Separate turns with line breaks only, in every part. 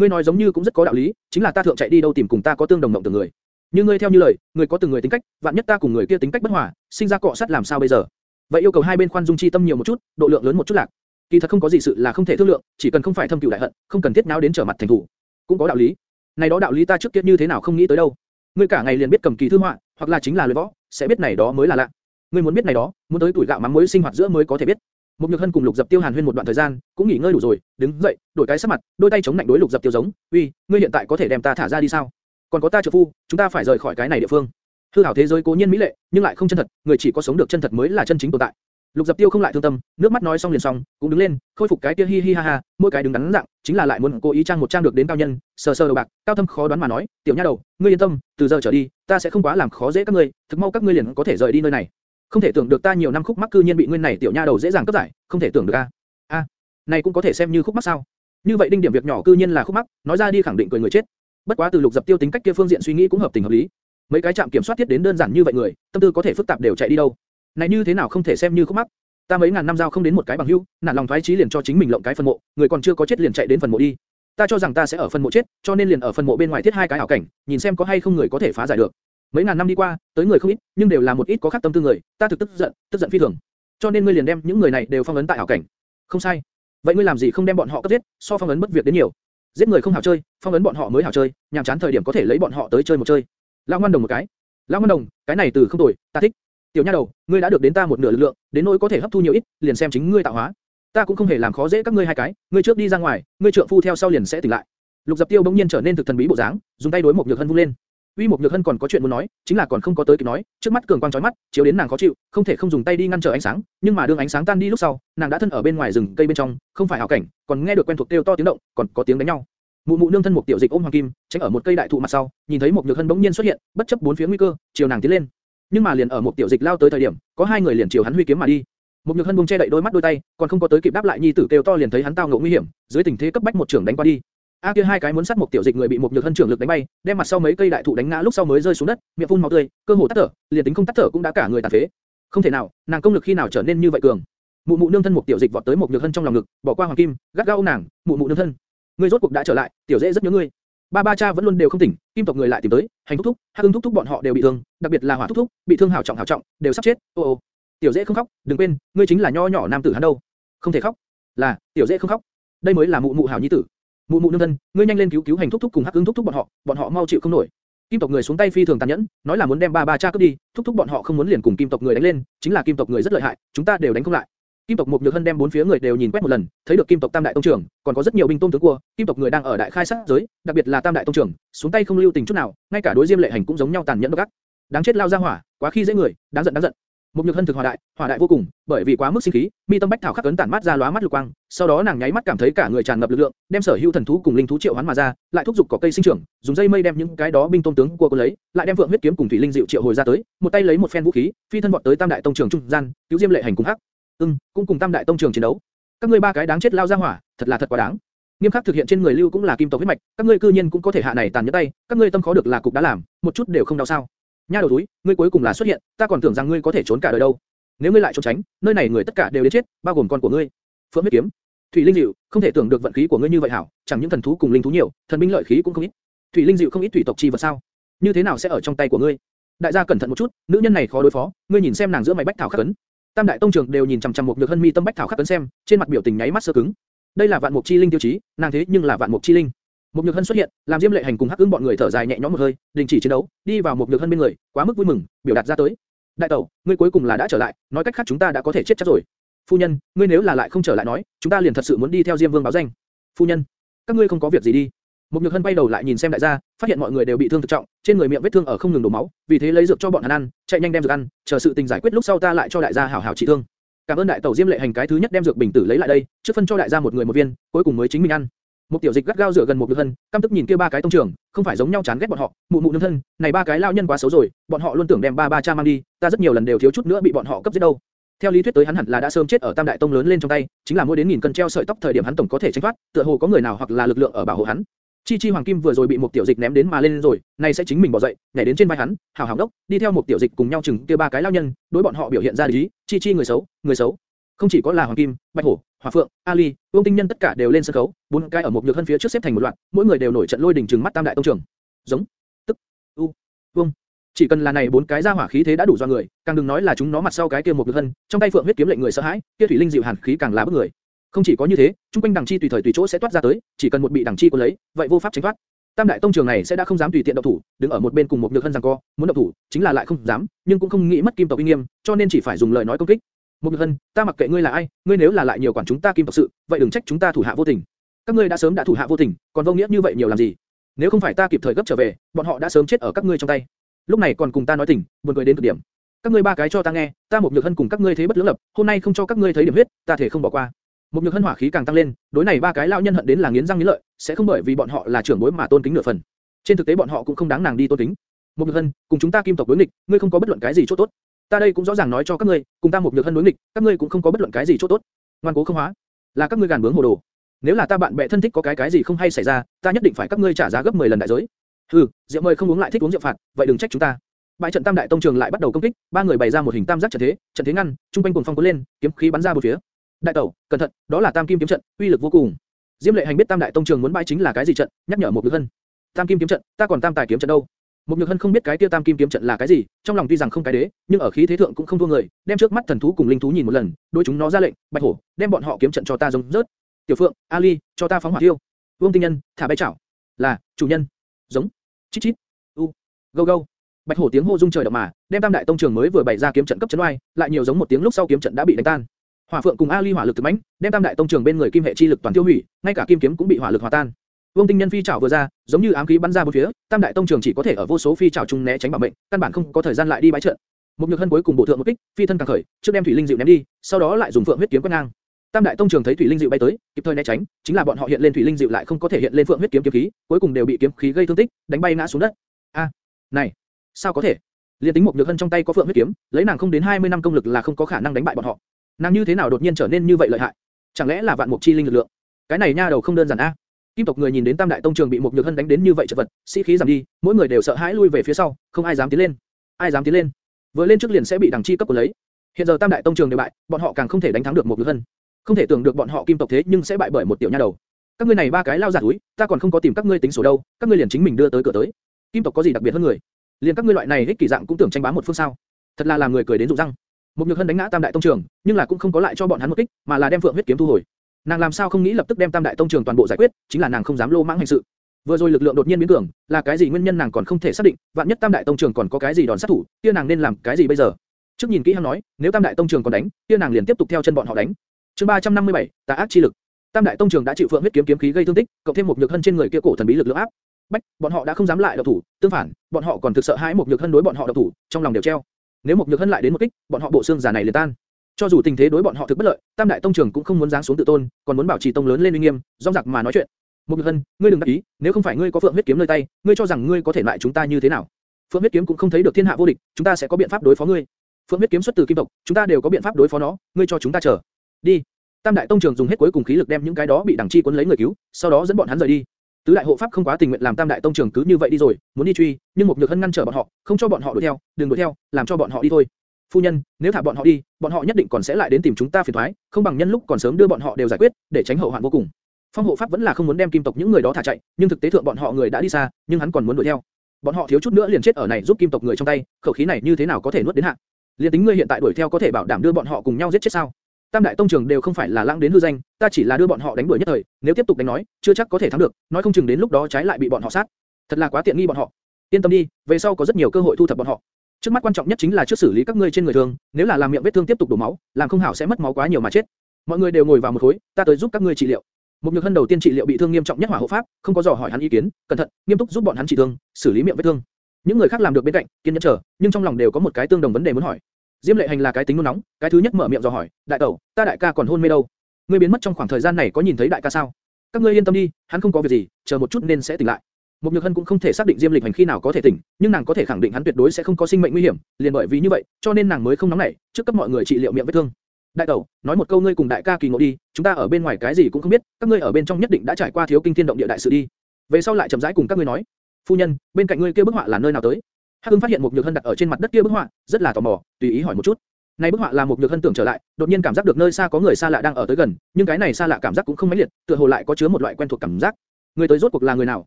ngươi nói giống như cũng rất có đạo lý, chính là ta thượng chạy đi đâu tìm cùng ta có tương đồng mộng tưởng người. Như ngươi theo như lời, người có từng người tính cách, vạn nhất ta cùng người kia tính cách bất hòa, sinh ra cọ sát làm sao bây giờ? Vậy yêu cầu hai bên khoan dung chi tâm nhiều một chút, độ lượng lớn một chút lạc. Kỳ thật không có gì sự là không thể thương lượng, chỉ cần không phải thâm cửu đại hận, không cần thiết náo đến trở mặt thành thủ. Cũng có đạo lý. Này đó đạo lý ta trước kia như thế nào không nghĩ tới đâu. Ngươi cả ngày liền biết cầm kỳ thư họa, hoặc là chính là luyện võ, sẽ biết này đó mới là lạ. Ngươi muốn biết này đó, muốn tới tuổi gạo mắm muối sinh hoạt giữa mới có thể biết. Một Nhược Hân cùng Lục Dập Tiêu Hàn huyên một đoạn thời gian, cũng nghỉ ngơi đủ rồi, đứng dậy, đổi cái sắc mặt, đôi tay chống nạnh đối Lục Dập Tiêu giống, "Uy, ngươi hiện tại có thể đem ta thả ra đi sao? Còn có ta trợ phu, chúng ta phải rời khỏi cái này địa phương." Hư ảo thế giới cố nhiên mỹ lệ, nhưng lại không chân thật, người chỉ có sống được chân thật mới là chân chính tồn tại. Lục Dập Tiêu không lại thương tâm, nước mắt nói xong liền xong, cũng đứng lên, khôi phục cái kia hi hi ha ha, mỗi cái đứng đắn dạng, chính là lại muốn cố ý trang một trang được đến cao nhân, sờ sờ đầu bạc, cao thâm khó đoán mà nói, tiểu nha đầu, ngươi yên tâm, từ giờ trở đi, ta sẽ không quá làm khó dễ các ngươi, thực mau các ngươi liền có thể rời đi nơi này. Không thể tưởng được ta nhiều năm khúc mắc cư nhiên bị nguyên này tiểu nha đầu dễ dàng cấp giải, không thể tưởng được a. A, này cũng có thể xem như khúc mắc sao? Như vậy đinh điểm việc nhỏ cư nhiên là khúc mắc, nói ra đi khẳng định cười người chết. Bất quá từ lục dập tiêu tính cách kia phương diện suy nghĩ cũng hợp tình hợp lý. Mấy cái trạm kiểm soát thiết đến đơn giản như vậy người, tâm tư có thể phức tạp đều chạy đi đâu? Này như thế nào không thể xem như khúc mắc? Ta mấy ngàn năm giao không đến một cái bằng hữu, nản lòng thoái chí liền cho chính mình lộng cái phần mộ, người còn chưa có chết liền chạy đến phần mộ đi. Ta cho rằng ta sẽ ở phần mộ chết, cho nên liền ở phần mộ bên ngoài thiết hai cái ảo cảnh, nhìn xem có hay không người có thể phá giải được. Mấy ngàn năm đi qua, tới người không ít, nhưng đều là một ít có khác tâm tư người, ta thực tức giận, tức giận phi thường. Cho nên ngươi liền đem những người này đều phong ấn tại hảo cảnh. Không sai. Vậy ngươi làm gì không đem bọn họ cấp giết, so phong ấn bất việc đến nhiều. Giết người không hảo chơi, phong ấn bọn họ mới hảo chơi, nhàm chán thời điểm có thể lấy bọn họ tới chơi một chơi. Lão ngoan đồng một cái. Lão ngoan đồng, cái này từ không tồi, ta thích. Tiểu nha đầu, ngươi đã được đến ta một nửa lực lượng, đến nỗi có thể hấp thu nhiều ít, liền xem chính ngươi tạo hóa. Ta cũng không hề làm khó dễ các ngươi hai cái, ngươi trước đi ra ngoài, ngươi trượng phu theo sau liền sẽ tỉnh lại. Lục Dập Tiêu bỗng nhiên trở nên thực thần bí bộ dáng, dùng tay đối một nhược hân vung lên. Uy một nhược hân còn có chuyện muốn nói, chính là còn không có tới kịp nói, trước mắt cường quang chói mắt, chiếu đến nàng khó chịu, không thể không dùng tay đi ngăn trở ánh sáng, nhưng mà đường ánh sáng tan đi lúc sau, nàng đã thân ở bên ngoài rừng cây bên trong, không phải ảo cảnh, còn nghe được quen thuộc kêu to tiếng động, còn có tiếng đánh nhau. Mụ mụ nương thân một tiểu dịch ôm hoàng kim, tránh ở một cây đại thụ mặt sau, nhìn thấy một nhược hân bỗng nhiên xuất hiện, bất chấp bốn phía nguy cơ, chiều nàng tiến lên. Nhưng mà liền ở một tiểu dịch lao tới thời điểm, có hai người liền chiều hắn huy kiếm mà đi. Một nhược hân buông che đậy đôi mắt đôi tay, còn không có tới kịp đáp lại nhi tử kêu to liền thấy hắn tao ngộ nguy hiểm, dưới tình thế cấp bách một trưởng đánh qua đi. A kia hai cái muốn sát một tiểu dịch người bị một nhược hân trưởng lực đánh bay, đem mặt sau mấy cây đại thụ đánh ngã lúc sau mới rơi xuống đất, miệng phun máu tươi, cơ hồ tắt thở, liền tính không tắt thở cũng đã cả người tàn phế. Không thể nào, nàng công lực khi nào trở nên như vậy cường? Mụ mụ nương thân một tiểu dịch vọt tới một nhược hân trong lòng ngực, bỏ qua hoàng kim, gắt gao nàng, mụ mụ nương thân, ngươi rốt cuộc đã trở lại, tiểu dễ rất nhớ ngươi. Ba ba cha vẫn luôn đều không tỉnh, kim tộc người lại tìm tới, hành thúc thúc, hắc ưng thúc thúc bọn họ đều bị thương, đặc biệt là hỏa thúc thúc, bị thương hảo trọng hảo trọng, đều sắp chết. Ô ô, tiểu dễ không khóc, đừng quên, ngươi chính là nho nhỏ nam tử hắn đâu, không thể khóc. Là, tiểu dễ không khóc, đây mới là mụ mụ hảo nhi tử. Mụ mụ nương thân, ngươi nhanh lên cứu cứu hành thúc thúc cùng hắc ương thúc thúc bọn họ, bọn họ mau chịu không nổi. Kim tộc người xuống tay phi thường tàn nhẫn, nói là muốn đem ba ba cha cướp đi, thúc thúc bọn họ không muốn liền cùng kim tộc người đánh lên, chính là kim tộc người rất lợi hại, chúng ta đều đánh không lại. Kim tộc một nhược hân đem bốn phía người đều nhìn quét một lần, thấy được Kim tộc Tam đại tông trưởng, còn có rất nhiều binh tôm tướng cua, Kim tộc người đang ở đại khai sát giới, đặc biệt là Tam đại tông trưởng, xuống tay không lưu tình chút nào, ngay cả đối Diêm Lệ Hành cũng giống nhau tàn nhẫn độc ác. Đáng chết lao ra hỏa, quá khi dễ người, đáng giận đáng giận. Một nhược hân thực hỏa đại, hỏa đại vô cùng, bởi vì quá mức sinh khí, mi tâm bách thảo khắc cấn tản mát ra lóa mắt lục quang, sau đó nàng nháy mắt cảm thấy cả người tràn ngập lực lượng, đem sở hữu thần thú cùng linh thú triệu hoán mà ra, lại thúc giục cỏ cây sinh trưởng, dùng dây mây đem những cái đó binh tôm tướng cua cuốn lấy, lại đem vượng huyết kiếm cùng thủy linh diệu triệu hồi ra tới, một tay lấy một phen vũ khí, phi thân vọt tới Tam đại tông trưởng trung gian, cứu Diêm Lệ Hành cùng hắc ưng, cũng cùng tam đại tông trường chiến đấu. Các ngươi ba cái đáng chết lao ra hỏa, thật là thật quá đáng. Nghiêm khắc thực hiện trên người lưu cũng là kim tộc huyết mạch, các ngươi cư nhiên cũng có thể hạ này tàn nhẫn tay, các ngươi tâm khó được là cục đã làm, một chút đều không đau sao? Nha đầu túi, ngươi cuối cùng là xuất hiện, ta còn tưởng rằng ngươi có thể trốn cả đời đâu. Nếu ngươi lại trốn tránh, nơi này người tất cả đều đến chết, bao gồm con của ngươi. Phượng huyết kiếm, thủy linh diệu, không thể tưởng được vận khí của ngươi như vậy hảo, chẳng những thần thú cùng linh thú nhiều, thần binh lợi khí cũng không ít. Thủy linh diệu không ít thủy tộc chi vật sao? Như thế nào sẽ ở trong tay của ngươi? Đại gia cẩn thận một chút, nữ nhân này khó đối phó, ngươi nhìn xem nàng giữa mày bách thảo khắc cấn, Tam đại tông trưởng đều nhìn chằm chằm một nhược hân mi tâm bách thảo khắc cấn xem, trên mặt biểu tình nháy mắt sơ cứng. Đây là vạn mục chi linh tiêu chí, nàng thế nhưng là vạn mục chi linh. Một nhược hân xuất hiện, làm diêm lệ hành cùng hắc ứng bọn người thở dài nhẹ nhõm một hơi, đình chỉ chiến đấu, đi vào một nhược hân bên người, quá mức vui mừng, biểu đạt ra tới. Đại tẩu, ngươi cuối cùng là đã trở lại, nói cách khác chúng ta đã có thể chết chắc rồi. Phu nhân, ngươi nếu là lại không trở lại nói, chúng ta liền thật sự muốn đi theo diêm vương báo danh. Phu nhân, các ngươi không có việc gì đi. Một nhược hân bay đầu lại nhìn xem đại gia, phát hiện mọi người đều bị thương thực trọng, trên người miệng vết thương ở không ngừng đổ máu, vì thế lấy dược cho bọn hắn ăn, chạy nhanh đem dược ăn, chờ sự tình giải quyết lúc sau ta lại cho đại gia hảo hảo trị thương. Cảm ơn đại tẩu Diêm Lệ Hành cái thứ nhất đem dược bình tử lấy lại đây, trước phân cho đại gia một người một viên, cuối cùng mới chính mình ăn. Một tiểu dịch gắt gao dựa gần một nhược hân, căm tức nhìn kia ba cái tông trưởng, không phải giống nhau chán ghét bọn họ, mụ mụ nương thân, này ba cái lao nhân quá xấu rồi, bọn họ luôn tưởng đem ba ba cha mang đi, ta rất nhiều lần đều thiếu chút nữa bị bọn họ cấp giết đâu. Theo lý thuyết tới hắn hẳn là đã sớm chết ở Tam Đại Tông lớn lên trong tay, chính là mỗi đến nghìn cân treo sợi tóc thời điểm hắn tổng có thể tránh thoát, tựa hồ có người nào hoặc là lực lượng ở bảo hộ hắn. Chi Chi Hoàng Kim vừa rồi bị một tiểu dịch ném đến mà lên rồi, này sẽ chính mình bỏ dậy, nhảy đến trên vai hắn, hào hào đốc, đi theo một tiểu dịch cùng nhau chừng kia ba cái lao nhân, đối bọn họ biểu hiện ra lý, Chi Chi người xấu, người xấu. Không chỉ có là Hoàng Kim, Bạch Hổ, Hỏa Phượng, Ali, Vương Tinh Nhân tất cả đều lên sân khấu, bốn cái ở một nhược hân phía trước xếp thành một loạt, mỗi người đều nổi trận lôi đình trừng mắt Tam đại tông trưởng. Giống, tức, u, vương. Chỉ cần là này bốn cái ra hỏa khí thế đã đủ do người, càng đừng nói là chúng nó mặt sau cái kia một nhược hân, trong tay Phượng huyết kiếm lệnh người sợ hãi, kia thủy linh dịu hàn khí càng là bức người. Không chỉ có như thế, trung quanh đằng chi tùy thời tùy chỗ sẽ toát ra tới, chỉ cần một bị đằng chi cuốn lấy, vậy vô pháp tránh thoát. Tam đại tông trường này sẽ đã không dám tùy tiện động thủ, đứng ở một bên cùng một nhược hân giằng co, muốn động thủ, chính là lại không dám, nhưng cũng không nghĩ mất kim tộc uy nghiêm, cho nên chỉ phải dùng lời nói công kích. Một nhược hân, ta mặc kệ ngươi là ai, ngươi nếu là lại nhiều quản chúng ta kim tộc sự, vậy đừng trách chúng ta thủ hạ vô tình. Các ngươi đã sớm đã thủ hạ vô tình, còn vô nghĩa như vậy nhiều làm gì? Nếu không phải ta kịp thời gấp trở về, bọn họ đã sớm chết ở các ngươi trong tay. Lúc này còn cùng ta nói tình, buồn cười đến cực điểm. Các ngươi ba cái cho ta nghe, ta một nhược hân cùng các ngươi thế bất lưỡng lập, hôm nay không cho các ngươi thấy điểm huyết, ta thể không bỏ qua. Một nhược hân hỏa khí càng tăng lên, đối này ba cái lão nhân hận đến là nghiến răng nghiến lợi, sẽ không bởi vì bọn họ là trưởng bối mà tôn kính nửa phần. Trên thực tế bọn họ cũng không đáng nàng đi tôn kính. Một nhược hân, cùng chúng ta kim tộc đối nghịch, ngươi không có bất luận cái gì chỗ tốt. Ta đây cũng rõ ràng nói cho các ngươi, cùng ta một nhược hân đối nghịch, các ngươi cũng không có bất luận cái gì chỗ tốt. Ngoan cố không hóa, là các ngươi gàn bướng hồ đồ. Nếu là ta bạn bè thân thích có cái cái gì không hay xảy ra, ta nhất định phải các ngươi trả giá gấp 10 lần đại giới. Hừ, rượu mời không uống lại thích uống rượu phạt, vậy đừng trách chúng ta. Bãi trận Tam đại tông trường lại bắt đầu công kích, ba người bày ra một hình tam giác trận thế, trận thế ngăn, trung quanh cuồng phong cuốn lên, kiếm khí bắn ra bốn phía. Đại tẩu, cẩn thận, đó là Tam Kim kiếm trận, uy lực vô cùng. Diêm Lệ Hành biết Tam đại tông trường muốn bãi chính là cái gì trận, nhắc nhở một Nhược Hân. Tam Kim kiếm trận, ta còn Tam tài kiếm trận đâu? Một Nhược Hân không biết cái kia Tam Kim kiếm trận là cái gì, trong lòng tuy rằng không cái đế, nhưng ở khí thế thượng cũng không thua người, đem trước mắt thần thú cùng linh thú nhìn một lần, đối chúng nó ra lệnh, Bạch Hổ, đem bọn họ kiếm trận cho ta giống rớt. Tiểu Phượng, Ali, cho ta phóng hỏa tiêu. Vương Tinh Nhân, thả bay chảo. Là, chủ nhân. Giống. Chít chít. U. Go go. Bạch Hổ tiếng hô rung trời động mà, đem Tam đại tông trường mới vừa bày ra kiếm trận cấp chấn oai, lại nhiều giống một tiếng lúc sau kiếm trận đã bị đánh tan. Hỏa Phượng cùng Ali hỏa lực thực mãnh, đem Tam đại tông trường bên người kim hệ chi lực toàn tiêu hủy, ngay cả kim kiếm cũng bị hỏa lực hòa tan. Vương Tinh Nhân phi chảo vừa ra, giống như ám khí bắn ra bốn phía, Tam đại tông trường chỉ có thể ở vô số phi chảo chung né tránh bảo mệnh, căn bản không có thời gian lại đi bãi trận. Một nhược hân cuối cùng bổ thượng một kích, phi thân càng khởi, trước đem thủy linh dịu ném đi, sau đó lại dùng phượng huyết kiếm quét ngang. Tam đại tông trường thấy thủy linh dịu bay tới, kịp thời né tránh, chính là bọn họ hiện lên thủy linh dịu lại không có thể hiện lên phượng huyết kiếm kiếm khí, cuối cùng đều bị kiếm khí gây thương tích, đánh bay ngã xuống đất. A, này, sao có thể? Liên tính một nhược hân trong tay có phượng huyết kiếm, lấy nàng không đến 20 năm công lực là không có khả năng đánh bại bọn họ. Nàng như thế nào đột nhiên trở nên như vậy lợi hại? Chẳng lẽ là vạn mục chi linh lực lượng? Cái này nha đầu không đơn giản a. Kim tộc người nhìn đến Tam đại tông trường bị một nhược hân đánh đến như vậy chật vật, sĩ khí giảm đi, mỗi người đều sợ hãi lui về phía sau, không ai dám tiến lên. Ai dám tiến lên? Vừa lên trước liền sẽ bị đằng chi cấp của lấy. Hiện giờ Tam đại tông trường đều bại, bọn họ càng không thể đánh thắng được một nhược hân. Không thể tưởng được bọn họ kim tộc thế nhưng sẽ bại bởi một tiểu nha đầu. Các ngươi này ba cái lao giả túi, ta còn không có tìm các ngươi tính sổ đâu, các ngươi liền chính mình đưa tới cửa tới. Kim tộc có gì đặc biệt hơn người? Liền các ngươi loại này ích kỷ dạng cũng tưởng tranh bá một phương sao? Thật là làm người cười đến rụng răng. Một nhược hân đánh ngã Tam đại tông trường, nhưng là cũng không có lại cho bọn hắn một kích, mà là đem phượng huyết kiếm thu hồi. Nàng làm sao không nghĩ lập tức đem Tam đại tông trường toàn bộ giải quyết, chính là nàng không dám lô mãng hành sự. Vừa rồi lực lượng đột nhiên biến cường, là cái gì nguyên nhân nàng còn không thể xác định, vạn nhất Tam đại tông trường còn có cái gì đòn sát thủ, kia nàng nên làm cái gì bây giờ? Trước nhìn kỹ hắn nói, nếu Tam đại tông trường còn đánh, kia nàng liền tiếp tục theo chân bọn họ đánh. Chương 357, tà ác chi lực. Tam đại tông trường đã chịu phượng huyết kiếm kiếm khí gây thương tích, cộng thêm một nhược hân trên người kia cổ thần bí lực lượng áp, bách, bọn họ đã không dám lại động thủ, tương phản, bọn họ còn thực sợ hãi một nhược hân đối bọn họ động thủ, trong lòng đều treo. Nếu một nhược hân lại đến một kích, bọn họ bộ xương giả này liền tan. Cho dù tình thế đối bọn họ thực bất lợi, Tam đại tông trưởng cũng không muốn giáng xuống tự tôn, còn muốn bảo trì tông lớn lên uy nghiêm, rong rạc mà nói chuyện. Một nhược hân, ngươi đừng đắc ý, nếu không phải ngươi có phượng huyết kiếm nơi tay, ngươi cho rằng ngươi có thể lại chúng ta như thế nào? Phượng huyết kiếm cũng không thấy được thiên hạ vô địch, chúng ta sẽ có biện pháp đối phó ngươi. Phượng huyết kiếm xuất từ kim tộc, chúng ta đều có biện pháp đối phó nó, ngươi cho chúng ta chờ. Đi. Tam đại tông trưởng dùng hết cuối cùng khí lực đem những cái đó bị đẳng chi cuốn lấy người cứu, sau đó dẫn bọn hắn rời đi. Tứ đại hộ pháp không quá tình nguyện làm Tam đại tông trưởng cứ như vậy đi rồi, muốn đi truy, nhưng một nhược hân ngăn trở bọn họ, không cho bọn họ đuổi theo, đừng đuổi theo, làm cho bọn họ đi thôi. Phu nhân, nếu thả bọn họ đi, bọn họ nhất định còn sẽ lại đến tìm chúng ta phiền toái, không bằng nhân lúc còn sớm đưa bọn họ đều giải quyết, để tránh hậu hoạn vô cùng. Phong hộ pháp vẫn là không muốn đem kim tộc những người đó thả chạy, nhưng thực tế thượng bọn họ người đã đi xa, nhưng hắn còn muốn đuổi theo. Bọn họ thiếu chút nữa liền chết ở này giúp kim tộc người trong tay, khẩu khí này như thế nào có thể nuốt đến hạ? Liên tính ngươi hiện tại đuổi theo có thể bảo đảm đưa bọn họ cùng nhau giết chết sao? Tam đại tông trưởng đều không phải là lãng đến hư danh, ta chỉ là đưa bọn họ đánh đuổi nhất thời, nếu tiếp tục đánh nói, chưa chắc có thể thắng được, nói không chừng đến lúc đó trái lại bị bọn họ sát. Thật là quá tiện nghi bọn họ. Yên tâm đi, về sau có rất nhiều cơ hội thu thập bọn họ. Trước mắt quan trọng nhất chính là trước xử lý các ngươi trên người thường, nếu là làm miệng vết thương tiếp tục đổ máu, làm không hảo sẽ mất máu quá nhiều mà chết. Mọi người đều ngồi vào một khối, ta tới giúp các ngươi trị liệu. Một nhược hân đầu tiên trị liệu bị thương nghiêm trọng nhất hỏa hộ pháp, không có dò hỏi hắn ý kiến, cẩn thận, nghiêm túc giúp bọn hắn trị thương, xử lý miệng vết thương. Những người khác làm được bên cạnh, kiên nhẫn chờ, nhưng trong lòng đều có một cái tương đồng vấn đề muốn hỏi. Diêm lệ hành là cái tính nôn nóng, cái thứ nhất mở miệng dò hỏi, đại tẩu, ta đại ca còn hôn mê đâu? Ngươi biến mất trong khoảng thời gian này có nhìn thấy đại ca sao? Các ngươi yên tâm đi, hắn không có việc gì, chờ một chút nên sẽ tỉnh lại. Một Nhược Hân cũng không thể xác định Diêm Lịch Hành khi nào có thể tỉnh, nhưng nàng có thể khẳng định hắn tuyệt đối sẽ không có sinh mệnh nguy hiểm, liền bởi vì như vậy, cho nên nàng mới không nóng nảy, trước cấp mọi người trị liệu miệng vết thương. Đại tẩu, nói một câu ngươi cùng đại ca kỳ ngộ đi, chúng ta ở bên ngoài cái gì cũng không biết, các ngươi ở bên trong nhất định đã trải qua thiếu kinh thiên động địa đại sự đi. Về sau lại chậm rãi cùng các ngươi nói. Phu nhân, bên cạnh ngươi kia bức họa là nơi nào tới? Hắc Hưng phát hiện một Nhược Hân đặt ở trên mặt đất kia bức họa, rất là tò mò, tùy ý hỏi một chút. Này bức họa là một nhược hân tưởng trở lại, đột nhiên cảm giác được nơi xa có người xa lạ đang ở tới gần, nhưng cái này xa lạ cảm giác cũng không mãnh liệt, tựa hồ lại có chứa một loại quen thuộc cảm giác. Người tới rốt cuộc là người nào,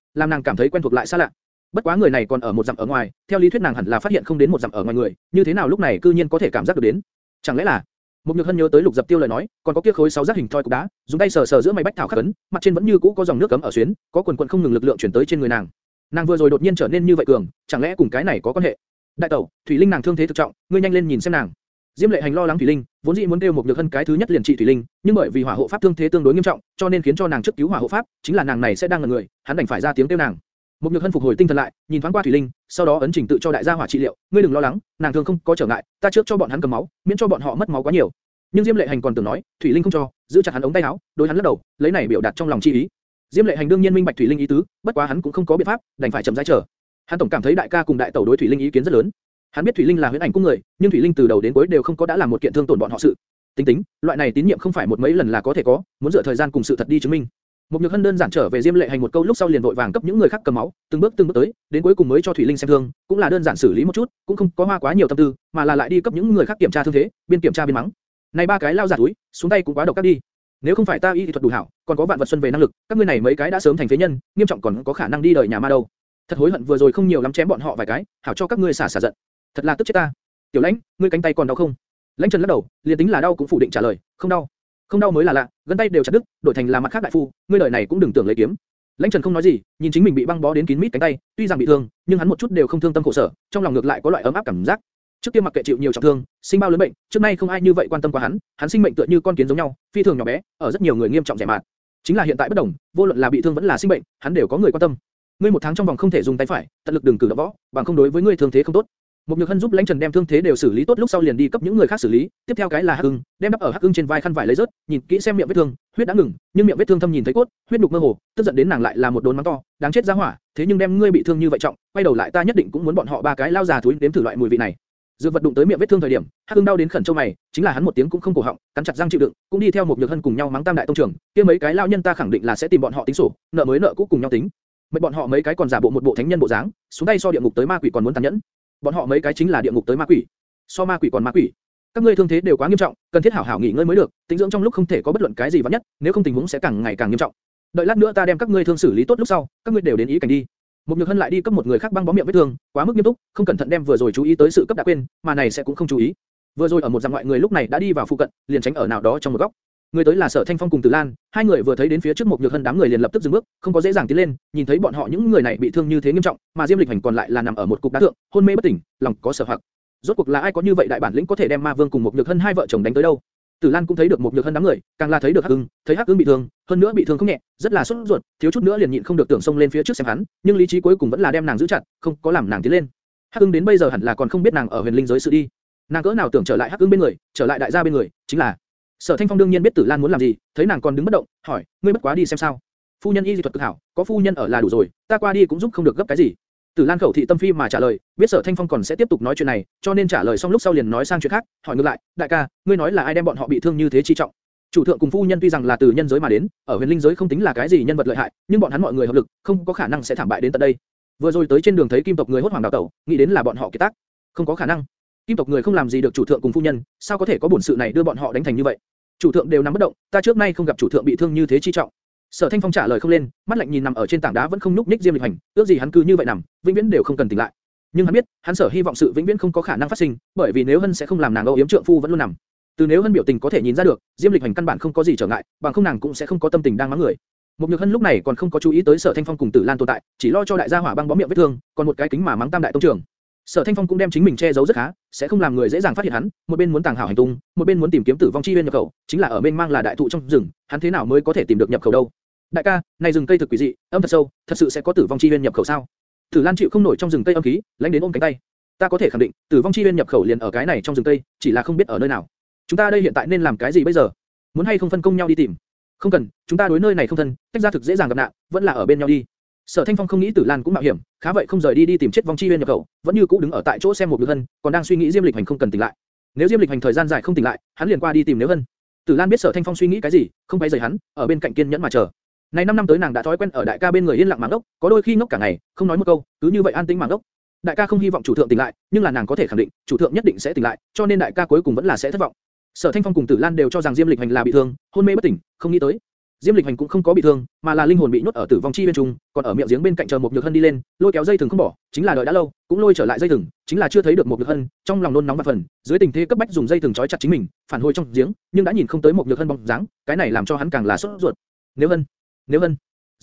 làm nàng cảm thấy quen thuộc lại xa lạ. Bất quá người này còn ở một dặm ở ngoài, theo lý thuyết nàng hẳn là phát hiện không đến một dặm ở ngoài người, như thế nào lúc này cư nhiên có thể cảm giác được đến? Chẳng lẽ là một nhược hân nhớ tới lục dập tiêu lời nói, còn có kia khối sáu giác hình thoi cục đá, dùng tay sờ sờ giữa mày bách thảo khắc ấn, mặt trên vẫn như cũ có dòng nước cấm ở xuyến, có quần quần không ngừng lực lượng chuyển tới trên người nàng. Nàng vừa rồi đột nhiên trở nên như vậy cường, chẳng lẽ cùng cái này có quan hệ? Đại tẩu, thủy linh nàng thương thế thực trọng, ngươi nhanh lên nhìn xem nàng. Diêm Lệ Hành lo lắng Thủy Linh, vốn dĩ muốn kêu một nhược hân cái thứ nhất liền trị Thủy Linh, nhưng bởi vì hỏa hộ pháp thương thế tương đối nghiêm trọng, cho nên khiến cho nàng trước cứu hỏa hộ pháp, chính là nàng này sẽ đang ngẩn người, hắn đành phải ra tiếng kêu nàng. Một nhược hân phục hồi tinh thần lại, nhìn thoáng qua Thủy Linh, sau đó ấn trình tự cho đại gia hỏa trị liệu, ngươi đừng lo lắng, nàng thường không có trở ngại, ta trước cho bọn hắn cầm máu, miễn cho bọn họ mất máu quá nhiều. Nhưng Diêm Lệ Hành còn tưởng nói, Thủy Linh không cho, giữ chặt hắn ống tay áo, đối hắn lắc đầu, lấy này biểu đạt trong lòng chi ý. Diêm Lệ Hành đương nhiên minh bạch Thủy Linh ý tứ, bất quá hắn cũng không có biện pháp, đành phải chậm rãi chờ. Hắn tổng cảm thấy đại ca cùng đại tẩu đối Thủy Linh ý kiến rất lớn. Hắn biết Thủy Linh là huyễn ảnh cung người, nhưng Thủy Linh từ đầu đến cuối đều không có đã làm một kiện thương tổn bọn họ sự. Tính tính, loại này tín nhiệm không phải một mấy lần là có thể có, muốn dựa thời gian cùng sự thật đi chứng minh. Một Nhược Hân đơn giản trở về Diêm Lệ Hành một câu lúc sau liền vội vàng cấp những người khác cầm máu, từng bước từng bước tới, đến cuối cùng mới cho Thủy Linh xem thương, cũng là đơn giản xử lý một chút, cũng không có hoa quá nhiều tâm tư, mà là lại đi cấp những người khác kiểm tra thương thế, biên kiểm tra biên mắng. Này ba cái lao giả túi, xuống tay cũng quá độc các đi. Nếu không phải ta y thuật đủ hảo, còn có vạn vật xuân về năng lực, các ngươi này mấy cái đã sớm thành phế nhân, nghiêm trọng còn có khả năng đi đời nhà ma đâu. Thật hối hận vừa rồi không nhiều lắm chém bọn họ vài cái, hảo cho các ngươi xả xả giận. Thật là tức chết ta. Tiểu Lãnh, ngươi cánh tay còn đau không? Lãnh Trần lắc đầu, liền tính là đau cũng phủ định trả lời, không đau. Không đau mới là lạ, gân tay đều chặt đứt, đổi thành là mặt khác đại phu, ngươi đời này cũng đừng tưởng lấy kiếm. Lãnh Trần không nói gì, nhìn chính mình bị băng bó đến kín mít cánh tay, tuy rằng bị thương, nhưng hắn một chút đều không thương tâm khổ sở, trong lòng ngược lại có loại ấm áp cảm giác. Trước kia mặc kệ chịu nhiều trọng thương, sinh bao lớn bệnh, trước nay không ai như vậy quan tâm qua hắn, hắn sinh mệnh tựa như con kiến giống nhau, phi thường nhỏ bé, ở rất nhiều người nghiêm trọng rẻ mạt. Chính là hiện tại bất đồng, vô luận là bị thương vẫn là sinh bệnh, hắn đều có người quan tâm. Ngươi một tháng trong vòng không thể dùng tay phải, tận lực đừng cử động võ, bằng không đối với ngươi thương thế không tốt. Một nhược hân giúp lãnh trần đem thương thế đều xử lý tốt lúc sau liền đi cấp những người khác xử lý. Tiếp theo cái là hắc ưng, đem đắp ở hắc ưng trên vai khăn vải lấy rớt, nhìn kỹ xem miệng vết thương, huyết đã ngừng, nhưng miệng vết thương thâm nhìn thấy cốt, huyết đục mơ hồ, tức giận đến nàng lại là một đốn mắng to, đáng chết ra hỏa, thế nhưng đem ngươi bị thương như vậy trọng, quay đầu lại ta nhất định cũng muốn bọn họ ba cái lao già thúi đếm thử loại mùi vị này. Dược vật đụng tới miệng vết thương thời điểm, hắc ưng đau đến khẩn châu mày, chính là hắn một tiếng cũng không cổ họng, cắn chặt răng chịu đựng, cũng đi theo một nhược hân cùng nhau mắng tam đại tông trưởng, kia mấy cái lao nhân ta khẳng định là sẽ tìm bọn họ tính sổ, nợ mới nợ cũ cùng nhau tính. Mấy bọn họ mấy cái còn giả bộ một bộ thánh nhân bộ dáng, xuống tay so địa ngục tới ma quỷ còn muốn tàn nhẫn. Bọn họ mấy cái chính là địa ngục tới ma quỷ, so ma quỷ còn ma quỷ. Các ngươi thương thế đều quá nghiêm trọng, cần thiết hảo hảo nghỉ ngơi mới được, tĩnh dưỡng trong lúc không thể có bất luận cái gì vất nhất, nếu không tình huống sẽ càng ngày càng nghiêm trọng. Đợi lát nữa ta đem các ngươi thương xử lý tốt lúc sau, các ngươi đều đến ý cảnh đi. Một nhược hân lại đi cấp một người khác băng bó miệng vết thương, quá mức nghiêm túc, không cẩn thận đem vừa rồi chú ý tới sự cấp đã quên, mà này sẽ cũng không chú ý. Vừa rồi ở một dặm ngoại người lúc này đã đi vào phụ cận, liền tránh ở nào đó trong một góc. Người tới là Sở Thanh Phong cùng Từ Lan, hai người vừa thấy đến phía trước một nhược hân đám người liền lập tức dừng bước, không có dễ dàng tiến lên, nhìn thấy bọn họ những người này bị thương như thế nghiêm trọng, mà Diêm Lịch Hành còn lại là nằm ở một cục đá thượng, hôn mê bất tỉnh, lòng có sở hoặc. Rốt cuộc là ai có như vậy đại bản lĩnh có thể đem Ma Vương cùng một nhược hân hai vợ chồng đánh tới đâu? Tử Lan cũng thấy được một nhược hân đám người, càng là thấy được Hắc Ưng, thấy Hắc Ưng bị thương, hơn nữa bị thương không nhẹ, rất là sốt ruột, thiếu chút nữa liền nhịn không được tưởng xông lên phía trước xem hắn, nhưng lý trí cuối cùng vẫn là đem nàng giữ chặt, không có làm nàng tiến lên. Hắc Ưng đến bây giờ hẳn là còn không biết nàng ở huyền linh giới sự đi. Nàng cỡ nào tưởng trở lại Hắc Ưng bên người, trở lại đại gia bên người, chính là Sở Thanh Phong đương nhiên biết Tử Lan muốn làm gì, thấy nàng còn đứng bất động, hỏi, ngươi bất quá đi xem sao? Phu nhân y dị thuật cực hảo, có phu nhân ở là đủ rồi, ta qua đi cũng giúp không được gấp cái gì. Tử Lan khẩu thị tâm phi mà trả lời, biết Sở Thanh Phong còn sẽ tiếp tục nói chuyện này, cho nên trả lời xong lúc sau liền nói sang chuyện khác, hỏi ngược lại, đại ca, ngươi nói là ai đem bọn họ bị thương như thế chi trọng? Chủ thượng cùng phu nhân tuy rằng là từ nhân giới mà đến, ở huyền linh giới không tính là cái gì nhân vật lợi hại, nhưng bọn hắn mọi người hợp lực, không có khả năng sẽ thảm bại đến tận đây. Vừa rồi tới trên đường thấy kim tộc người hốt hoảng đào tẩu, nghĩ đến là bọn họ kiệt tác, không có khả năng. Kim tộc người không làm gì được chủ thượng cùng phu nhân, sao có thể có bổn sự này đưa bọn họ đánh thành như vậy? Chủ thượng đều nằm bất động, ta trước nay không gặp chủ thượng bị thương như thế chi trọng. Sở Thanh Phong trả lời không lên, mắt lạnh nhìn nằm ở trên tảng đá vẫn không nhúc nhích Diêm Lịch Hành, ước gì hắn cứ như vậy nằm, vĩnh viễn đều không cần tỉnh lại. Nhưng hắn biết, hắn sở hy vọng sự vĩnh viễn không có khả năng phát sinh, bởi vì nếu hân sẽ không làm nàng âu yếm trượng phu vẫn luôn nằm. Từ nếu hân biểu tình có thể nhìn ra được, Diêm Lịch Hành căn bản không có gì trở ngại, bằng không nàng cũng sẽ không có tâm tình đang mắng người. Một Nhược Hân lúc này còn không có chú ý tới Sở Thanh Phong cùng Tử Lan tồn tại, chỉ lo cho đại gia hỏa băng bó miệng vết thương, còn một cái kính mà mắng Tam đại tông trưởng. Sở Thanh Phong cũng đem chính mình che giấu rất khá, sẽ không làm người dễ dàng phát hiện hắn, một bên muốn tàng hảo hành tung, một bên muốn tìm kiếm tử vong chi Viên nhập khẩu, chính là ở bên mang là đại thụ trong rừng, hắn thế nào mới có thể tìm được nhập khẩu đâu? Đại ca, này rừng cây thực quỷ dị, âm thật sâu, thật sự sẽ có tử vong chi Viên nhập khẩu sao? Tử Lan chịu không nổi trong rừng cây âm khí, lãnh đến ôm cánh tay. Ta có thể khẳng định, tử vong chi Viên nhập khẩu liền ở cái này trong rừng cây, chỉ là không biết ở nơi nào. Chúng ta đây hiện tại nên làm cái gì bây giờ? Muốn hay không phân công nhau đi tìm? Không cần, chúng ta đối nơi này không thân, tách ra thực dễ dàng gặp nạn, vẫn là ở bên nhau đi. Sở Thanh Phong không nghĩ Tử Lan cũng mạo hiểm, khá vậy không rời đi đi tìm chết vong chi uyên nhập khẩu, vẫn như cũ đứng ở tại chỗ xem một đứa hân, còn đang suy nghĩ Diêm Lịch Hành không cần tỉnh lại. Nếu Diêm Lịch Hành thời gian dài không tỉnh lại, hắn liền qua đi tìm nếu hân. Tử Lan biết Sở Thanh Phong suy nghĩ cái gì, không quấy rời hắn, ở bên cạnh kiên nhẫn mà chờ. Này 5 năm tới nàng đã thói quen ở đại ca bên người yên lặng màng đốc, có đôi khi ngốc cả ngày, không nói một câu, cứ như vậy an tĩnh màng đốc. Đại ca không hy vọng chủ thượng tỉnh lại, nhưng là nàng có thể khẳng định, chủ thượng nhất định sẽ tỉnh lại, cho nên đại ca cuối cùng vẫn là sẽ thất vọng. Sở Thanh Phong cùng Tử Lan đều cho rằng Diêm Lịch Hành là bị thương, hôn mê bất tỉnh, không nghĩ tới. Diêm Lịch Hành cũng không có bị thương, mà là linh hồn bị nhốt ở tử vong chi bên trung, còn ở miệng giếng bên cạnh chờ một nhược hân đi lên, lôi kéo dây thừng không bỏ, chính là đợi đã lâu, cũng lôi trở lại dây thừng, chính là chưa thấy được một nhược hân, trong lòng nôn nóng và phần, dưới tình thế cấp bách dùng dây thừng trói chặt chính mình, phản hồi trong giếng, nhưng đã nhìn không tới một nhược hân bóng dáng, cái này làm cho hắn càng là sốt ruột. Nếu hân, nếu hân,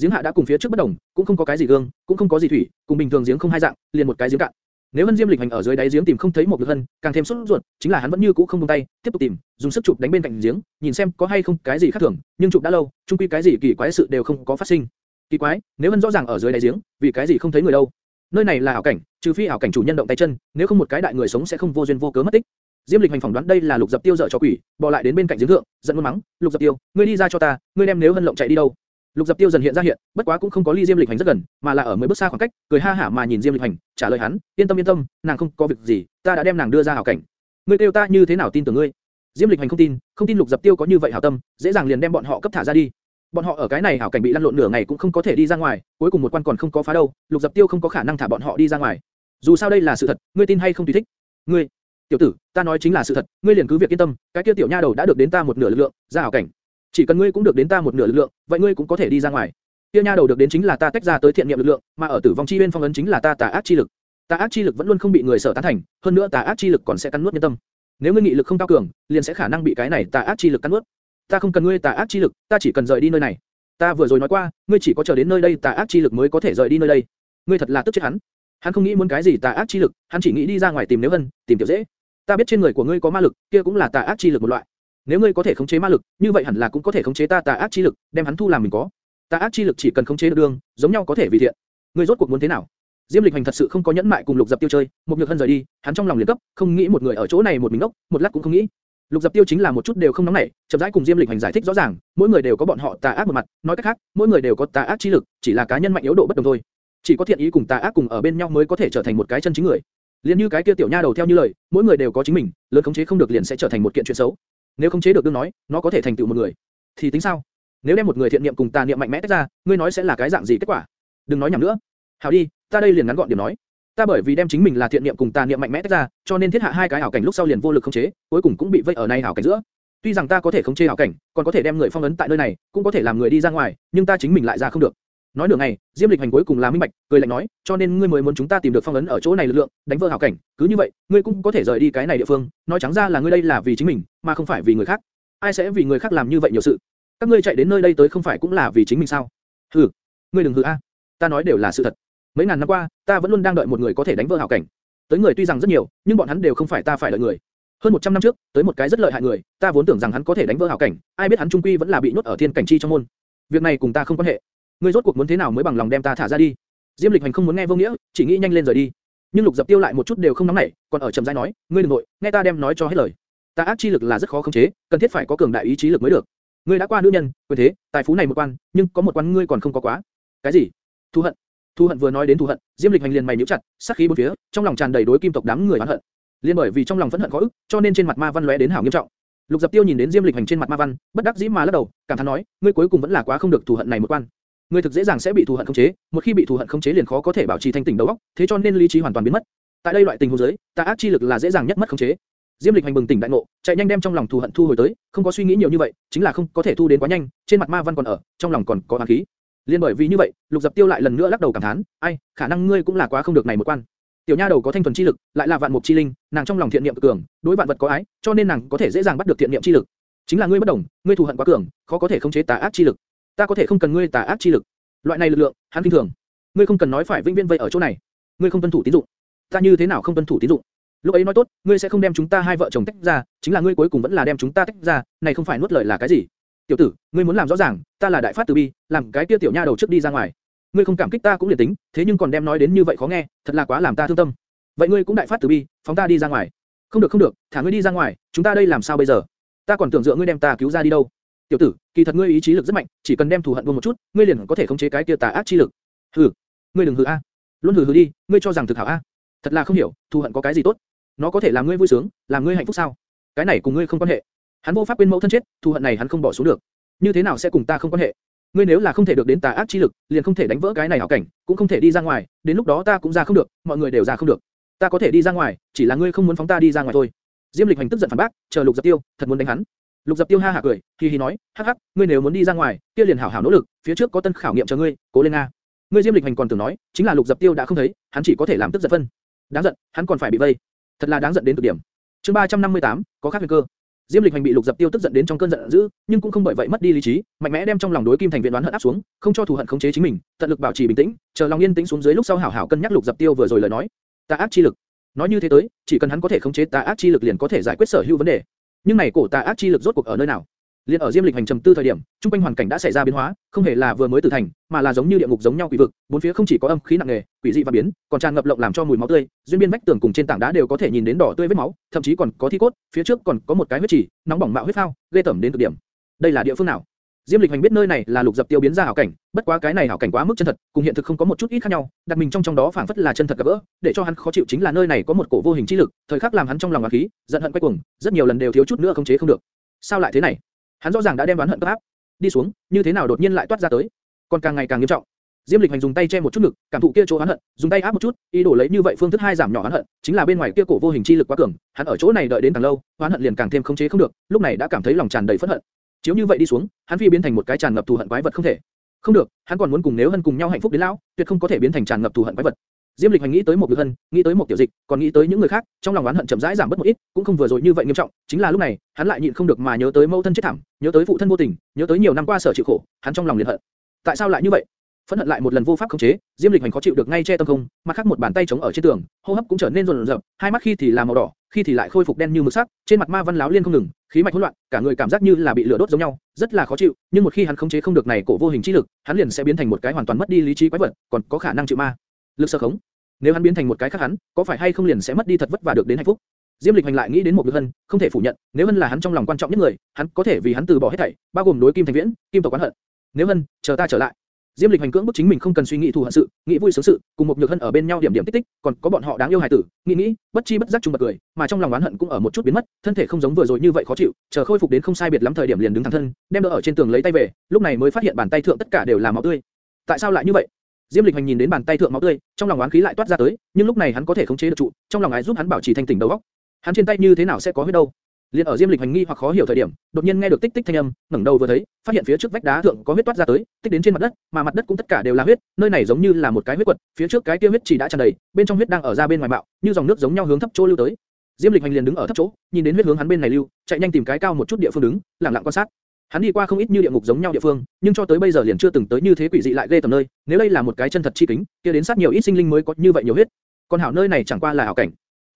giếng hạ đã cùng phía trước bất đồng, cũng không có cái gì gương, cũng không có gì thủy, cùng bình thường giếng không hai dạng, liền một cái giếng cạn. Nếu Hân Diêm Lịch hành ở dưới đáy giếng tìm không thấy một Nhược Hân, càng thêm sốt ruột, chính là hắn vẫn như cũ không buông tay, tiếp tục tìm, dùng sức chụp đánh bên cạnh giếng, nhìn xem có hay không cái gì khác thường, nhưng chụp đã lâu, chung quy cái gì kỳ quái sự đều không có phát sinh. Kỳ quái, nếu Hân rõ ràng ở dưới đáy giếng, vì cái gì không thấy người đâu? Nơi này là ảo cảnh, trừ phi ảo cảnh chủ nhân động tay chân, nếu không một cái đại người sống sẽ không vô duyên vô cớ mất tích. Diêm Lịch hành phỏng đoán đây là Lục Dập Tiêu dở cho quỷ, bỏ lại đến bên cạnh giếng thượng, giận muốn mắng, "Lục Dập Tiêu, ngươi đi ra cho ta, ngươi đem nếu Hân lộng chạy đi đâu?" Lục Dập Tiêu dần hiện ra hiện, bất quá cũng không có ly Diêm Lịch Hành rất gần, mà là ở mấy bước xa khoảng cách, cười ha hả mà nhìn Diêm Lịch Hành, trả lời hắn, yên tâm yên tâm, nàng không có việc gì, ta đã đem nàng đưa ra hảo cảnh. Ngươi kêu ta như thế nào tin tưởng ngươi? Diêm Lịch Hành không tin, không tin Lục Dập Tiêu có như vậy hảo tâm, dễ dàng liền đem bọn họ cấp thả ra đi. Bọn họ ở cái này hảo cảnh bị lăn lộn nửa ngày cũng không có thể đi ra ngoài, cuối cùng một quan còn không có phá đâu, Lục Dập Tiêu không có khả năng thả bọn họ đi ra ngoài. Dù sao đây là sự thật, ngươi tin hay không tùy thích. Ngươi, tiểu tử, ta nói chính là sự thật, ngươi liền cứ việc yên tâm, cái kia tiểu nha đầu đã được đến ta một nửa lực lượng, ra hảo cảnh. Chỉ cần ngươi cũng được đến ta một nửa lực lượng, vậy ngươi cũng có thể đi ra ngoài. Tiêu nha đầu được đến chính là ta tách ra tới thiện niệm lực lượng, mà ở tử vong chi bên phong ấn chính là ta tà ác chi lực. Tà ác chi lực vẫn luôn không bị người sở tán thành, hơn nữa tà ác chi lực còn sẽ cắn nuốt nhân tâm. Nếu ngươi nghị lực không cao cường, liền sẽ khả năng bị cái này tà ác chi lực cắn nuốt. Ta không cần ngươi tà ác chi lực, ta chỉ cần rời đi nơi này. Ta vừa rồi nói qua, ngươi chỉ có chờ đến nơi đây tà ác chi lực mới có thể rời đi nơi đây. Ngươi thật là tức chết hắn. Hắn không nghĩ muốn cái gì tà ác chi lực, hắn chỉ nghĩ đi ra ngoài tìm nếu vân, tìm tiểu dễ. Ta biết trên người của ngươi có ma lực, kia cũng là tà ác chi lực một loại. Nếu ngươi có thể khống chế ma lực, như vậy hẳn là cũng có thể khống chế ta tà ác chi lực, đem hắn thu làm mình có. Tà ác chi lực chỉ cần khống chế được đường, giống nhau có thể vì thiện. Ngươi rốt cuộc muốn thế nào? Diêm Lịch Hành thật sự không có nhẫn mại cùng Lục Dập Tiêu chơi, một nhược hân rời đi, hắn trong lòng liền cấp, không nghĩ một người ở chỗ này một mình ngốc một lát cũng không nghĩ. Lục Dập Tiêu chính là một chút đều không nóng nảy, chậm rãi cùng Diêm Lịch Hành giải thích rõ ràng, mỗi người đều có bọn họ tà ác một mặt, nói cách khác, mỗi người đều có tà ác chi lực, chỉ là cá nhân mạnh yếu độ bất đồng thôi. Chỉ có thiện ý cùng tà ác cùng ở bên nhau mới có thể trở thành một cái chân chính người. Liên như cái kia tiểu nha đầu theo như lời, mỗi người đều có chính mình, lớn khống chế không được liền sẽ trở thành một kiện chuyện xấu. Nếu không chế được đương nói, nó có thể thành tựu một người. Thì tính sao? Nếu đem một người thiện niệm cùng tà niệm mạnh mẽ tách ra, ngươi nói sẽ là cái dạng gì kết quả? Đừng nói nhảm nữa. Hảo đi, ta đây liền ngắn gọn điểm nói. Ta bởi vì đem chính mình là thiện niệm cùng tà niệm mạnh mẽ tách ra, cho nên thiết hạ hai cái ảo cảnh lúc sau liền vô lực khống chế, cuối cùng cũng bị vây ở này ảo cảnh giữa. Tuy rằng ta có thể khống chế ảo cảnh, còn có thể đem người phong ấn tại nơi này, cũng có thể làm người đi ra ngoài, nhưng ta chính mình lại ra không được. Nói nửa ngày, Diêm Lịch Hành cuối cùng là minh bạch, cười lạnh nói, cho nên ngươi mới muốn chúng ta tìm được phong ấn ở chỗ này lực lượng, đánh vỡ hảo cảnh, cứ như vậy, ngươi cũng có thể rời đi cái này địa phương, nói trắng ra là ngươi đây là vì chính mình, mà không phải vì người khác. Ai sẽ vì người khác làm như vậy nhiều sự? Các ngươi chạy đến nơi đây tới không phải cũng là vì chính mình sao? Hừ, ngươi đừng hừ a, ta nói đều là sự thật. Mấy ngàn năm qua, ta vẫn luôn đang đợi một người có thể đánh vỡ hảo cảnh. Tới người tuy rằng rất nhiều, nhưng bọn hắn đều không phải ta phải đợi người. Hơn 100 năm trước, tới một cái rất lợi hại người, ta vốn tưởng rằng hắn có thể đánh vỡ hảo cảnh, ai biết hắn trung quy vẫn là bị nhốt ở thiên cảnh chi trong môn. Việc này cùng ta không quan hệ. Ngươi rốt cuộc muốn thế nào mới bằng lòng đem ta thả ra đi? Diêm Lịch Hành không muốn nghe vô nghĩa, chỉ nghĩ nhanh lên rời đi. Nhưng Lục Dập Tiêu lại một chút đều không nóng nảy, còn ở trầm rãi nói, ngươi đừng nội, nghe ta đem nói cho hết lời. Ta ác chi lực là rất khó khống chế, cần thiết phải có cường đại ý chí lực mới được. Ngươi đã qua nữ nhân, quyền thế, tài phú này một quan, nhưng có một quan ngươi còn không có quá. Cái gì? Thu hận. Thu hận vừa nói đến thu hận, Diêm Lịch Hành liền mày nhíu chặt, sát khí bốn phía, trong lòng tràn đầy đối kim tộc đám người oán hận. Liên bởi vì trong lòng phẫn hận khó ức, cho nên trên mặt ma văn lóe đến hảo nghiêm trọng. Lục Dập Tiêu nhìn đến Diêm Lịch Hành trên mặt ma văn, bất đắc dĩ mà lắc đầu, cảm thán nói, ngươi cuối cùng vẫn là quá không được thù hận này một quan. Ngươi thực dễ dàng sẽ bị thù hận khống chế, một khi bị thù hận khống chế liền khó có thể bảo trì thanh tỉnh đầu óc, thế cho nên lý trí hoàn toàn biến mất. Tại đây loại tình huống dưới, tà ác chi lực là dễ dàng nhất mất khống chế. Diêm Lịch Hành bừng tỉnh đại ngộ, chạy nhanh đem trong lòng thù hận thu hồi tới, không có suy nghĩ nhiều như vậy, chính là không có thể thu đến quá nhanh, trên mặt ma văn còn ở, trong lòng còn có oán khí. Liên bởi vì như vậy, Lục Dập Tiêu lại lần nữa lắc đầu cảm thán, ai, khả năng ngươi cũng là quá không được này một quan. Tiểu nha đầu có thanh thuần chi lực, lại là vạn mục chi linh, nàng trong lòng thiện niệm cực cường, đối vạn vật có ái, cho nên nàng có thể dễ dàng bắt được thiện niệm chi lực. Chính là ngươi bất đồng, ngươi thù hận quá cường, khó có thể khống chế tà ác chi lực. Ta có thể không cần ngươi tà ác chi lực. Loại này lực lượng, hắn kinh thường. Ngươi không cần nói phải vĩnh viễn vây ở chỗ này. Ngươi không tuân thủ tín dụng. Ta như thế nào không tuân thủ tín dụng? Lúc ấy nói tốt, ngươi sẽ không đem chúng ta hai vợ chồng tách ra, chính là ngươi cuối cùng vẫn là đem chúng ta tách ra, này không phải nuốt lời là cái gì? Tiểu tử, ngươi muốn làm rõ ràng, ta là đại phát từ bi, làm cái kia tiểu nha đầu trước đi ra ngoài. Ngươi không cảm kích ta cũng liền tính, thế nhưng còn đem nói đến như vậy khó nghe, thật là quá làm ta thương tâm. Vậy ngươi cũng đại phát từ bi, phóng ta đi ra ngoài. Không được không được, thả ngươi đi ra ngoài, chúng ta đây làm sao bây giờ? Ta còn tưởng dựa ngươi đem ta cứu ra đi đâu? Tiểu tử, kỳ thật ngươi ý chí lực rất mạnh, chỉ cần đem thù hận buông một chút, ngươi liền có thể khống chế cái kia tà ác chi lực. Hừ, ngươi đừng hừ a, luôn hừ hừ đi, ngươi cho rằng thực hảo a? Thật là không hiểu, thù hận có cái gì tốt? Nó có thể làm ngươi vui sướng, làm ngươi hạnh phúc sao? Cái này cùng ngươi không quan hệ. Hắn vô pháp quên mẫu thân chết, thù hận này hắn không bỏ xuống được. Như thế nào sẽ cùng ta không quan hệ? Ngươi nếu là không thể được đến tà ác chi lực, liền không thể đánh vỡ cái này hảo cảnh, cũng không thể đi ra ngoài, đến lúc đó ta cũng ra không được, mọi người đều ra không được. Ta có thể đi ra ngoài, chỉ là ngươi không muốn phóng ta đi ra ngoài thôi. Diêm Lịch Hành tức giận phản bác, chờ Lục Dập Tiêu, thật muốn đánh hắn. Lục Dập Tiêu ha hả cười, hi hi nói, hắc hắc, ngươi nếu muốn đi ra ngoài, kia liền hảo hảo nỗ lực, phía trước có tân khảo nghiệm chờ ngươi, cố lên a. Ngươi Diêm Lịch Hành còn tưởng nói, chính là Lục Dập Tiêu đã không thấy, hắn chỉ có thể làm tức giận phân. Đáng giận, hắn còn phải bị vây. Thật là đáng giận đến cực điểm. Chương 358, có khác huyền cơ. Diêm Lịch Hành bị Lục Dập Tiêu tức giận đến trong cơn giận dữ, nhưng cũng không bởi vậy mất đi lý trí, mạnh mẽ đem trong lòng đối Kim Thành Viện đoán hận áp xuống, không cho thù hận khống chế chính mình, tận lực bảo trì bình tĩnh, chờ lòng yên tĩnh xuống dưới lúc sau hảo hảo cân nhắc Lục Dập Tiêu vừa rồi lời nói. Ta ác chi lực. Nói như thế tới, chỉ cần hắn có thể khống chế ta ác chi lực liền có thể giải quyết sở hữu vấn đề. Nhưng này cổ tà ác chi lực rốt cuộc ở nơi nào? Liên ở Diêm Lịch hành trầm tư thời điểm, trung quanh hoàn cảnh đã xảy ra biến hóa, không hề là vừa mới tử thành, mà là giống như địa ngục giống nhau quỷ vực, bốn phía không chỉ có âm khí nặng nề, quỷ dị và biến, còn tràn ngập lộng làm cho mùi máu tươi, duyên biên vách tường cùng trên tảng đá đều có thể nhìn đến đỏ tươi vết máu, thậm chí còn có thi cốt, phía trước còn có một cái huyết chỉ, nóng bỏng mạo huyết phao, ghê tởm đến cực điểm. Đây là địa phương nào? Diêm Lịch Hành biết nơi này là lục dập tiêu biến ra hảo cảnh, bất quá cái này hảo cảnh quá mức chân thật, cùng hiện thực không có một chút ít khác nhau, đặt mình trong trong đó phảng phất là chân thật gặp gỡ, để cho hắn khó chịu chính là nơi này có một cổ vô hình chi lực, thời khắc làm hắn trong lòng oán khí, giận hận quay cuồng, rất nhiều lần đều thiếu chút nữa không chế không được. Sao lại thế này? Hắn rõ ràng đã đem đoán hận cấp áp, đi xuống, như thế nào đột nhiên lại toát ra tới, còn càng ngày càng nghiêm trọng. Diêm Lịch Hành dùng tay che một chút ngực, cảm thụ kia chỗ oán hận, dùng tay áp một chút, ý đồ lấy như vậy phương thức hai giảm nhỏ oán hận, chính là bên ngoài kia cổ vô hình chi lực quá cường, hắn ở chỗ này đợi đến càng lâu, oán hận liền càng thêm không chế không được, lúc này đã cảm thấy lòng tràn đầy phẫn hận. Chiếu như vậy đi xuống, hắn phi biến thành một cái tràn ngập thù hận quái vật không thể. Không được, hắn còn muốn cùng nếu hân cùng nhau hạnh phúc đến lão, tuyệt không có thể biến thành tràn ngập thù hận quái vật. Diêm Lịch Hành nghĩ tới một Nhược Hân, nghĩ tới một Tiểu Dịch, còn nghĩ tới những người khác, trong lòng oán hận chậm rãi giảm bớt một ít, cũng không vừa rồi như vậy nghiêm trọng. Chính là lúc này, hắn lại nhịn không được mà nhớ tới mẫu thân chết thảm, nhớ tới phụ thân vô tình, nhớ tới nhiều năm qua sở chịu khổ, hắn trong lòng liền hận. Tại sao lại như vậy? Phẫn hận lại một lần vô pháp khống chế, Diêm Lịch Hành khó chịu được ngay che tâm không, mặt khác một bàn tay chống ở trên tường, hô hấp cũng trở nên rồn rập, hai mắt khi thì là màu đỏ, khi thì lại khôi phục đen như mực sắc, trên mặt ma văn láo liên không ngừng, khí mạch hỗn loạn, cả người cảm giác như là bị lửa đốt giống nhau, rất là khó chịu. Nhưng một khi hắn khống chế không được này cổ vô hình chi lực, hắn liền sẽ biến thành một cái hoàn toàn mất đi lý trí quái vật, còn có khả năng chịu ma lực sơ khống. Nếu hắn biến thành một cái khác hắn, có phải hay không liền sẽ mất đi thật vất vả được đến hạnh phúc? Diêm Lịch Hành lại nghĩ đến một Nhược Hân, không thể phủ nhận, nếu Hân là hắn trong lòng quan trọng nhất người, hắn có thể vì hắn từ bỏ hết thảy, bao gồm đối Kim Thành Viễn, Kim tộc quán hận. Nếu Hân, chờ ta trở lại. Diêm Lịch hành cưỡng bức chính mình không cần suy nghĩ thù hận sự, nghĩ vui sướng sự, cùng một nhược hân ở bên nhau điểm điểm tích tích, còn có bọn họ đáng yêu hài tử, nghĩ nghĩ, bất chi bất giác chung bật cười, mà trong lòng oán hận cũng ở một chút biến mất, thân thể không giống vừa rồi như vậy khó chịu, chờ khôi phục đến không sai biệt lắm thời điểm liền đứng thẳng thân, đem đỡ ở trên tường lấy tay về, lúc này mới phát hiện bàn tay thượng tất cả đều là máu tươi. Tại sao lại như vậy? Diêm Lịch Hành nhìn đến bàn tay thượng máu tươi, trong lòng oán khí lại toát ra tới, nhưng lúc này hắn có thể khống chế được trụ, trong lòng ái giúp hắn bảo trì thanh tỉnh đầu óc. Hắn trên tay như thế nào sẽ có huyết đâu? Liên ở Diêm Lịch hành nghi hoặc khó hiểu thời điểm, đột nhiên nghe được tích tích thanh âm, ngẩng đầu vừa thấy, phát hiện phía trước vách đá thượng có huyết toát ra tới, tích đến trên mặt đất, mà mặt đất cũng tất cả đều là huyết, nơi này giống như là một cái huyết quật, phía trước cái kia huyết chỉ đã tràn đầy, bên trong huyết đang ở ra bên ngoài bạo, như dòng nước giống nhau hướng thấp chỗ lưu tới. Diêm Lịch hành liền đứng ở thấp chỗ, nhìn đến huyết hướng hắn bên này lưu, chạy nhanh tìm cái cao một chút địa phương đứng, lặng lặng quan sát. Hắn đi qua không ít như địa ngục giống nhau địa phương, nhưng cho tới bây giờ liền chưa từng tới như thế quỷ dị lại ghê tầm nơi. Nếu đây là một cái chân thật chi kính, kia đến sát nhiều ít sinh linh mới có như vậy nhiều huyết. Còn hảo nơi này chẳng qua là ảo cảnh.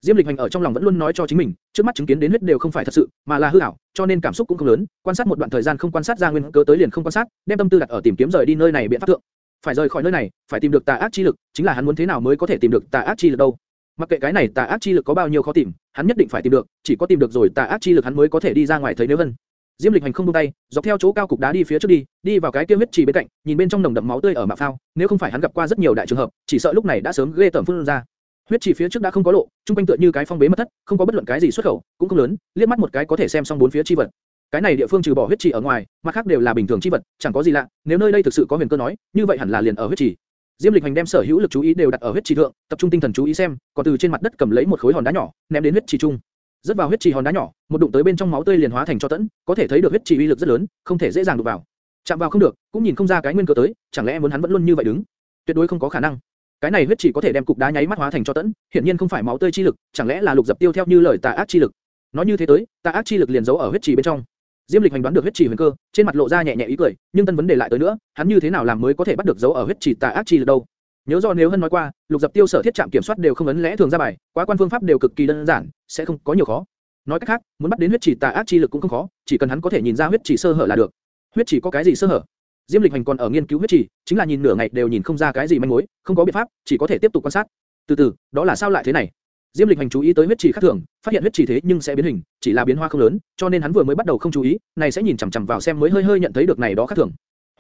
Diêm Lịch Hành ở trong lòng vẫn luôn nói cho chính mình, trước mắt chứng kiến đến huyết đều không phải thật sự, mà là hư ảo, cho nên cảm xúc cũng không lớn, quan sát một đoạn thời gian không quan sát ra nguyên cớ tới liền không quan sát, đem tâm tư đặt ở tìm kiếm rời đi nơi này biện pháp thượng. Phải rời khỏi nơi này, phải tìm được tà ác chi lực, chính là hắn muốn thế nào mới có thể tìm được tà ác chi lực đâu. Mặc kệ cái này tà ác chi lực có bao nhiêu khó tìm, hắn nhất định phải tìm được, chỉ có tìm được rồi tà ác chi lực hắn mới có thể đi ra ngoài thấy nếu vân. Diêm Lịch Hành không buông tay, dọc theo chỗ cao cục đá đi phía trước đi, đi vào cái kia huyết trì bên cạnh, nhìn bên trong nồng đậm máu tươi ở mạ phao, nếu không phải hắn gặp qua rất nhiều đại trường hợp, chỉ sợ lúc này đã sớm ghê tởm phun ra. Huyết chỉ phía trước đã không có lộ, trung quanh tựa như cái phong bế mất thất, không có bất luận cái gì xuất khẩu, cũng không lớn, liếc mắt một cái có thể xem xong bốn phía chi vật. Cái này địa phương trừ bỏ huyết chỉ ở ngoài, mặt khác đều là bình thường chi vật, chẳng có gì lạ. Nếu nơi đây thực sự có huyền cơ nói, như vậy hẳn là liền ở huyết chỉ. Diêm Lịch Hành đem sở hữu lực chú ý đều đặt ở huyết chỉ thượng, tập trung tinh thần chú ý xem, còn từ trên mặt đất cầm lấy một khối hòn đá nhỏ, ném đến huyết chỉ trung. Rất vào huyết chỉ hòn đá nhỏ, một đụng tới bên trong máu tươi liền hóa thành cho tẫn, có thể thấy được huyết chỉ uy lực rất lớn, không thể dễ dàng đụng vào. Chạm vào không được, cũng nhìn không ra cái nguyên cơ tới, chẳng lẽ muốn hắn vẫn luôn như vậy đứng? Tuyệt đối không có khả năng. Cái này huyết chỉ có thể đem cục đá nháy mắt hóa thành cho tẫn, hiển nhiên không phải máu tươi chi lực, chẳng lẽ là lục dập tiêu theo như lời tà ác chi lực. Nói như thế tới, tà ác chi lực liền giấu ở huyết chỉ bên trong. Diêm Lịch hành đoán được huyết chỉ huyền cơ, trên mặt lộ ra nhẹ nhẹ ý cười, nhưng tân vấn đề lại tới nữa, hắn như thế nào làm mới có thể bắt được giấu ở huyết chỉ tà ác chi lực đâu? Nhớ do nếu hân nói qua, lục dập tiêu sở thiết trạm kiểm soát đều không ấn lẽ thường ra bài, quá quan phương pháp đều cực kỳ đơn giản, sẽ không có nhiều khó. Nói cách khác, muốn bắt đến huyết chỉ tà ác chi lực cũng không khó, chỉ cần hắn có thể nhìn ra huyết chỉ sơ hở là được. Huyết chỉ có cái gì sơ hở? Diêm Lịch Hành còn ở nghiên cứu huyết chỉ, chính là nhìn nửa ngày đều nhìn không ra cái gì manh mối, không có biện pháp, chỉ có thể tiếp tục quan sát. Từ từ, đó là sao lại thế này? Diêm Lịch Hành chú ý tới huyết chỉ khác thường, phát hiện huyết chỉ thế nhưng sẽ biến hình, chỉ là biến hóa không lớn, cho nên hắn vừa mới bắt đầu không chú ý, này sẽ nhìn chằm chằm vào xem mới hơi hơi nhận thấy được này đó khác thường.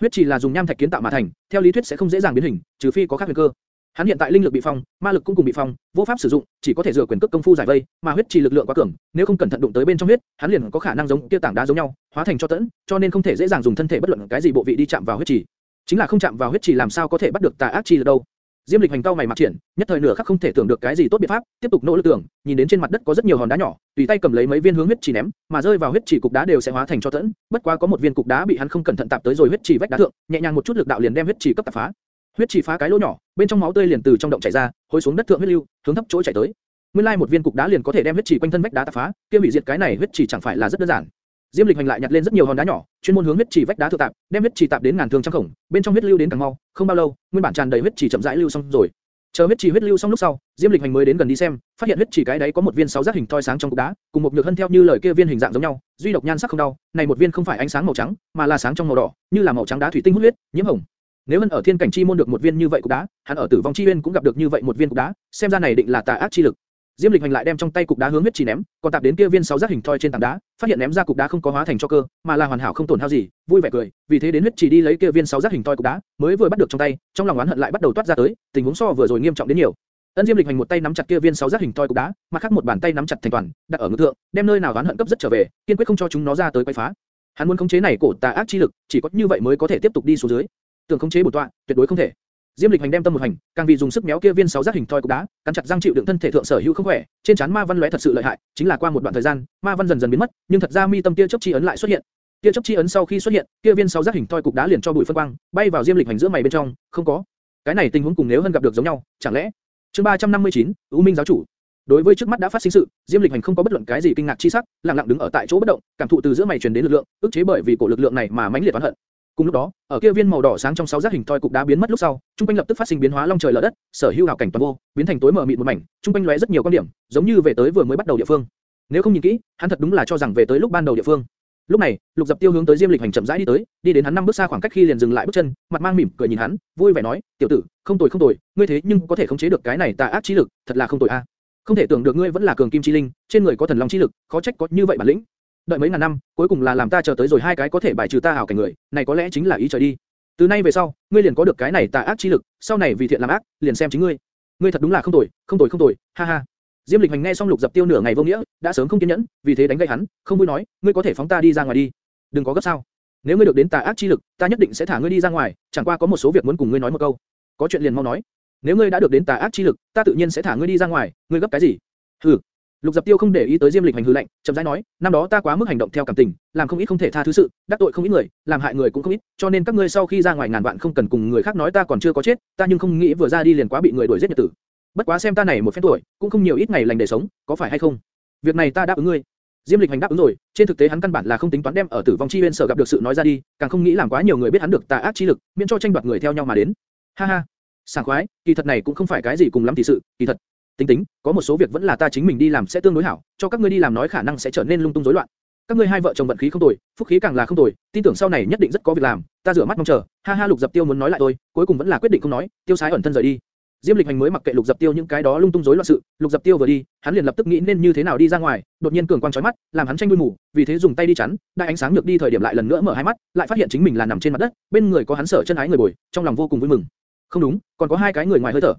Huyết chỉ là dùng nham thạch kiến tạo mà thành, theo lý thuyết sẽ không dễ dàng biến hình, trừ phi có khác huyền cơ. Hắn hiện tại linh lực bị phong, ma lực cũng cùng bị phong, vô pháp sử dụng, chỉ có thể dựa quyền cước công phu giải vây, mà huyết trì lực lượng quá cường, nếu không cẩn thận đụng tới bên trong huyết, hắn liền có khả năng giống kia tảng đá giống nhau, hóa thành cho tẫn, cho nên không thể dễ dàng dùng thân thể bất luận cái gì bộ vị đi chạm vào huyết trì. Chính là không chạm vào huyết trì làm sao có thể bắt được tà ác trì lực đâu? Diêm Lịch hành cao mày mặc triển, nhất thời nửa khắc không thể tưởng được cái gì tốt biện pháp, tiếp tục nỗ lực tưởng, nhìn đến trên mặt đất có rất nhiều hòn đá nhỏ, tùy tay cầm lấy mấy viên hướng huyết chỉ ném, mà rơi vào huyết chỉ cục đá đều sẽ hóa thành cho tẫn. Bất quá có một viên cục đá bị hắn không cẩn thận tạp tới rồi huyết chỉ vách đá thượng, nhẹ nhàng một chút lực đạo liền đem huyết chỉ cấp tạp phá. Huyết chỉ phá cái lỗ nhỏ, bên trong máu tươi liền từ trong động chảy ra, hối xuống đất thượng huyết lưu, hướng thấp chỗ chảy tới. Nguyên lai một viên cục đá liền có thể đem huyết chỉ quanh thân vách đá tạc phá, kia hủy diệt cái này huyết chỉ chẳng phải là rất đơn giản. Diêm Lịch hành lại nhặt lên rất nhiều hòn đá nhỏ, chuyên môn hướng huyết chỉ vách đá thượng tạp, đem huyết chỉ tạp đến ngàn thương trăm khổng, bên trong huyết lưu đến càng mau, không bao lâu, nguyên bản tràn đầy huyết chỉ chậm rãi lưu xong rồi. Chờ huyết chỉ huyết lưu xong lúc sau, Diêm Lịch Hành mới đến gần đi xem, phát hiện huyết chỉ cái đấy có một viên sáu giác hình thoi sáng trong cục đá, cùng một nhược hân theo như lời kia viên hình dạng giống nhau, duy độc nhan sắc không đau, này một viên không phải ánh sáng màu trắng, mà là sáng trong màu đỏ, như là màu trắng đá thủy tinh hút huyết, nhiễm hồng. Nếu hắn ở thiên cảnh chi môn được một viên như vậy cục đá, hắn ở tử vong chi uyên cũng gặp được như vậy một viên cục đá, xem ra này định là tà ác chi lực. Diêm Lịch Hành lại đem trong tay cục đá hướng huyết chỉ ném, còn tạp đến kia viên sáu giác hình thoi trên tảng đá, phát hiện ném ra cục đá không có hóa thành cho cơ, mà là hoàn hảo không tổn hao gì, vui vẻ cười, vì thế đến huyết chỉ đi lấy kia viên sáu giác hình thoi cục đá, mới vừa bắt được trong tay, trong lòng oán hận lại bắt đầu toát ra tới, tình huống so vừa rồi nghiêm trọng đến nhiều. Ân Diêm Lịch Hành một tay nắm chặt kia viên sáu giác hình thoi cục đá, mặt khác một bàn tay nắm chặt thành toàn, đặt ở ngực thượng, đem nơi nào oán hận cấp rất trở về, kiên quyết không cho chúng nó ra tới quấy phá. Hắn muốn khống chế này cổ tà ác chi lực, chỉ có như vậy mới có thể tiếp tục đi xuống dưới. Tưởng khống chế bổn tọa, tuyệt đối không thể. Diêm Lịch Hành đem tâm một hành, càng vì dùng sức méo kia viên sáu giác hình thoi cục đá, cắn chặt răng chịu đựng thân thể thượng sở hữu không khỏe, trên trán ma văn lóe thật sự lợi hại, chính là qua một đoạn thời gian, ma văn dần dần biến mất, nhưng thật ra mi tâm tia chớp chi ấn lại xuất hiện. Tia chớp chi ấn sau khi xuất hiện, kia viên sáu giác hình thoi cục đá liền cho bụi phân quang, bay vào Diêm Lịch Hành giữa mày bên trong, không có. Cái này tình huống cùng nếu hơn gặp được giống nhau, chẳng lẽ Chương 359, U Minh giáo chủ. Đối với trước mắt đã phát sinh sự, Diêm Lịch Hành không có bất luận cái gì kinh ngạc chi sắc, lặng lặng đứng ở tại chỗ bất động, cảm thụ từ giữa mày truyền đến lực lượng, ức chế bởi vì cổ lực lượng này mà mãnh liệt oán hận. Cùng lúc đó, ở kia viên màu đỏ sáng trong sáu giác hình thoi cục đá biến mất lúc sau, trung quanh lập tức phát sinh biến hóa long trời lở đất, sở hữu hào cảnh toàn vô, biến thành tối mờ mịt một mảnh, trung quanh lóe rất nhiều quan điểm, giống như về tới vừa mới bắt đầu địa phương. Nếu không nhìn kỹ, hắn thật đúng là cho rằng về tới lúc ban đầu địa phương. Lúc này, Lục Dập Tiêu hướng tới Diêm Lịch Hành chậm rãi đi tới, đi đến hắn năm bước xa khoảng cách khi liền dừng lại bước chân, mặt mang mỉm cười nhìn hắn, vui vẻ nói, "Tiểu tử, không tồi không tồi, ngươi thế nhưng có thể khống chế được cái này tà ác chi lực, thật là không tồi a. Không thể tưởng được ngươi vẫn là cường kim chi linh, trên người có thần long chi lực, khó trách có như vậy bản lĩnh. Đợi mấy ngàn năm, cuối cùng là làm ta chờ tới rồi hai cái có thể bài trừ ta hảo cảnh người, này có lẽ chính là ý trời đi. Từ nay về sau, ngươi liền có được cái này tà ác chi lực, sau này vì thiện làm ác, liền xem chính ngươi. Ngươi thật đúng là không tồi, không tồi không tồi, ha ha." Diêm Lịch Hành nghe xong Lục Dập Tiêu nửa ngày vô nghĩa, đã sớm không kiên nhẫn, vì thế đánh gãy hắn, không vui nói, ngươi có thể phóng ta đi ra ngoài đi đừng có gấp sao. Nếu ngươi được đến tà ác chi lực, ta nhất định sẽ thả ngươi đi ra ngoài, chẳng qua có một số việc muốn cùng ngươi nói một câu. Có chuyện liền mau nói. Nếu ngươi đã được đến tà ác chi lực, ta tự nhiên sẽ thả ngươi đi ra ngoài, ngươi gấp cái gì? Hừ. Lục Dập Tiêu không để ý tới Diêm Lịch hành hư lệnh, chậm rãi nói, năm đó ta quá mức hành động theo cảm tình, làm không ít không thể tha thứ sự, đắc tội không ít người, làm hại người cũng không ít, cho nên các ngươi sau khi ra ngoài ngàn vạn không cần cùng người khác nói ta còn chưa có chết, ta nhưng không nghĩ vừa ra đi liền quá bị người đuổi giết nhật tử. Bất quá xem ta này một phen tuổi, cũng không nhiều ít ngày lành để sống, có phải hay không? Việc này ta đáp ứng ngươi. Diêm Lịch Hành đáp ứng rồi, trên thực tế hắn căn bản là không tính toán đem ở Tử vong chi viên sở gặp được sự nói ra đi, càng không nghĩ làm quá nhiều người biết hắn được tà ác chi lực, miễn cho tranh đoạt người theo nhau mà đến. Ha ha, sảng khoái, kỳ thật này cũng không phải cái gì cùng lắm thì sự, kỳ thật. Tính tính, có một số việc vẫn là ta chính mình đi làm sẽ tương đối hảo, cho các ngươi đi làm nói khả năng sẽ trở nên lung tung rối loạn. Các ngươi hai vợ chồng vận khí không tồi, phúc khí càng là không tồi, tin tưởng sau này nhất định rất có việc làm, ta rửa mắt mong chờ. Ha ha Lục Dập Tiêu muốn nói lại tôi, cuối cùng vẫn là quyết định không nói, tiêu sái ẩn thân rời đi. Diêm Lịch Hành mới mặc kệ Lục Dập Tiêu những cái đó lung tung rối loạn sự, Lục Dập Tiêu vừa đi, hắn liền lập tức nghĩ nên như thế nào đi ra ngoài, đột nhiên cường quang chói mắt, làm hắn tranh đuôi mù, vì thế dùng tay đi chắn, đại ánh sáng nhược đi thời điểm lại lần nữa mở hai mắt, lại phát hiện chính mình là nằm trên mặt đất, bên người có hắn sở chân ái người bồi, trong lòng vô cùng vui mừng. Không đúng, còn có hai cái người ngoài hơi thở.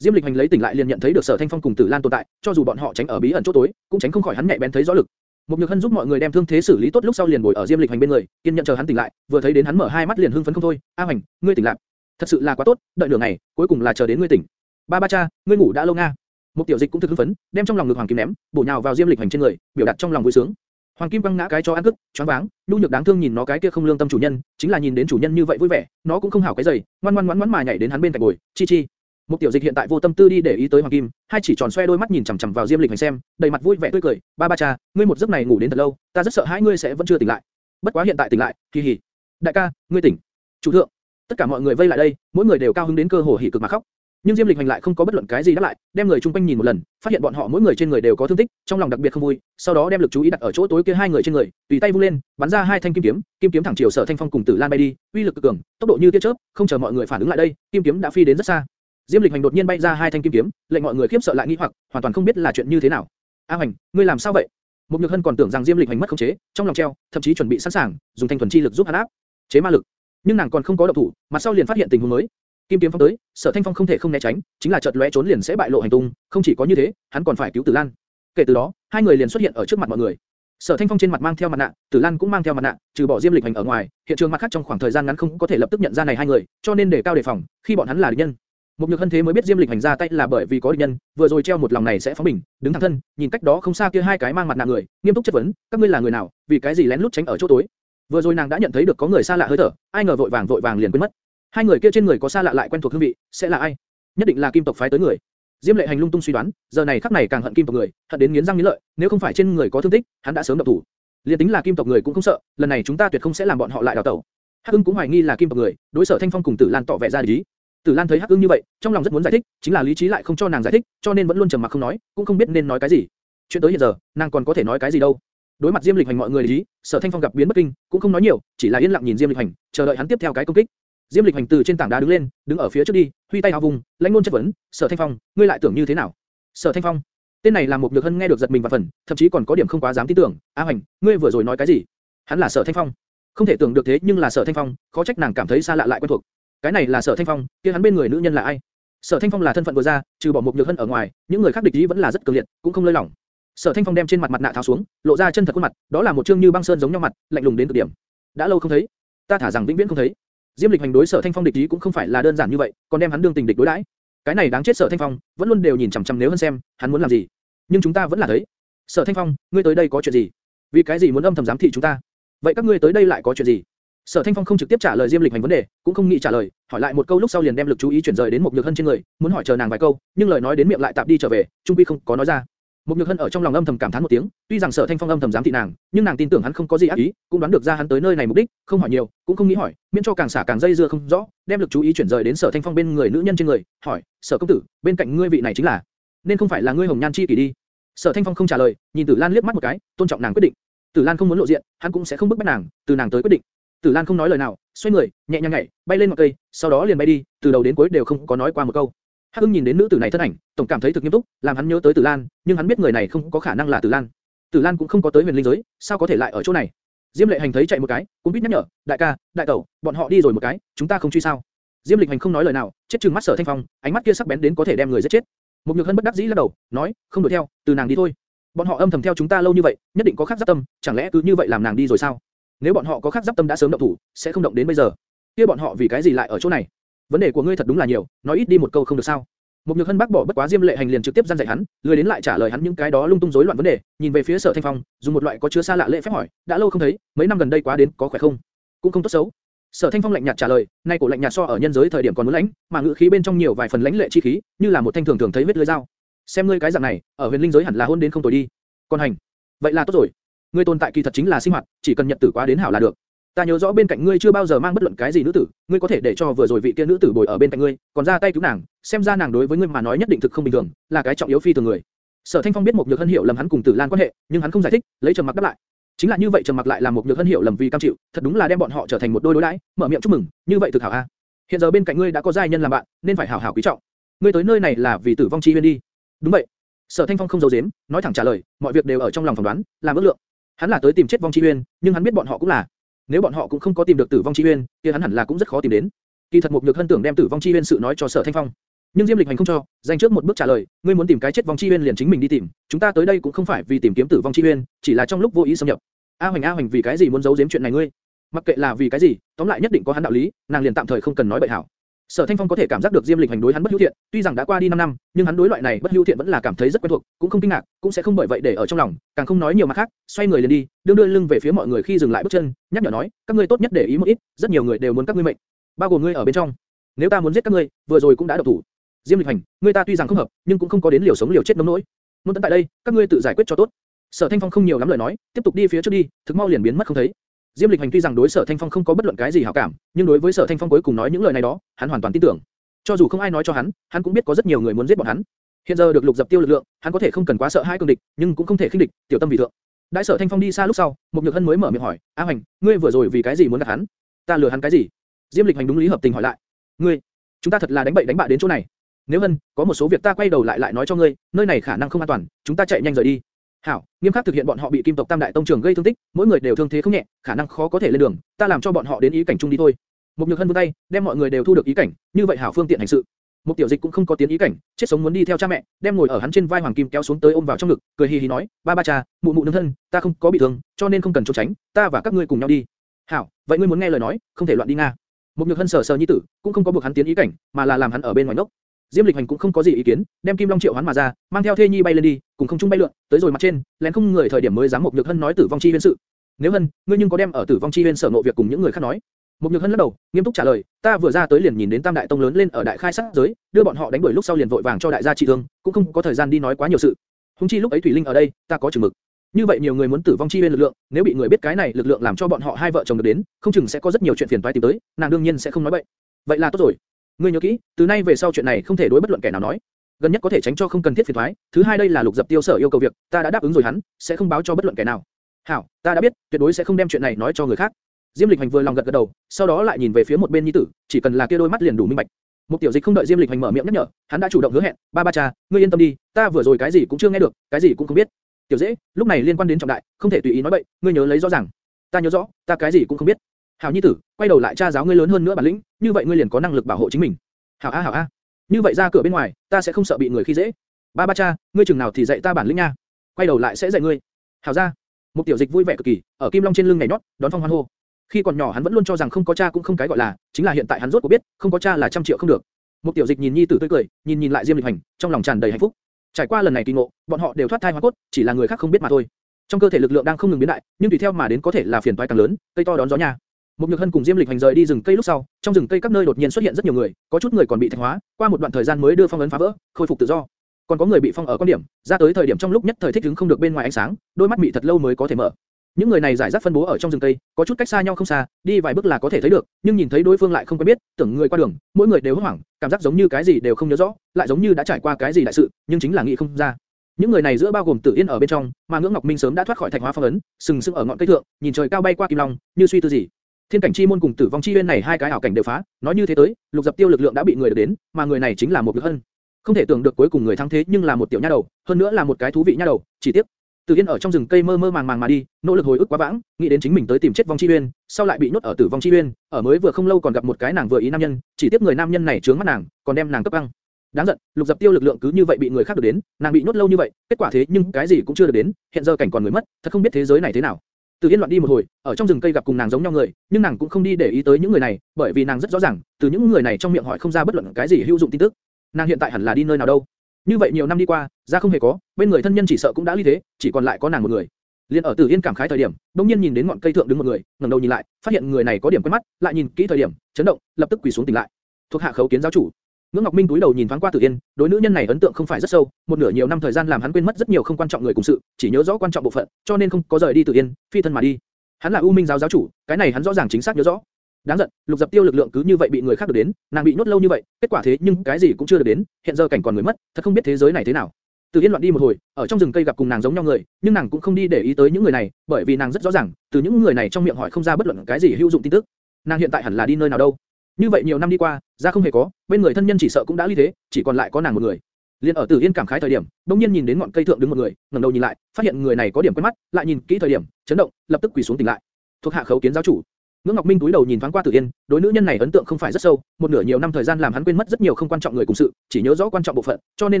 Diêm Lịch Hành lấy tỉnh lại liền nhận thấy được Sở Thanh Phong cùng Tử Lan tồn tại, cho dù bọn họ tránh ở bí ẩn chỗ tối, cũng tránh không khỏi hắn nhạy bén thấy rõ lực. Một Nhược Hân giúp mọi người đem thương thế xử lý tốt lúc sau liền ngồi ở Diêm Lịch Hành bên người, kiên nhẫn chờ hắn tỉnh lại, vừa thấy đến hắn mở hai mắt liền hưng phấn không thôi. A Hành, ngươi tỉnh lại, thật sự là quá tốt, đợi nửa ngày, cuối cùng là chờ đến ngươi tỉnh. Ba ba cha, ngươi ngủ đã lâu nga. Một tiểu dịch cũng thực hưng phấn, đem trong lòng ngực hoàng kim ném, bổ nhào vào diêm lịch hành trên người, biểu đạt trong lòng vui sướng. Hoàng kim quăng ngã cái cho ăn cức, choáng váng, nhu nhược đáng thương nhìn nó cái kia không lương tâm chủ nhân, chính là nhìn đến chủ nhân như vậy vui vẻ, nó cũng không hảo cái giày, ngoan ngoan ngoan ngoãn mà nhảy đến hắn bên cạnh ngồi, chi chi. Một tiểu dịch hiện tại vô tâm tư đi để ý tới hoàng kim, hai chỉ tròn xoe đôi mắt nhìn chằm chằm vào diêm lịch hành xem, đầy mặt vui vẻ tươi cười, ba ba cha, ngươi một giấc này ngủ đến thật lâu, ta rất sợ hãi ngươi sẽ vẫn chưa tỉnh lại. Bất quá hiện tại tỉnh lại, kỳ hỉ. Đại ca, ngươi tỉnh. Chủ thượng. Tất cả mọi người vây lại đây, mỗi người đều cao hứng đến cơ hồ hỉ cực mà khóc. Nhưng Diêm Lịch Hành lại không có bất luận cái gì đáp lại, đem người chung quanh nhìn một lần, phát hiện bọn họ mỗi người trên người đều có thương tích, trong lòng đặc biệt không vui, sau đó đem lực chú ý đặt ở chỗ tối kia hai người trên người, tùy tay vung lên, bắn ra hai thanh kim kiếm, kim kiếm thẳng chiều Sở Thanh Phong cùng Tử Lan bay đi, uy lực cực cường, tốc độ như tia chớp, không chờ mọi người phản ứng lại đây, kim kiếm đã phi đến rất xa. Diêm Lịch Hành đột nhiên bay ra hai thanh kim kiếm, lệnh mọi người khiếp sợ lại nghi hoặc, hoàn toàn không biết là chuyện như thế nào. A Hành, ngươi làm sao vậy? Mục Nhược Hân còn tưởng rằng Diêm Lịch Hành mất khống chế, trong lòng treo, thậm chí chuẩn bị sẵn sàng, dùng thanh thuần chi lực giúp hắn áp chế ma lực. Nhưng nàng còn không có động thủ, mà sau liền phát hiện tình huống mới. Kim kiếm phong tới, Sở Thanh Phong không thể không né tránh, chính là chợt lóe trốn liền sẽ bại lộ hành tung, không chỉ có như thế, hắn còn phải cứu Tử Lan. Kể từ đó, hai người liền xuất hiện ở trước mặt mọi người. Sở Thanh Phong trên mặt mang theo mặt nạ, Tử Lan cũng mang theo mặt nạ, trừ bỏ Diêm Lịch Hành ở ngoài, hiện trường mặt khác trong khoảng thời gian ngắn không có thể lập tức nhận ra này hai người, cho nên để cao đề phòng, khi bọn hắn là địch nhân. Một nhược hân thế mới biết Diêm Lịch Hành ra tay là bởi vì có địch nhân, vừa rồi treo một lòng này sẽ phóng bình, đứng thẳng thân, nhìn cách đó không xa kia hai cái mang mặt nạ người, nghiêm túc chất vấn, các ngươi là người nào, vì cái gì lén lút tránh ở chỗ tối? Vừa rồi nàng đã nhận thấy được có người xa lạ hơi thở, ai ngờ vội vàng vội vàng liền quên mất. Hai người kia trên người có xa lạ lại quen thuộc hương vị, sẽ là ai? Nhất định là Kim tộc phái tới người. Diêm Lệ Hành lung tung suy đoán, giờ này khắc này càng hận Kim tộc người, hận đến nghiến răng nghiến lợi, nếu không phải trên người có thương tích, hắn đã sớm động thủ. Liên tính là Kim tộc người cũng không sợ, lần này chúng ta tuyệt không sẽ làm bọn họ lại đào tẩu. Hắc Ưng cũng hoài nghi là Kim tộc người, đối sở Thanh Phong cùng Tử Lan tỏ vẻ ra lý. Tử Lan thấy Hắc Ưng như vậy, trong lòng rất muốn giải thích, chính là lý trí lại không cho nàng giải thích, cho nên vẫn luôn trầm mặc không nói, cũng không biết nên nói cái gì. Chuyện tới hiện giờ, nàng còn có thể nói cái gì đâu? Đối mặt Diêm Lịch Hành mọi người lý, Sở Thanh Phong gặp biến bất kinh, cũng không nói nhiều, chỉ là yên lặng nhìn Diêm Lịch Hành, chờ đợi hắn tiếp theo cái công kích. Diêm Lịch Hành từ trên tảng đá đứng lên, đứng ở phía trước đi, huy tay áo vùng, lãnh ngôn chất vấn, "Sở Thanh Phong, ngươi lại tưởng như thế nào?" Sở Thanh Phong, tên này làm một nhược hân nghe được giật mình và phần, thậm chí còn có điểm không quá dám tin tưởng, "A Hành, ngươi vừa rồi nói cái gì?" Hắn là Sở Thanh Phong. Không thể tưởng được thế nhưng là Sở Thanh Phong, khó trách nàng cảm thấy xa lạ lại quen thuộc. Cái này là Sở Thanh Phong, kia hắn bên người nữ nhân là ai? Sở Thanh Phong là thân phận vừa ra, trừ bỏ một nhược hân ở ngoài, những người khác địch ý vẫn là rất cường liệt, cũng không lơi lỏng. Sở Thanh Phong đem trên mặt mặt nạ tháo xuống, lộ ra chân thật khuôn mặt, đó là một trương như băng sơn giống nhau mặt, lạnh lùng đến cực điểm. đã lâu không thấy, ta thả rằng vĩnh viễn không thấy. Diêm Lịch hành đối Sở Thanh Phong địch ý cũng không phải là đơn giản như vậy, còn đem hắn đương tình địch đối đãi. Cái này đáng chết Sở Thanh Phong, vẫn luôn đều nhìn chằm chằm nếu hơn xem, hắn muốn làm gì. Nhưng chúng ta vẫn là thấy. Sở Thanh Phong, ngươi tới đây có chuyện gì? Vì cái gì muốn âm thầm giám thị chúng ta? Vậy các ngươi tới đây lại có chuyện gì? Sở Thanh Phong không trực tiếp trả lời Diêm Lịch hành vấn đề, cũng không nghĩ trả lời, hỏi lại một câu lúc sau liền đem lực chú ý chuyển rời đến một nhược hân trên người, muốn hỏi chờ nàng vài câu, nhưng lời nói đến miệng lại tạm đi trở về, trung quy không có nói ra. Một nhược hân ở trong lòng âm thầm cảm thán một tiếng, tuy rằng Sở Thanh Phong âm thầm dám thị nàng, nhưng nàng tin tưởng hắn không có gì ác ý, cũng đoán được ra hắn tới nơi này mục đích, không hỏi nhiều, cũng không nghĩ hỏi, miễn cho càng xả càng dây dưa không rõ, đem lực chú ý chuyển rời đến Sở Thanh Phong bên người nữ nhân trên người, hỏi, Sở công tử, bên cạnh ngươi vị này chính là, nên không phải là ngươi hồng nhan chi kỷ đi? Sở Thanh Phong không trả lời, nhìn Tử Lan liếc mắt một cái, tôn trọng nàng quyết định. Tử Lan không muốn lộ diện, hắn cũng sẽ không bức bách nàng, từ nàng tới quyết định. Tử Lan không nói lời nào, xoay người, nhẹ nhàng nhảy, bay lên ngọn cây, sau đó liền bay đi, từ đầu đến cuối đều không có nói qua một câu. Hắc Ưng nhìn đến nữ tử này thân ảnh, tổng cảm thấy thực nghiêm túc, làm hắn nhớ tới Tử Lan, nhưng hắn biết người này không có khả năng là Tử Lan. Tử Lan cũng không có tới huyền linh giới, sao có thể lại ở chỗ này? Diêm Lệ Hành thấy chạy một cái, cũng biết nhắc nhở, đại ca, đại tẩu, bọn họ đi rồi một cái, chúng ta không truy sao? Diêm Lịch Hành không nói lời nào, chết trừng mắt Sở Thanh Phong, ánh mắt kia sắc bén đến có thể đem người giết chết. Một nhược hân bất đắc dĩ lắc đầu, nói, không đuổi theo, từ nàng đi thôi. Bọn họ âm thầm theo chúng ta lâu như vậy, nhất định có khác giáp tâm, chẳng lẽ cứ như vậy làm nàng đi rồi sao? Nếu bọn họ có khác giáp tâm đã sớm động thủ, sẽ không động đến bây giờ. Kia bọn họ vì cái gì lại ở chỗ này? Vấn đề của ngươi thật đúng là nhiều, nói ít đi một câu không được sao? Một nhược hân bác bỏ bất quá diêm lệ hành liền trực tiếp gian dạy hắn, lười đến lại trả lời hắn những cái đó lung tung rối loạn vấn đề, nhìn về phía sở thanh phong, dùng một loại có chứa xa lạ lễ phép hỏi, đã lâu không thấy, mấy năm gần đây quá đến có khỏe không? Cũng không tốt xấu. Sở Thanh Phong lạnh nhạt trả lời, nay cổ lạnh nhạt so ở nhân giới thời điểm còn muốn lãnh, mà ngữ khí bên trong nhiều vài phần lãnh lệ chi khí, như là một thanh thường thường thấy vết lưỡi dao. Xem ngươi cái dạng này, ở huyền linh giới hẳn là hôn đến không tồi đi. Còn hành, vậy là tốt rồi. Ngươi tồn tại kỳ thật chính là sinh hoạt, chỉ cần nhận tử quá đến hảo là được. Ta nhớ rõ bên cạnh ngươi chưa bao giờ mang bất luận cái gì nữ tử, ngươi có thể để cho vừa rồi vị kia nữ tử bồi ở bên cạnh ngươi, còn ra tay cứu nàng, xem ra nàng đối với ngươi mà nói nhất định thực không bình thường, là cái trọng yếu phi thường người. Sở Thanh Phong biết một nhược hân hiểu lầm hắn cùng Tử Lan quan hệ, nhưng hắn không giải thích, lấy trầm mặc đáp lại. Chính là như vậy trầm mặc lại làm một nhược hân hiểu lầm vì cam chịu, thật đúng là đem bọn họ trở thành một đôi đối đãi, mở miệng chúc mừng, như vậy thực hảo a. Hiện giờ bên cạnh ngươi đã có giai nhân làm bạn, nên phải hảo hảo quý trọng. Ngươi tới nơi này là vì tử vong chi huyên đi. Đúng vậy. Sở Thanh Phong không giấu giếm, nói thẳng trả lời, mọi việc đều ở trong lòng phỏng đoán, làm ước lượng. Hắn là tới tìm chết vong chi uyên nhưng hắn biết bọn họ cũng là. Nếu bọn họ cũng không có tìm được tử vong chi uyên, kia hắn hẳn là cũng rất khó tìm đến. Kỳ thật một nhược hân tưởng đem tử vong chi uyên sự nói cho Sở Thanh Phong, nhưng Diêm Lịch Hành không cho, dành trước một bước trả lời, ngươi muốn tìm cái chết vong chi uyên liền chính mình đi tìm, chúng ta tới đây cũng không phải vì tìm kiếm tử vong chi uyên, chỉ là trong lúc vô ý xâm nhập. A Hoành A Hoành vì cái gì muốn giấu giếm chuyện này ngươi? Mặc kệ là vì cái gì, tóm lại nhất định có hắn đạo lý, nàng liền tạm thời không cần nói bậy hảo. Sở Thanh Phong có thể cảm giác được Diêm Lịch hành đối hắn bất hữu thiện, tuy rằng đã qua đi 5 năm, nhưng hắn đối loại này bất hữu thiện vẫn là cảm thấy rất quen thuộc, cũng không kinh ngạc, cũng sẽ không bởi vậy để ở trong lòng, càng không nói nhiều mà khác, xoay người liền đi, đưa đưa lưng về phía mọi người khi dừng lại bước chân, nhắc nhở nói, các ngươi tốt nhất để ý một ít, rất nhiều người đều muốn các ngươi mệnh, bao gồm ngươi ở bên trong. Nếu ta muốn giết các ngươi, vừa rồi cũng đã độc thủ. Diêm Lịch hành, ngươi ta tuy rằng không hợp, nhưng cũng không có đến liều sống liều chết nông nỗi. muốn tận tại đây, các ngươi tự giải quyết cho tốt. Sở Thanh Phong không nhiều lắm lời nói, tiếp tục đi phía trước đi, thực mau liền biến mất không thấy. Diêm Lịch Hành tuy rằng đối Sở Thanh Phong không có bất luận cái gì hảo cảm, nhưng đối với Sở Thanh Phong cuối cùng nói những lời này đó, hắn hoàn toàn tin tưởng. Cho dù không ai nói cho hắn, hắn cũng biết có rất nhiều người muốn giết bọn hắn. Hiện giờ được lục dập tiêu lực lượng, hắn có thể không cần quá sợ hai cường địch, nhưng cũng không thể khinh địch, tiểu tâm vì thượng. Đại sở Thanh Phong đi xa lúc sau, một nhược hân mới mở miệng hỏi, A Hoành, ngươi vừa rồi vì cái gì muốn gạt hắn? Ta lừa hắn cái gì? Diêm Lịch Hành đúng lý hợp tình hỏi lại, ngươi, chúng ta thật là đánh bậy đánh bạ đến chỗ này. Nếu hân, có một số việc ta quay đầu lại lại nói cho ngươi, nơi này khả năng không an toàn, chúng ta chạy nhanh rời đi. Hảo, nghiêm khắc thực hiện bọn họ bị Kim tộc Tam đại tông trưởng gây thương tích, mỗi người đều thương thế không nhẹ, khả năng khó có thể lên đường, ta làm cho bọn họ đến ý cảnh chung đi thôi. Một nhược hân vươn tay, đem mọi người đều thu được ý cảnh, như vậy hảo phương tiện hành sự. Một tiểu dịch cũng không có tiến ý cảnh, chết sống muốn đi theo cha mẹ, đem ngồi ở hắn trên vai hoàng kim kéo xuống tới ôm vào trong ngực, cười hì hì nói, ba ba cha, mụ mụ nương thân, ta không có bị thương, cho nên không cần trốn tránh, ta và các ngươi cùng nhau đi. Hảo, vậy ngươi muốn nghe lời nói, không thể loạn đi nga. Một nhược hân sờ sờ nhi tử, cũng không có buộc hắn tiến ý cảnh, mà là làm hắn ở bên ngoài nốc. Diêm Lịch Hành cũng không có gì ý kiến, đem Kim Long triệu hoán mà ra, mang theo Thê Nhi bay lên đi, cùng không trung bay lượn, tới rồi mặt trên, lén không người thời điểm mới dám một nhược hân nói tử vong chi huyên sự. Nếu hân, ngươi nhưng có đem ở tử vong chi huyên sở ngộ việc cùng những người khác nói. Một nhược hân lắc đầu, nghiêm túc trả lời, ta vừa ra tới liền nhìn đến Tam đại tông lớn lên ở đại khai sát giới, đưa bọn họ đánh đuổi lúc sau liền vội vàng cho đại gia trị thương, cũng không có thời gian đi nói quá nhiều sự. Hùng chi lúc ấy Thủy Linh ở đây, ta có chừng mực. Như vậy nhiều người muốn tử vong chi huyên lực lượng, nếu bị người biết cái này lực lượng làm cho bọn họ hai vợ chồng được đến, không chừng sẽ có rất nhiều chuyện phiền toái tìm tới, nàng đương nhiên sẽ không nói bậy. Vậy là tốt rồi. Ngươi nhớ kỹ, từ nay về sau chuyện này không thể đối bất luận kẻ nào nói. Gần nhất có thể tránh cho không cần thiết phiền toái. Thứ hai đây là lục dập tiêu sở yêu cầu việc, ta đã đáp ứng rồi hắn, sẽ không báo cho bất luận kẻ nào. Hảo, ta đã biết, tuyệt đối sẽ không đem chuyện này nói cho người khác. Diêm Lịch Hành vừa lòng gật gật đầu, sau đó lại nhìn về phía một bên nhi tử, chỉ cần là kia đôi mắt liền đủ minh bạch. Một tiểu dịch không đợi Diêm Lịch Hành mở miệng nhắc nhở, hắn đã chủ động hứa hẹn, ba ba cha, ngươi yên tâm đi, ta vừa rồi cái gì cũng chưa nghe được, cái gì cũng không biết. Tiểu dễ, lúc này liên quan đến trọng đại, không thể tùy ý nói bậy, ngươi nhớ lấy rõ ràng. Ta nhớ rõ, ta cái gì cũng không biết. Hảo nhi tử, quay đầu lại cha giáo ngươi lớn hơn nữa bản lĩnh, như vậy ngươi liền có năng lực bảo hộ chính mình. Hảo a hảo a, như vậy ra cửa bên ngoài, ta sẽ không sợ bị người khi dễ. Ba ba cha, ngươi chừng nào thì dạy ta bản lĩnh nha. Quay đầu lại sẽ dạy ngươi. Hảo gia, Một tiểu dịch vui vẻ cực kỳ, ở kim long trên lưng nhảy nhót, đón phong hoan hô. Khi còn nhỏ hắn vẫn luôn cho rằng không có cha cũng không cái gọi là, chính là hiện tại hắn rốt cuộc biết, không có cha là trăm triệu không được. Một tiểu dịch nhìn nhi tử tươi cười, nhìn nhìn lại Diêm Lịch Hành, trong lòng tràn đầy hạnh phúc. Trải qua lần này kỳ ngộ, bọn họ đều thoát thai hóa cốt, chỉ là người khác không biết mà thôi. Trong cơ thể lực lượng đang không ngừng biến đại, nhưng tùy theo mà đến có thể là phiền toái càng lớn, cây to đón gió nhà. Một Nhược Hân cùng Diêm Lịch Hành rời đi rừng cây lúc sau, trong rừng cây các nơi đột nhiên xuất hiện rất nhiều người, có chút người còn bị thạch hóa, qua một đoạn thời gian mới đưa phong ấn phá vỡ, khôi phục tự do. Còn có người bị phong ở quan điểm, ra tới thời điểm trong lúc nhất thời thích ứng không được bên ngoài ánh sáng, đôi mắt bị thật lâu mới có thể mở. Những người này giải rác phân bố ở trong rừng cây, có chút cách xa nhau không xa, đi vài bước là có thể thấy được, nhưng nhìn thấy đối phương lại không quen biết, tưởng người qua đường, mỗi người đều hốt hoảng, cảm giác giống như cái gì đều không nhớ rõ, lại giống như đã trải qua cái gì đại sự, nhưng chính là nghĩ không ra. Những người này giữa bao gồm Tử Yên ở bên trong, mà Ngưỡng Ngọc Minh sớm đã thoát khỏi thạch hóa phong ấn, sừng sững ở ngọn cây thượng, nhìn trời cao bay qua kim long, như suy tư gì. Thiên cảnh chi môn cùng Tử vong chi uyên này hai cái ảo cảnh đều phá, nói như thế tới, lục dập tiêu lực lượng đã bị người được đến, mà người này chính là một lực hân. Không thể tưởng được cuối cùng người thắng thế nhưng là một tiểu nha đầu, hơn nữa là một cái thú vị nha đầu, chỉ tiếc. Tử Yên ở trong rừng cây mơ mơ màng màng mà đi, nỗ lực hồi ức quá vãng, nghĩ đến chính mình tới tìm chết vong chi uyên, sau lại bị nhốt ở tử vong chi uyên, ở mới vừa không lâu còn gặp một cái nàng vừa ý nam nhân, chỉ tiếc người nam nhân này trướng mắt nàng, còn đem nàng cấp ăn. Đáng giận, lục dập tiêu lực lượng cứ như vậy bị người khác được đến, nàng bị nhốt lâu như vậy, kết quả thế nhưng cái gì cũng chưa được đến, hiện giờ cảnh còn người mất, thật không biết thế giới này thế nào. Từ Yên loạn đi một hồi, ở trong rừng cây gặp cùng nàng giống nhau người, nhưng nàng cũng không đi để ý tới những người này, bởi vì nàng rất rõ ràng, từ những người này trong miệng hỏi không ra bất luận cái gì hữu dụng tin tức. Nàng hiện tại hẳn là đi nơi nào đâu? Như vậy nhiều năm đi qua, ra không hề có, bên người thân nhân chỉ sợ cũng đã ly thế, chỉ còn lại có nàng một người. Liên ở Tử Yên cảm khái thời điểm, đột nhiên nhìn đến ngọn cây thượng đứng một người, ngẩng đầu nhìn lại, phát hiện người này có điểm quen mắt, lại nhìn kỹ thời điểm, chấn động, lập tức quỳ xuống tỉnh lại. Thuộc hạ khấu kiến giáo chủ. Ngưỡng Ngọc Minh túi đầu nhìn thoáng qua Tử Yên, đối nữ nhân này ấn tượng không phải rất sâu, một nửa nhiều năm thời gian làm hắn quên mất rất nhiều không quan trọng người cùng sự, chỉ nhớ rõ quan trọng bộ phận, cho nên không có rời đi Tử Yên, phi thân mà đi. Hắn là U Minh giáo giáo chủ, cái này hắn rõ ràng chính xác nhớ rõ. Đáng giận, lục dập tiêu lực lượng cứ như vậy bị người khác được đến, nàng bị nhốt lâu như vậy, kết quả thế nhưng cái gì cũng chưa được đến, hiện giờ cảnh còn người mất, thật không biết thế giới này thế nào. Từ Yên loạn đi một hồi, ở trong rừng cây gặp cùng nàng giống nhau người, nhưng nàng cũng không đi để ý tới những người này, bởi vì nàng rất rõ ràng, từ những người này trong miệng hỏi không ra bất luận cái gì hữu dụng tin tức. Nàng hiện tại hẳn là đi nơi nào đâu? Như vậy nhiều năm đi qua, ra không hề có, bên người thân nhân chỉ sợ cũng đã ly thế, chỉ còn lại có nàng một người. Liên ở Tử Yên cảm khái thời điểm, đột nhiên nhìn đến ngọn cây thượng đứng một người, ngẩng đầu nhìn lại, phát hiện người này có điểm quen mắt, lại nhìn kỹ thời điểm, chấn động, lập tức quỳ xuống tỉnh lại. Thuộc hạ khấu kiến giáo chủ. Ngưỡng Ngọc Minh túi đầu nhìn thoáng qua Tử Yên, đối nữ nhân này ấn tượng không phải rất sâu, một nửa nhiều năm thời gian làm hắn quên mất rất nhiều không quan trọng người cùng sự, chỉ nhớ rõ quan trọng bộ phận, cho nên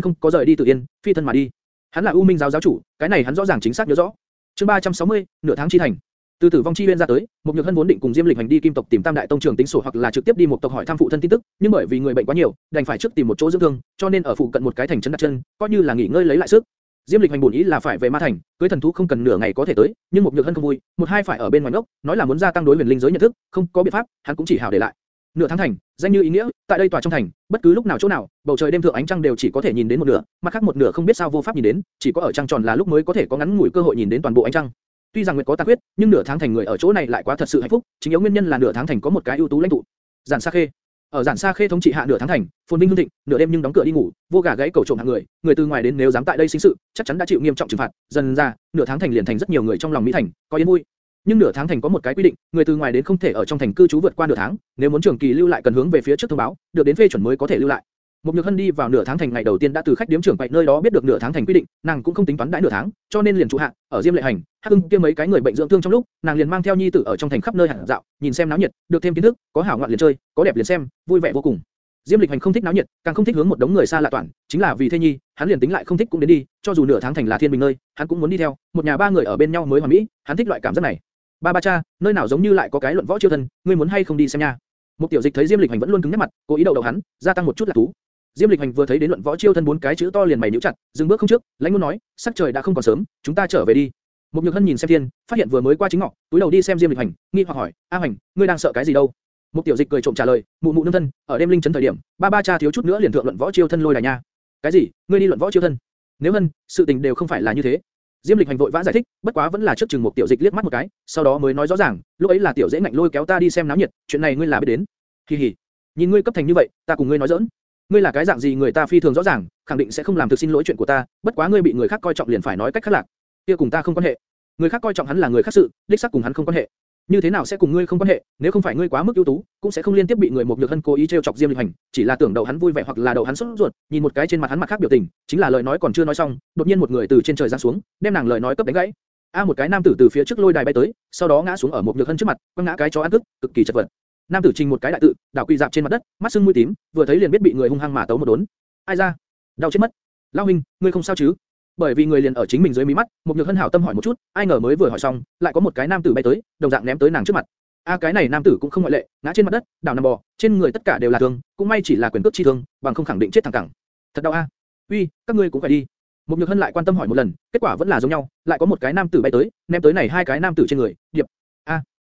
không có rời đi Tử Yên, phi thân mà đi. Hắn là U Minh giáo giáo chủ, cái này hắn rõ ràng chính xác nhớ rõ. Chương 360, nửa tháng chi thành. Từ tử vong chi uyên ra tới, một nhược hân vốn định cùng Diêm Lịch hành đi Kim tộc tìm Tam đại tông trưởng tính sổ hoặc là trực tiếp đi một tộc hỏi thăm phụ thân tin tức, nhưng bởi vì người bệnh quá nhiều, đành phải trước tìm một chỗ dưỡng thương, cho nên ở phụ cận một cái thành trấn đặt chân, coi như là nghỉ ngơi lấy lại sức. Diêm Lịch hành buồn ý là phải về Ma Thành, cưới thần thú không cần nửa ngày có thể tới, nhưng một nhược hân không vui, một hai phải ở bên ngoài ngốc, nói là muốn gia tăng đối huyền linh giới nhận thức, không có biện pháp, hắn cũng chỉ hảo để lại. Nửa tháng thành, danh như ý nghĩa, tại đây tòa trong thành, bất cứ lúc nào chỗ nào, bầu trời đêm thượng ánh trăng đều chỉ có thể nhìn đến một nửa, mặt khác một nửa không biết sao vô pháp nhìn đến, chỉ có ở trăng tròn là lúc mới có thể có ngắn ngủi cơ hội nhìn đến toàn bộ ánh trăng. Tuy rằng nguyệt có tàn huyết, nhưng nửa tháng thành người ở chỗ này lại quá thật sự hạnh phúc, chính yếu nguyên nhân là nửa tháng thành có một cái ưu tú lãnh tụ. Giản Sa Khê. Ở Giản Sa Khê thống trị hạ nửa tháng thành, phồn vinh hưng thịnh, nửa đêm nhưng đóng cửa đi ngủ, vô gà gãy cầu trộm hạng người, người từ ngoài đến nếu dám tại đây sinh sự, chắc chắn đã chịu nghiêm trọng trừng phạt. Dần ra, nửa tháng thành liền thành rất nhiều người trong lòng mỹ thành, có yên vui. Nhưng nửa tháng thành có một cái quy định, người từ ngoài đến không thể ở trong thành cư trú vượt qua nửa tháng, nếu muốn trường kỳ lưu lại cần hướng về phía trước thông báo, được đến phê chuẩn mới có thể lưu lại. Một Nhược Hân đi vào nửa tháng thành ngày đầu tiên đã từ khách điếm trưởng bệnh nơi đó biết được nửa tháng thành quy định, nàng cũng không tính toán đãi nửa tháng, cho nên liền trụ hạ, ở Diêm Lệ Hành, Hắc Ưng kia mấy cái người bệnh dưỡng thương trong lúc, nàng liền mang theo nhi tử ở trong thành khắp nơi hẳn dạo, nhìn xem náo nhiệt, được thêm kiến thức, có hảo ngoạn liền chơi, có đẹp liền xem, vui vẻ vô cùng. Diêm Lịch Hành không thích náo nhiệt, càng không thích hướng một đống người xa lạ toàn, chính là vì thế nhi, hắn liền tính lại không thích cũng đến đi, cho dù nửa tháng thành là thiên bình nơi, hắn cũng muốn đi theo, một nhà ba người ở bên nhau mới hoàn mỹ, hắn thích loại cảm giác này. Ba ba cha, nơi nào giống như lại có cái luận võ chiêu thân, ngươi muốn hay không đi xem nha? Một tiểu dịch thấy Diêm Lịch Hành vẫn luôn cứng nhắc mặt, cố ý đầu đầu hắn, gia tăng một chút là thú. Diêm Lịch Hành vừa thấy đến luận võ chiêu thân bốn cái chữ to liền mày nhíu chặt, dừng bước không trước, lãnh muốn nói, sắc trời đã không còn sớm, chúng ta trở về đi. Mục Nhược Hân nhìn xem thiên, phát hiện vừa mới qua chính ngọ, túi đầu đi xem Diêm Lịch Hành, nghi hoặc hỏi, A Hành, ngươi đang sợ cái gì đâu? Mục tiểu dịch cười trộm trả lời, mụ mụ nương thân, ở đêm linh chấn thời điểm, ba ba cha thiếu chút nữa liền thượng luận võ chiêu thân lôi đài nha. Cái gì? Ngươi đi luận võ chiêu thân? Nếu hân, sự tình đều không phải là như thế. Diêm Lịch Hành vội vã giải thích, bất quá vẫn là trước chừng Mục tiểu dịch liếc mắt một cái, sau đó mới nói rõ ràng, lúc ấy là tiểu dễ ngạnh lôi kéo ta đi xem náo nhiệt, chuyện này ngươi là biết đến. Hì hì, nhìn ngươi cấp thành như vậy, ta cùng ngươi nói giỡn. Ngươi là cái dạng gì người ta phi thường rõ ràng, khẳng định sẽ không làm thực xin lỗi chuyện của ta, bất quá ngươi bị người khác coi trọng liền phải nói cách khác lạc. Kia cùng ta không quan hệ. Người khác coi trọng hắn là người khác sự, đích xác cùng hắn không quan hệ. Như thế nào sẽ cùng ngươi không quan hệ, nếu không phải ngươi quá mức ưu tú, cũng sẽ không liên tiếp bị người một nhược hân cố ý trêu chọc Diêm Lịch Hành, chỉ là tưởng đầu hắn vui vẻ hoặc là đầu hắn sốt ruột, nhìn một cái trên mặt hắn mặt khác biểu tình, chính là lời nói còn chưa nói xong, đột nhiên một người từ trên trời giáng xuống, đem nàng lời nói cấp đánh gãy. A một cái nam tử từ phía trước lôi đài bay tới, sau đó ngã xuống ở một nhược hân trước mặt, quăng ngã cái chó ăn cức, cực kỳ chật vật. Nam tử trình một cái đại tự, đảo quỳ dạp trên mặt đất, mắt sưng mũi tím, vừa thấy liền biết bị người hung hăng mà tấu một đốn. Ai ra? Đau chết mất. Lao huynh, ngươi không sao chứ? Bởi vì người liền ở chính mình dưới mí mắt, một nhược hân hảo tâm hỏi một chút, ai ngờ mới vừa hỏi xong, lại có một cái nam tử bay tới, đồng dạng ném tới nàng trước mặt. A cái này nam tử cũng không ngoại lệ, ngã trên mặt đất, đảo nằm bò, trên người tất cả đều là thương, cũng may chỉ là quyền cước chi thương, bằng không khẳng định chết thẳng cẳng. Thật đau a. Uy, các ngươi cũng phải đi. Một nhược hân lại quan tâm hỏi một lần, kết quả vẫn là giống nhau, lại có một cái nam tử bay tới, ném tới này hai cái nam tử trên người, điệp.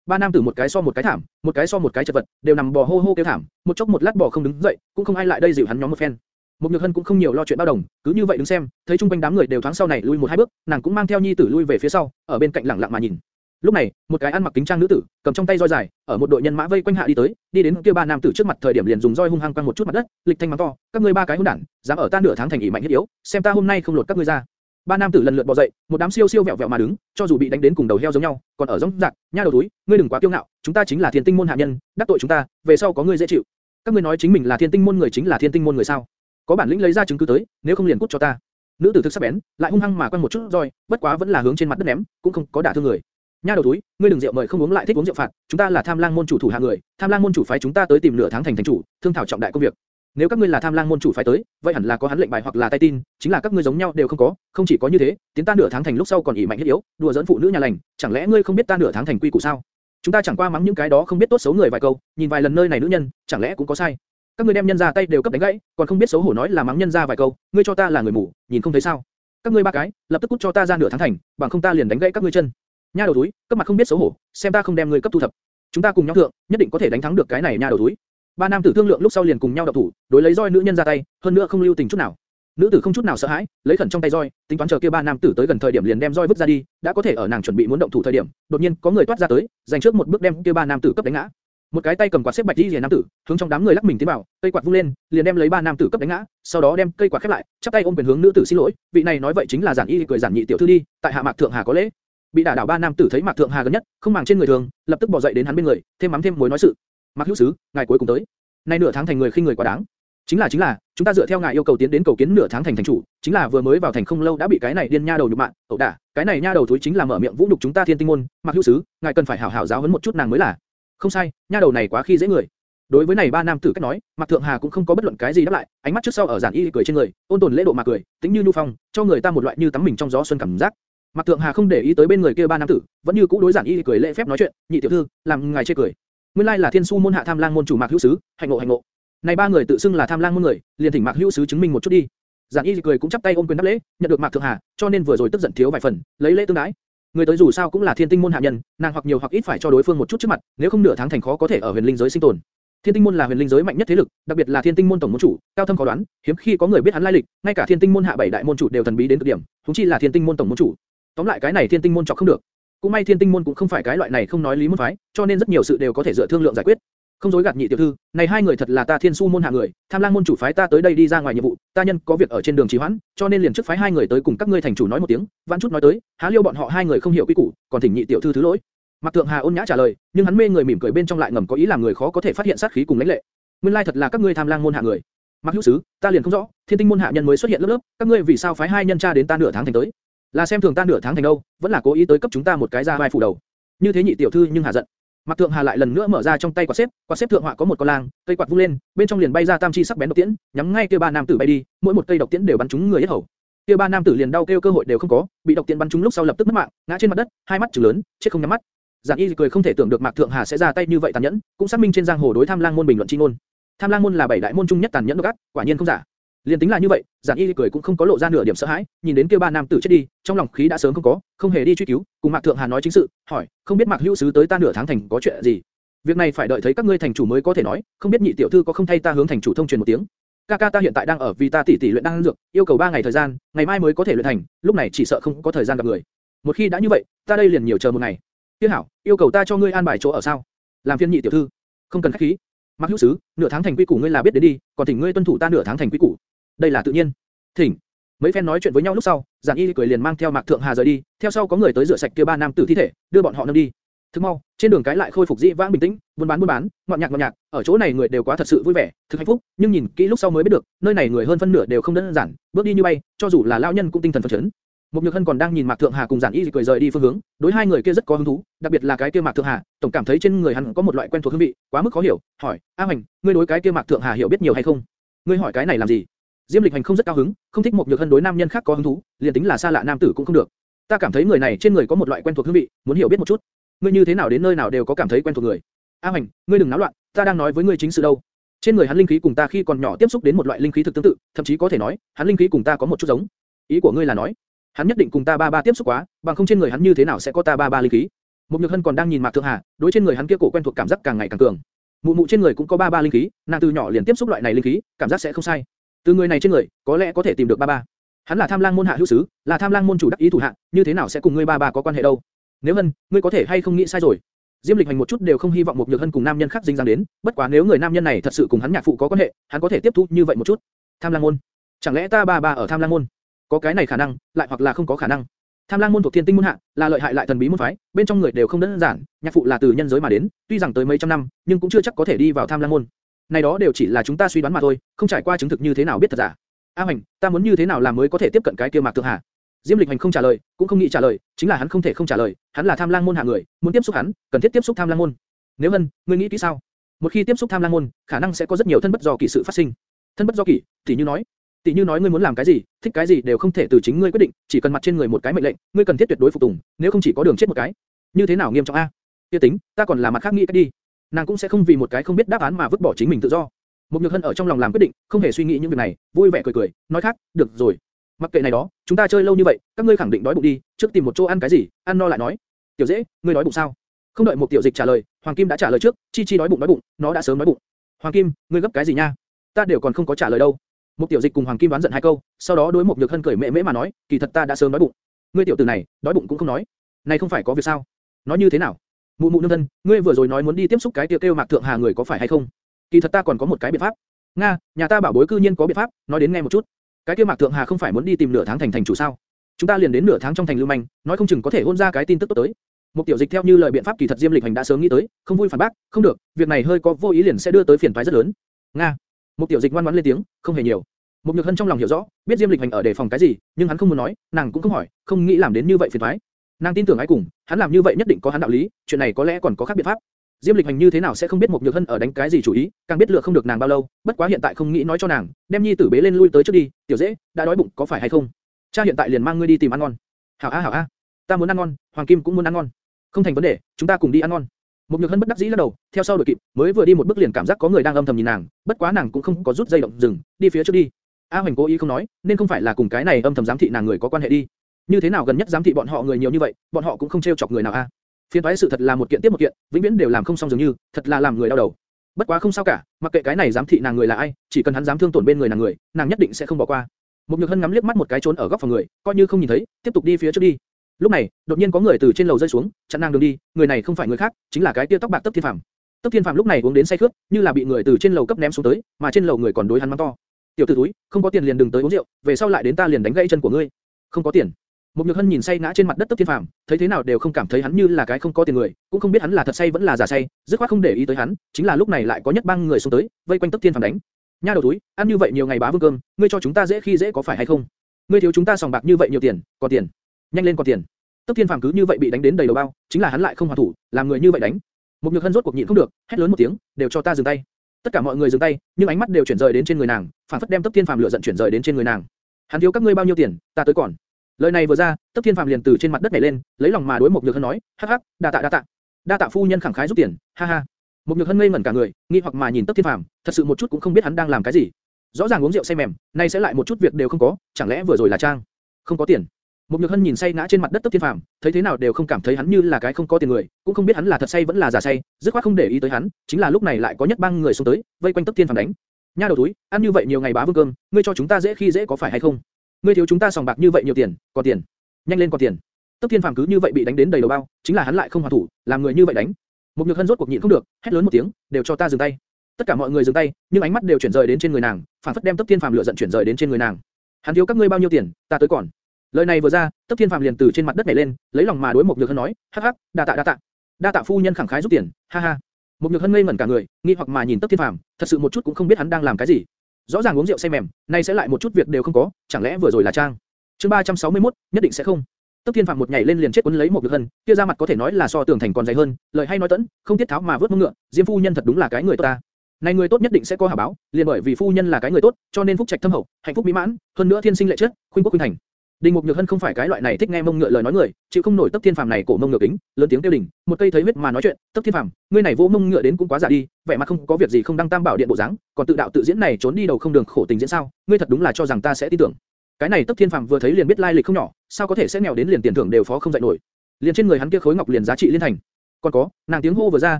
Ba nam tử một cái so một cái thảm, một cái so một cái chật vật, đều nằm bò hô hô kêu thảm, một chốc một lát bò không đứng dậy, cũng không ai lại đây dịu hắn nhóm một phen. Một Nhược Hân cũng không nhiều lo chuyện bao đồng, cứ như vậy đứng xem, thấy trung quanh đám người đều thoáng sau này lui một hai bước, nàng cũng mang theo nhi tử lui về phía sau, ở bên cạnh lặng lặng mà nhìn. Lúc này, một cái ăn mặc kính trang nữ tử, cầm trong tay roi dài, ở một đội nhân mã vây quanh hạ đi tới, đi đến kia ba nam tử trước mặt thời điểm liền dùng roi hung hăng quăng một chút mặt đất, lịch thanh mắng to, các ngươi ba cái hỗn đản, dám ở ta nửa tháng thành ỷ mạnh hiếp yếu, xem ta hôm nay không lột các ngươi ra. Ba nam tử lần lượt bò dậy, một đám siêu siêu vẹo vẹo mà đứng, cho dù bị đánh đến cùng đầu heo giống nhau, còn ở giống rạc, nha đầu túi, ngươi đừng quá kiêu ngạo, chúng ta chính là thiên tinh môn hạ nhân, đắc tội chúng ta, về sau có ngươi dễ chịu. Các ngươi nói chính mình là thiên tinh môn người chính là thiên tinh môn người sao? Có bản lĩnh lấy ra chứng cứ tới, nếu không liền cút cho ta. Nữ tử thực sắc bén, lại hung hăng mà quăng một chút rồi bất quá vẫn là hướng trên mặt đất ném, cũng không có đả thương người. Nha đầu túi, ngươi đừng rượu mời không uống lại thích uống rượu phạt, chúng ta là Tham Lang môn chủ thủ hạ người, Tham Lang môn chủ phái chúng ta tới tìm nửa tháng thành thành chủ, thương thảo trọng đại công việc. Nếu các ngươi là Tham Lang môn chủ phái tới, vậy hẳn là có hắn lệnh bài hoặc là tay tin, chính là các ngươi giống nhau đều không có, không chỉ có như thế, tiến ta nửa tháng thành lúc sau còn ỷ mạnh thiết yếu, đùa giỡn phụ nữ nhà lành, chẳng lẽ ngươi không biết ta nửa tháng thành quy củ sao? Chúng ta chẳng qua mắng những cái đó không biết tốt xấu người vài câu, nhìn vài lần nơi này nữ nhân, chẳng lẽ cũng có sai? Các ngươi đem nhân ra tay đều cấp đánh gãy, còn không biết xấu hổ nói là mắng nhân ra vài câu, ngươi cho ta là người mù, nhìn không thấy sao? Các ngươi ba cái, lập tức cút cho ta ra nửa tháng thành, bằng không ta liền đánh gãy các ngươi chân. Nha đầu túi, cấp mặt không biết xấu hổ, xem ta không đem ngươi cấp thu thập. Chúng ta cùng nhau thượng, nhất định có thể đánh thắng được cái này nha đầu túi. Ba nam tử thương lượng lúc sau liền cùng nhau động thủ, đối lấy roi nữ nhân ra tay, hơn nữa không lưu tình chút nào. Nữ tử không chút nào sợ hãi, lấy khẩn trong tay roi, tính toán chờ kia ba nam tử tới gần thời điểm liền đem roi vứt ra đi, đã có thể ở nàng chuẩn bị muốn động thủ thời điểm, đột nhiên có người toát ra tới, giành trước một bước đem kia ba nam tử cấp đánh ngã. Một cái tay cầm quạt xếp bạch đi rìa nam tử, hướng trong đám người lắc mình tiến vào, cây quạt vung lên, liền đem lấy ba nam tử cấp đánh ngã, sau đó đem cây quạt khép lại, chắp tay ôm quyền hướng nữ tử xin lỗi, vị này nói vậy chính là giản y cười giản nhị tiểu thư đi, tại hạ mạc thượng hà có lễ. Bị đả đảo ba nam tử thấy mạc thượng hà gần nhất, không màng trên người thường, lập tức bỏ dậy đến hắn bên người, thêm mắm thêm muối nói sự. Mạc hữu sứ, ngài cuối cùng tới. Nay nửa tháng thành người khinh người quá đáng. Chính là chính là, chúng ta dựa theo ngài yêu cầu tiến đến cầu kiến nửa tháng thành thành chủ, chính là vừa mới vào thành không lâu đã bị cái này điên nha đầu nhục mạ, ẩu đả, cái này nha đầu thối chính là mở miệng vũ nhục chúng ta thiên tinh môn, Mạc hữu sứ, ngài cần phải hảo hảo giáo huấn một chút nàng mới là. Không sai, nha đầu này quá khi dễ người. Đối với này ba nam tử cách nói, Mạc Thượng Hà cũng không có bất luận cái gì đáp lại, ánh mắt trước sau ở giản y cười trên người, ôn tồn lễ độ mà cười, tính như nhu phong, cho người ta một loại như tắm mình trong gió xuân cảm giác. Mạc Thượng Hà không để ý tới bên người kia ba nam tử, vẫn như cũ đối giản y cười lễ phép nói chuyện, nhị tiểu thư, làm ngài chê cười. Nguyên lai là Thiên Su môn hạ Tham Lang môn chủ Mạc Hữu Sứ, hạnh ngộ hạnh ngộ. Này ba người tự xưng là Tham Lang môn người, liền thỉnh Mạc Hữu Sứ chứng minh một chút đi. Giản Y cười cũng chắp tay ôm quyền đáp lễ, nhận được Mạc Thượng Hà, cho nên vừa rồi tức giận thiếu vài phần, lấy lễ tương đái. Người tới dù sao cũng là Thiên Tinh môn hạ nhân, nàng hoặc nhiều hoặc ít phải cho đối phương một chút trước mặt, nếu không nửa tháng thành khó có thể ở huyền linh giới sinh tồn. Thiên Tinh môn là huyền linh giới mạnh nhất thế lực, đặc biệt là Thiên Tinh môn tổng môn chủ, cao thâm khó đoán, hiếm khi có người biết hắn lai lịch, ngay cả Thiên Tinh môn hạ bảy đại môn chủ đều thần bí đến cực điểm, chúng chi là Thiên Tinh môn tổng môn chủ. Tóm lại cái này Thiên Tinh môn chọc không được. Cũng may Thiên Tinh môn cũng không phải cái loại này không nói lý môn phái, cho nên rất nhiều sự đều có thể dựa thương lượng giải quyết. Không dối gạt nhị tiểu thư, này hai người thật là ta Thiên Su môn hạ người, Tham Lang môn chủ phái ta tới đây đi ra ngoài nhiệm vụ, ta nhân có việc ở trên đường trì hoãn, cho nên liền trước phái hai người tới cùng các ngươi thành chủ nói một tiếng, vãn chút nói tới, há liêu bọn họ hai người không hiểu quy củ, còn thỉnh nhị tiểu thư thứ lỗi. Mạc Thượng Hà ôn nhã trả lời, nhưng hắn mê người mỉm cười bên trong lại ngầm có ý làm người khó có thể phát hiện sát khí cùng lãnh lệ. Nguyên lai thật là các ngươi Tham Lang môn hạ người. Mặc Hữu Sứ, ta liền không rõ, Thiên Tinh môn hạ nhân mới xuất hiện lớp lớp, các ngươi vì sao phái hai nhân tra đến ta nửa tháng thành tới? Là xem thường ta nửa tháng thành đâu, vẫn là cố ý tới cấp chúng ta một cái ra vai phủ đầu. Như thế nhị tiểu thư nhưng hà giận. Mạc Thượng Hà lại lần nữa mở ra trong tay quạt xếp, quạt xếp thượng họa có một con lang, cây quạt vung lên, bên trong liền bay ra tam chi sắc bén độc tiễn, nhắm ngay kia ba nam tử bay đi, mỗi một cây độc tiễn đều bắn trúng người yết hầu. Kia ba nam tử liền đau kêu cơ hội đều không có, bị độc tiễn bắn trúng lúc sau lập tức mất mạng, ngã trên mặt đất, hai mắt trừng lớn, chết không nhắm mắt. Giản Y cười không thể tưởng được Mạc Thượng Hà sẽ ra tay như vậy tàn nhẫn, cũng xác minh trên giang hồ đối Tham Lang môn bình luận chi ngôn. Tham Lang môn là bảy đại môn trung nhất tàn nhẫn độc ác, quả nhiên không giả. Liên tính là như vậy, Giản Y cười cũng không có lộ ra nửa điểm sợ hãi, nhìn đến kia ba nam tử chết đi, trong lòng khí đã sớm không có, không hề đi truy cứu, cùng Mạc Thượng Hà nói chính sự, hỏi, không biết Mạc Hữu Sứ tới ta nửa tháng thành có chuyện gì? Việc này phải đợi thấy các ngươi thành chủ mới có thể nói, không biết nhị tiểu thư có không thay ta hướng thành chủ thông truyền một tiếng. Ca ca ta hiện tại đang ở vì ta tỷ tỷ luyện đan dược, yêu cầu 3 ngày thời gian, ngày mai mới có thể luyện thành, lúc này chỉ sợ không có thời gian gặp người. Một khi đã như vậy, ta đây liền nhiều chờ một ngày. Tiếc hảo, yêu cầu ta cho ngươi an bài chỗ ở sao? Làm phiền nhị tiểu thư, không cần khách khí. Mặc hữu sứ, nửa tháng thành quy củ ngươi là biết đến đi, còn thỉnh ngươi tuân thủ ta nửa tháng thành quy củ. Đây là tự nhiên. Thỉnh. Mấy phen nói chuyện với nhau lúc sau, Giản Y cười liền mang theo Mạc Thượng Hà rời đi, theo sau có người tới rửa sạch kia ba nam tử thi thể, đưa bọn họ nâng đi. Thức mau, trên đường cái lại khôi phục dị vãng bình tĩnh, buôn bán buôn bán, ngọn nhạc ngọn nhạc, ở chỗ này người đều quá thật sự vui vẻ, thực hạnh phúc, nhưng nhìn kỹ lúc sau mới biết được, nơi này người hơn phân nửa đều không đơn giản, bước đi như bay, cho dù là lão nhân cũng tinh thần phấn chấn. Một Nhược Hân còn đang nhìn Mạc Thượng Hà cùng Giản Y cười rời đi phương hướng, đối hai người kia rất có hứng thú, đặc biệt là cái kia Mạc Thượng Hà, tổng cảm thấy trên người hắn có một loại quen thuộc hương vị, quá mức khó hiểu, hỏi: "A Hoành, ngươi đối cái kia Mạc Thượng Hà hiểu biết nhiều hay không? Ngươi hỏi cái này làm gì?" Diêm Lịch Hành không rất cao hứng, không thích một Nhược Hân đối nam nhân khác có hứng thú, liền tính là xa lạ nam tử cũng không được. Ta cảm thấy người này trên người có một loại quen thuộc hương vị, muốn hiểu biết một chút. Ngươi như thế nào đến nơi nào đều có cảm thấy quen thuộc người. A Hành, ngươi đừng náo loạn, ta đang nói với ngươi chính sự đâu. Trên người hắn linh khí cùng ta khi còn nhỏ tiếp xúc đến một loại linh khí thực tương tự, thậm chí có thể nói, hắn linh khí cùng ta có một chút giống. Ý của ngươi là nói, hắn nhất định cùng ta ba ba tiếp xúc quá, bằng không trên người hắn như thế nào sẽ có ta ba ba linh khí? Một Nhược Hân còn đang nhìn Mạc Thượng Hà, đối trên người hắn kia cổ quen thuộc cảm giác càng ngày càng cường. Mụ mụ trên người cũng có ba ba linh khí, nàng từ nhỏ liền tiếp xúc loại này linh khí, cảm giác sẽ không sai. Từ người này trên người, có lẽ có thể tìm được ba ba. Hắn là Tham Lang môn hạ hữu sứ, là Tham Lang môn chủ đắc ý thủ hạ, như thế nào sẽ cùng ngươi ba ba có quan hệ đâu? Nếu Hân, ngươi có thể hay không nghĩ sai rồi? Diêm Lịch Hành một chút đều không hy vọng một nhược hân cùng nam nhân khác dính dáng đến, bất quá nếu người nam nhân này thật sự cùng hắn nhạc phụ có quan hệ, hắn có thể tiếp thu như vậy một chút. Tham Lang môn, chẳng lẽ ta ba ba ở Tham Lang môn? Có cái này khả năng, lại hoặc là không có khả năng. Tham Lang môn thuộc Thiên Tinh môn hạ, là lợi hại lại thần bí môn phái, bên trong người đều không đơn giản, nhạc phụ là từ nhân giới mà đến, tuy rằng tới mấy trăm năm, nhưng cũng chưa chắc có thể đi vào Tham Lang môn. Này đó đều chỉ là chúng ta suy đoán mà thôi, không trải qua chứng thực như thế nào biết thật giả. A Hoành, ta muốn như thế nào làm mới có thể tiếp cận cái kia Mạc Thượng Hà? Diêm Lịch Hành không trả lời, cũng không nghĩ trả lời, chính là hắn không thể không trả lời, hắn là Tham Lang môn hạ người, muốn tiếp xúc hắn, cần thiết tiếp xúc Tham Lang môn. Nếu Hân, ngươi nghĩ kỹ sao? Một khi tiếp xúc Tham Lang môn, khả năng sẽ có rất nhiều thân bất do kỳ sự phát sinh. Thân bất do kỳ, tỷ như nói, tỷ như nói ngươi muốn làm cái gì, thích cái gì đều không thể từ chính ngươi quyết định, chỉ cần mặt trên người một cái mệnh lệnh, ngươi cần thiết tuyệt đối phục tùng, nếu không chỉ có đường chết một cái. Như thế nào nghiêm trọng a? Tiêu tính, ta còn là mặt khác nghĩ cách đi. Nàng cũng sẽ không vì một cái không biết đáp án mà vứt bỏ chính mình tự do. Một Nhược Hân ở trong lòng làm quyết định, không hề suy nghĩ những việc này, vui vẻ cười cười, nói khác, được rồi. Mặc kệ này đó, chúng ta chơi lâu như vậy, các ngươi khẳng định đói bụng đi, trước tìm một chỗ ăn cái gì, ăn no lại nói. Tiểu dễ, ngươi đói bụng sao? Không đợi một tiểu dịch trả lời, Hoàng Kim đã trả lời trước, Chi Chi đói bụng đói bụng, nó đã sớm đói bụng. Hoàng Kim, ngươi gấp cái gì nha? Ta đều còn không có trả lời đâu. Một tiểu dịch cùng Hoàng Kim đoán giận hai câu, sau đó đối một nhược hân cười mẹ mễ mà nói, kỳ thật ta đã sớm đói bụng. Ngươi tiểu tử này, đói bụng cũng không nói. Này không phải có việc sao? Nói như thế nào? Mụ mụ nương thân, ngươi vừa rồi nói muốn đi tiếp xúc cái tiêu tiêu mạc thượng hà người có phải hay không? Kỳ thật ta còn có một cái biện pháp. Nga, nhà ta bảo bối cư nhiên có biện pháp, nói đến nghe một chút. Cái tiêu mạc thượng hà không phải muốn đi tìm nửa tháng thành thành chủ sao? Chúng ta liền đến nửa tháng trong thành lưu manh, nói không chừng có thể hôn ra cái tin tức tốt tới. Một tiểu dịch theo như lời biện pháp kỳ thật Diêm Lịch Hành đã sớm nghĩ tới, không vui phản bác, không được, việc này hơi có vô ý liền sẽ đưa tới phiền toái rất lớn. Nga. Một tiểu dịch ngoan ngoãn lên tiếng, không hề nhiều. Một nhược hân trong lòng hiểu rõ, biết Diêm Lịch Hành ở đề phòng cái gì, nhưng hắn không muốn nói, nàng cũng không hỏi, không nghĩ làm đến như vậy phiền toái. Nàng tin tưởng ai cùng, hắn làm như vậy nhất định có hắn đạo lý, chuyện này có lẽ còn có khác biện pháp. Diêm Lịch Hành như thế nào sẽ không biết một nhược hân ở đánh cái gì chủ ý, càng biết lựa không được nàng bao lâu, bất quá hiện tại không nghĩ nói cho nàng, đem nhi tử bế lên lui tới trước đi, tiểu dễ, đã đói bụng có phải hay không? Cha hiện tại liền mang ngươi đi tìm ăn ngon. Hảo a hảo a, ta muốn ăn ngon, Hoàng Kim cũng muốn ăn ngon. Không thành vấn đề, chúng ta cùng đi ăn ngon. Một nhược hân bất đắc dĩ lắc đầu, theo sau đuổi kịp, mới vừa đi một bước liền cảm giác có người đang âm thầm nhìn nàng, bất quá nàng cũng không có rút dây động dừng, đi phía trước đi. A Hoành cố ý không nói, nên không phải là cùng cái này âm thầm giám thị nàng người có quan hệ đi. Như thế nào gần nhất giám thị bọn họ người nhiều như vậy, bọn họ cũng không trêu chọc người nào a. Phiên toái sự thật là một kiện tiếp một kiện, vĩnh viễn đều làm không xong dường như, thật là làm người đau đầu. Bất quá không sao cả, mặc kệ cái này giám thị nàng người là ai, chỉ cần hắn dám thương tổn bên người nàng người, nàng nhất định sẽ không bỏ qua. Một nhược hân ngắm liếc mắt một cái trốn ở góc phòng người, coi như không nhìn thấy, tiếp tục đi phía trước đi. Lúc này, đột nhiên có người từ trên lầu rơi xuống, chặn nàng đường đi, người này không phải người khác, chính là cái tia tóc bạc Tấp Thiên Phàm. Tấp Thiên Phàm lúc này uống đến say khướt, như là bị người từ trên lầu cấp ném xuống tới, mà trên lầu người còn đối hắn mắng to. Tiểu tử túi, không có tiền liền đừng tới uống rượu, về sau lại đến ta liền đánh gãy chân của ngươi. Không có tiền. Một Nhược Hân nhìn say ngã trên mặt đất Tấp Thiên Phàm, thấy thế nào đều không cảm thấy hắn như là cái không có tiền người, cũng không biết hắn là thật say vẫn là giả say, dứt khoát không để ý tới hắn, chính là lúc này lại có nhất bang người xuống tới, vây quanh Tấp Thiên Phàm đánh. Nha đầu túi, ăn như vậy nhiều ngày bá vương cơm, ngươi cho chúng ta dễ khi dễ có phải hay không? Ngươi thiếu chúng ta sòng bạc như vậy nhiều tiền, còn tiền, nhanh lên còn tiền. Tốc Thiên Phàm cứ như vậy bị đánh đến đầy đầu bao, chính là hắn lại không hoàn thủ, làm người như vậy đánh. Một nhược hân rốt cuộc nhịn không được, hét lớn một tiếng, đều cho ta dừng tay. Tất cả mọi người dừng tay, nhưng ánh mắt đều chuyển rời đến trên người nàng, phản phất đem Tốc Thiên Phàm lửa giận chuyển rời đến trên người nàng. Hắn thiếu các ngươi bao nhiêu tiền, ta tới còn. Lời này vừa ra, tấp Thiên Phàm liền từ trên mặt đất nhảy lên, lấy lòng mà đối một nhược hân nói, hắc hắc, đa tạ đa tạ, đa tạ phu nhân khẳng khái giúp tiền, ha ha. Một nhược hân ngây ngẩn cả người, nghi hoặc mà nhìn tấp Thiên Phàm, thật sự một chút cũng không biết hắn đang làm cái gì. Rõ ràng uống rượu say mềm, nay sẽ lại một chút việc đều không có, chẳng lẽ vừa rồi là trang? Không có tiền. Một nhược hân nhìn say ngã trên mặt đất tấp Thiên Phàm, thấy thế nào đều không cảm thấy hắn như là cái không có tiền người, cũng không biết hắn là thật say vẫn là giả say, dứt khoát không để ý tới hắn, chính là lúc này lại có nhất bang người xuống tới, vây quanh tấp Thiên Phàm đánh. Nha đầu túi, ăn như vậy nhiều ngày bá vương cơm, ngươi cho chúng ta dễ khi dễ có phải hay không? Ngươi thiếu chúng ta sòng bạc như vậy nhiều tiền, còn tiền, nhanh lên còn tiền. Tức Thiên Phàm cứ như vậy bị đánh đến đầy đầu bao, chính là hắn lại không hoàn thủ, làm người như vậy đánh. Một nhược hân rốt cuộc nhịn không được, hét lớn một tiếng, đều cho ta dừng tay. Tất cả mọi người dừng tay, nhưng ánh mắt đều chuyển rời đến trên người nàng, phản phất đem Tức Thiên Phàm lửa giận chuyển rời đến trên người nàng. Hắn thiếu các ngươi bao nhiêu tiền, ta tới còn. Lời này vừa ra, Tức Thiên Phàm liền từ trên mặt đất nhảy lên, lấy lòng mà đối Mục nhược hân nói, hắc hắc, đa tạ đa tạ, đa tạ phu nhân khẳng khái giúp tiền, ha ha. Mục nhược hân ngây ngẩn cả người, nghi hoặc mà nhìn Tức Thiên Phàm, thật sự một chút cũng không biết hắn đang làm cái gì. Rõ ràng uống rượu say mềm, nay sẽ lại một chút việc đều không có, chẳng lẽ vừa rồi là trang? Chương 361, nhất định sẽ không. tức Thiên Phạm một nhảy lên liền chết cuốn lấy một được hân, kia ra mặt có thể nói là so tường thành còn dày hơn, lời hay nói tẫn, không tiết tháo mà vớt mông ngựa, Diêm phu nhân thật đúng là cái người tốt ta. Này người tốt nhất định sẽ có hảo báo, liền bởi vì phu nhân là cái người tốt, cho nên phúc trạch thâm hậu, hạnh phúc mỹ mãn, hơn nữa thiên sinh lệ chất, khuynh quốc khuynh thành. Đinh Mục Nhược Hân không phải cái loại này thích nghe mông ngựa lời nói người, chịu không nổi Tấp Thiên Phàm này cổ mông ngựa kính, lớn tiếng kêu đỉnh, một cây thấy huyết mà nói chuyện, Tấp Thiên Phàm, ngươi này vô mông ngựa đến cũng quá giả đi, vẻ mặt không có việc gì không đăng tam bảo điện bộ dáng, còn tự đạo tự diễn này trốn đi đầu không đường khổ tình diễn sao? Ngươi thật đúng là cho rằng ta sẽ tin tưởng. Cái này Tấp Thiên Phàm vừa thấy liền biết lai lịch không nhỏ, sao có thể sẽ nghèo đến liền tiền thưởng đều phó không dậy nổi. Liền trên người hắn kia khối ngọc liền giá trị liên thành. Còn có, nàng tiếng hô vừa ra,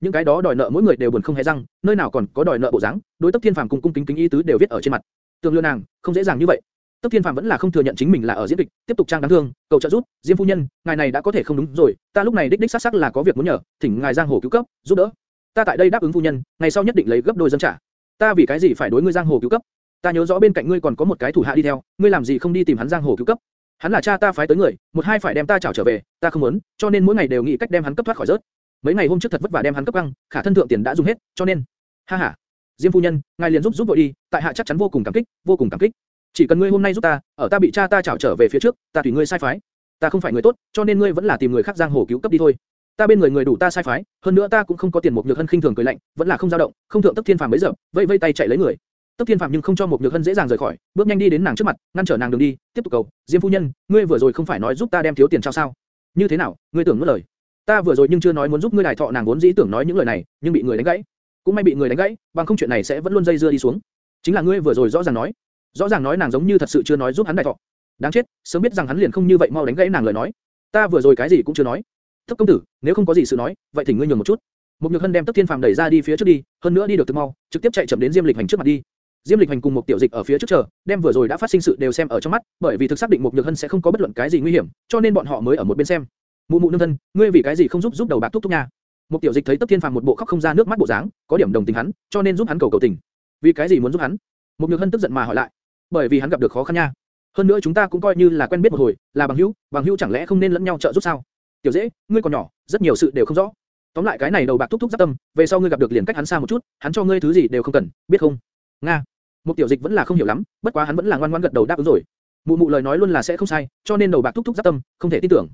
những cái đó đòi nợ mỗi người đều buồn không hề răng, nơi nào còn có đòi nợ bộ dáng, đối Tấp Thiên Phàm cùng cung kính kính ý tứ đều viết ở trên mặt. tường lừa nàng, không dễ dàng như vậy. Tốc Thiên phạm vẫn là không thừa nhận chính mình là ở diễn kịch, tiếp tục trang đáng thương, cầu trợ giúp, Diêm phu nhân, ngài này đã có thể không đúng rồi, ta lúc này đích đích xác xác là có việc muốn nhờ, thỉnh ngài giang hồ cứu cấp, giúp đỡ. Ta tại đây đáp ứng phu nhân, ngày sau nhất định lấy gấp đôi dân trả. Ta vì cái gì phải đối ngươi giang hồ cứu cấp? Ta nhớ rõ bên cạnh ngươi còn có một cái thủ hạ đi theo, ngươi làm gì không đi tìm hắn giang hồ cứu cấp? Hắn là cha ta phái tới người, một hai phải đem ta chảo trở về, ta không muốn, cho nên mỗi ngày đều nghĩ cách đem hắn cấp thoát khỏi rớt. Mấy ngày hôm trước thật vất vả đem hắn cấp căng, khả thân thượng tiền đã dùng hết, cho nên, ha ha. Diêm phu nhân, ngài liền giúp giúp vội đi, tại hạ chắc chắn vô cùng cảm kích, vô cùng cảm kích. Chỉ cần ngươi hôm nay giúp ta, ở ta bị cha ta chảo trở về phía trước, ta tùy ngươi sai phái. Ta không phải người tốt, cho nên ngươi vẫn là tìm người khác giang hồ cứu cấp đi thôi. Ta bên người người đủ ta sai phái, hơn nữa ta cũng không có tiền một nhược hân khinh thường cười lạnh, vẫn là không dao động, không thượng tốc thiên phàm bấy giờ, vây vây tay chạy lấy người. Tốc Thiên Phạm nhưng không cho một nhược hân dễ dàng rời khỏi, bước nhanh đi đến nàng trước mặt, ngăn trở nàng đường đi, tiếp tục cầu, Diêm phu nhân, ngươi vừa rồi không phải nói giúp ta đem thiếu tiền trao sao? Như thế nào, ngươi tưởng nuốt lời? Ta vừa rồi nhưng chưa nói muốn giúp ngươi đài thọ nàng vốn dĩ tưởng nói những lời này, nhưng bị người đánh gãy. Cũng may bị người đánh gãy, bằng không chuyện này sẽ vẫn luôn dây dưa đi xuống. Chính là ngươi vừa rồi rõ ràng nói, rõ ràng nói nàng giống như thật sự chưa nói giúp hắn đại thọ. Đáng chết, sớm biết rằng hắn liền không như vậy mau đánh gãy nàng lời nói. Ta vừa rồi cái gì cũng chưa nói. Thất công tử, nếu không có gì sự nói, vậy thỉnh ngươi nhường một chút. Một nhược hân đem Tốc Thiên Phàm đẩy ra đi phía trước đi, hơn nữa đi được từ mau, trực tiếp chạy chậm đến Diêm Lịch Hành trước mặt đi. Diêm Lịch Hành cùng một tiểu dịch ở phía trước chờ, đem vừa rồi đã phát sinh sự đều xem ở trong mắt, bởi vì thực xác định một nhược hân sẽ không có bất luận cái gì nguy hiểm, cho nên bọn họ mới ở một bên xem. Mụ mụ nương thân, ngươi vì cái gì không giúp giúp đầu bạc thúc thúc nhà? Một tiểu dịch thấy Tấp Thiên Phàm một bộ khóc không ra nước mắt bộ dáng, có điểm đồng tình hắn, cho nên giúp hắn cầu cầu tình. Vì cái gì muốn giúp hắn? Một nhược hân tức giận mà hỏi lại. Bởi vì hắn gặp được khó khăn nha. Hơn nữa chúng ta cũng coi như là quen biết một hồi, là bằng hữu, bằng hữu chẳng lẽ không nên lẫn nhau trợ giúp sao? Tiểu dễ, ngươi còn nhỏ, rất nhiều sự đều không rõ. Tóm lại cái này đầu bạc thúc thúc giáp tâm, về sau ngươi gặp được liền cách hắn xa một chút, hắn cho ngươi thứ gì đều không cần, biết không? Nga. Một tiểu dịch vẫn là không hiểu lắm, bất quá hắn vẫn là ngoan ngoãn gật đầu đáp ứng rồi. Mụ mụ lời nói luôn là sẽ không sai, cho nên đầu bạc thúc thúc giáp tâm, không thể tin tưởng.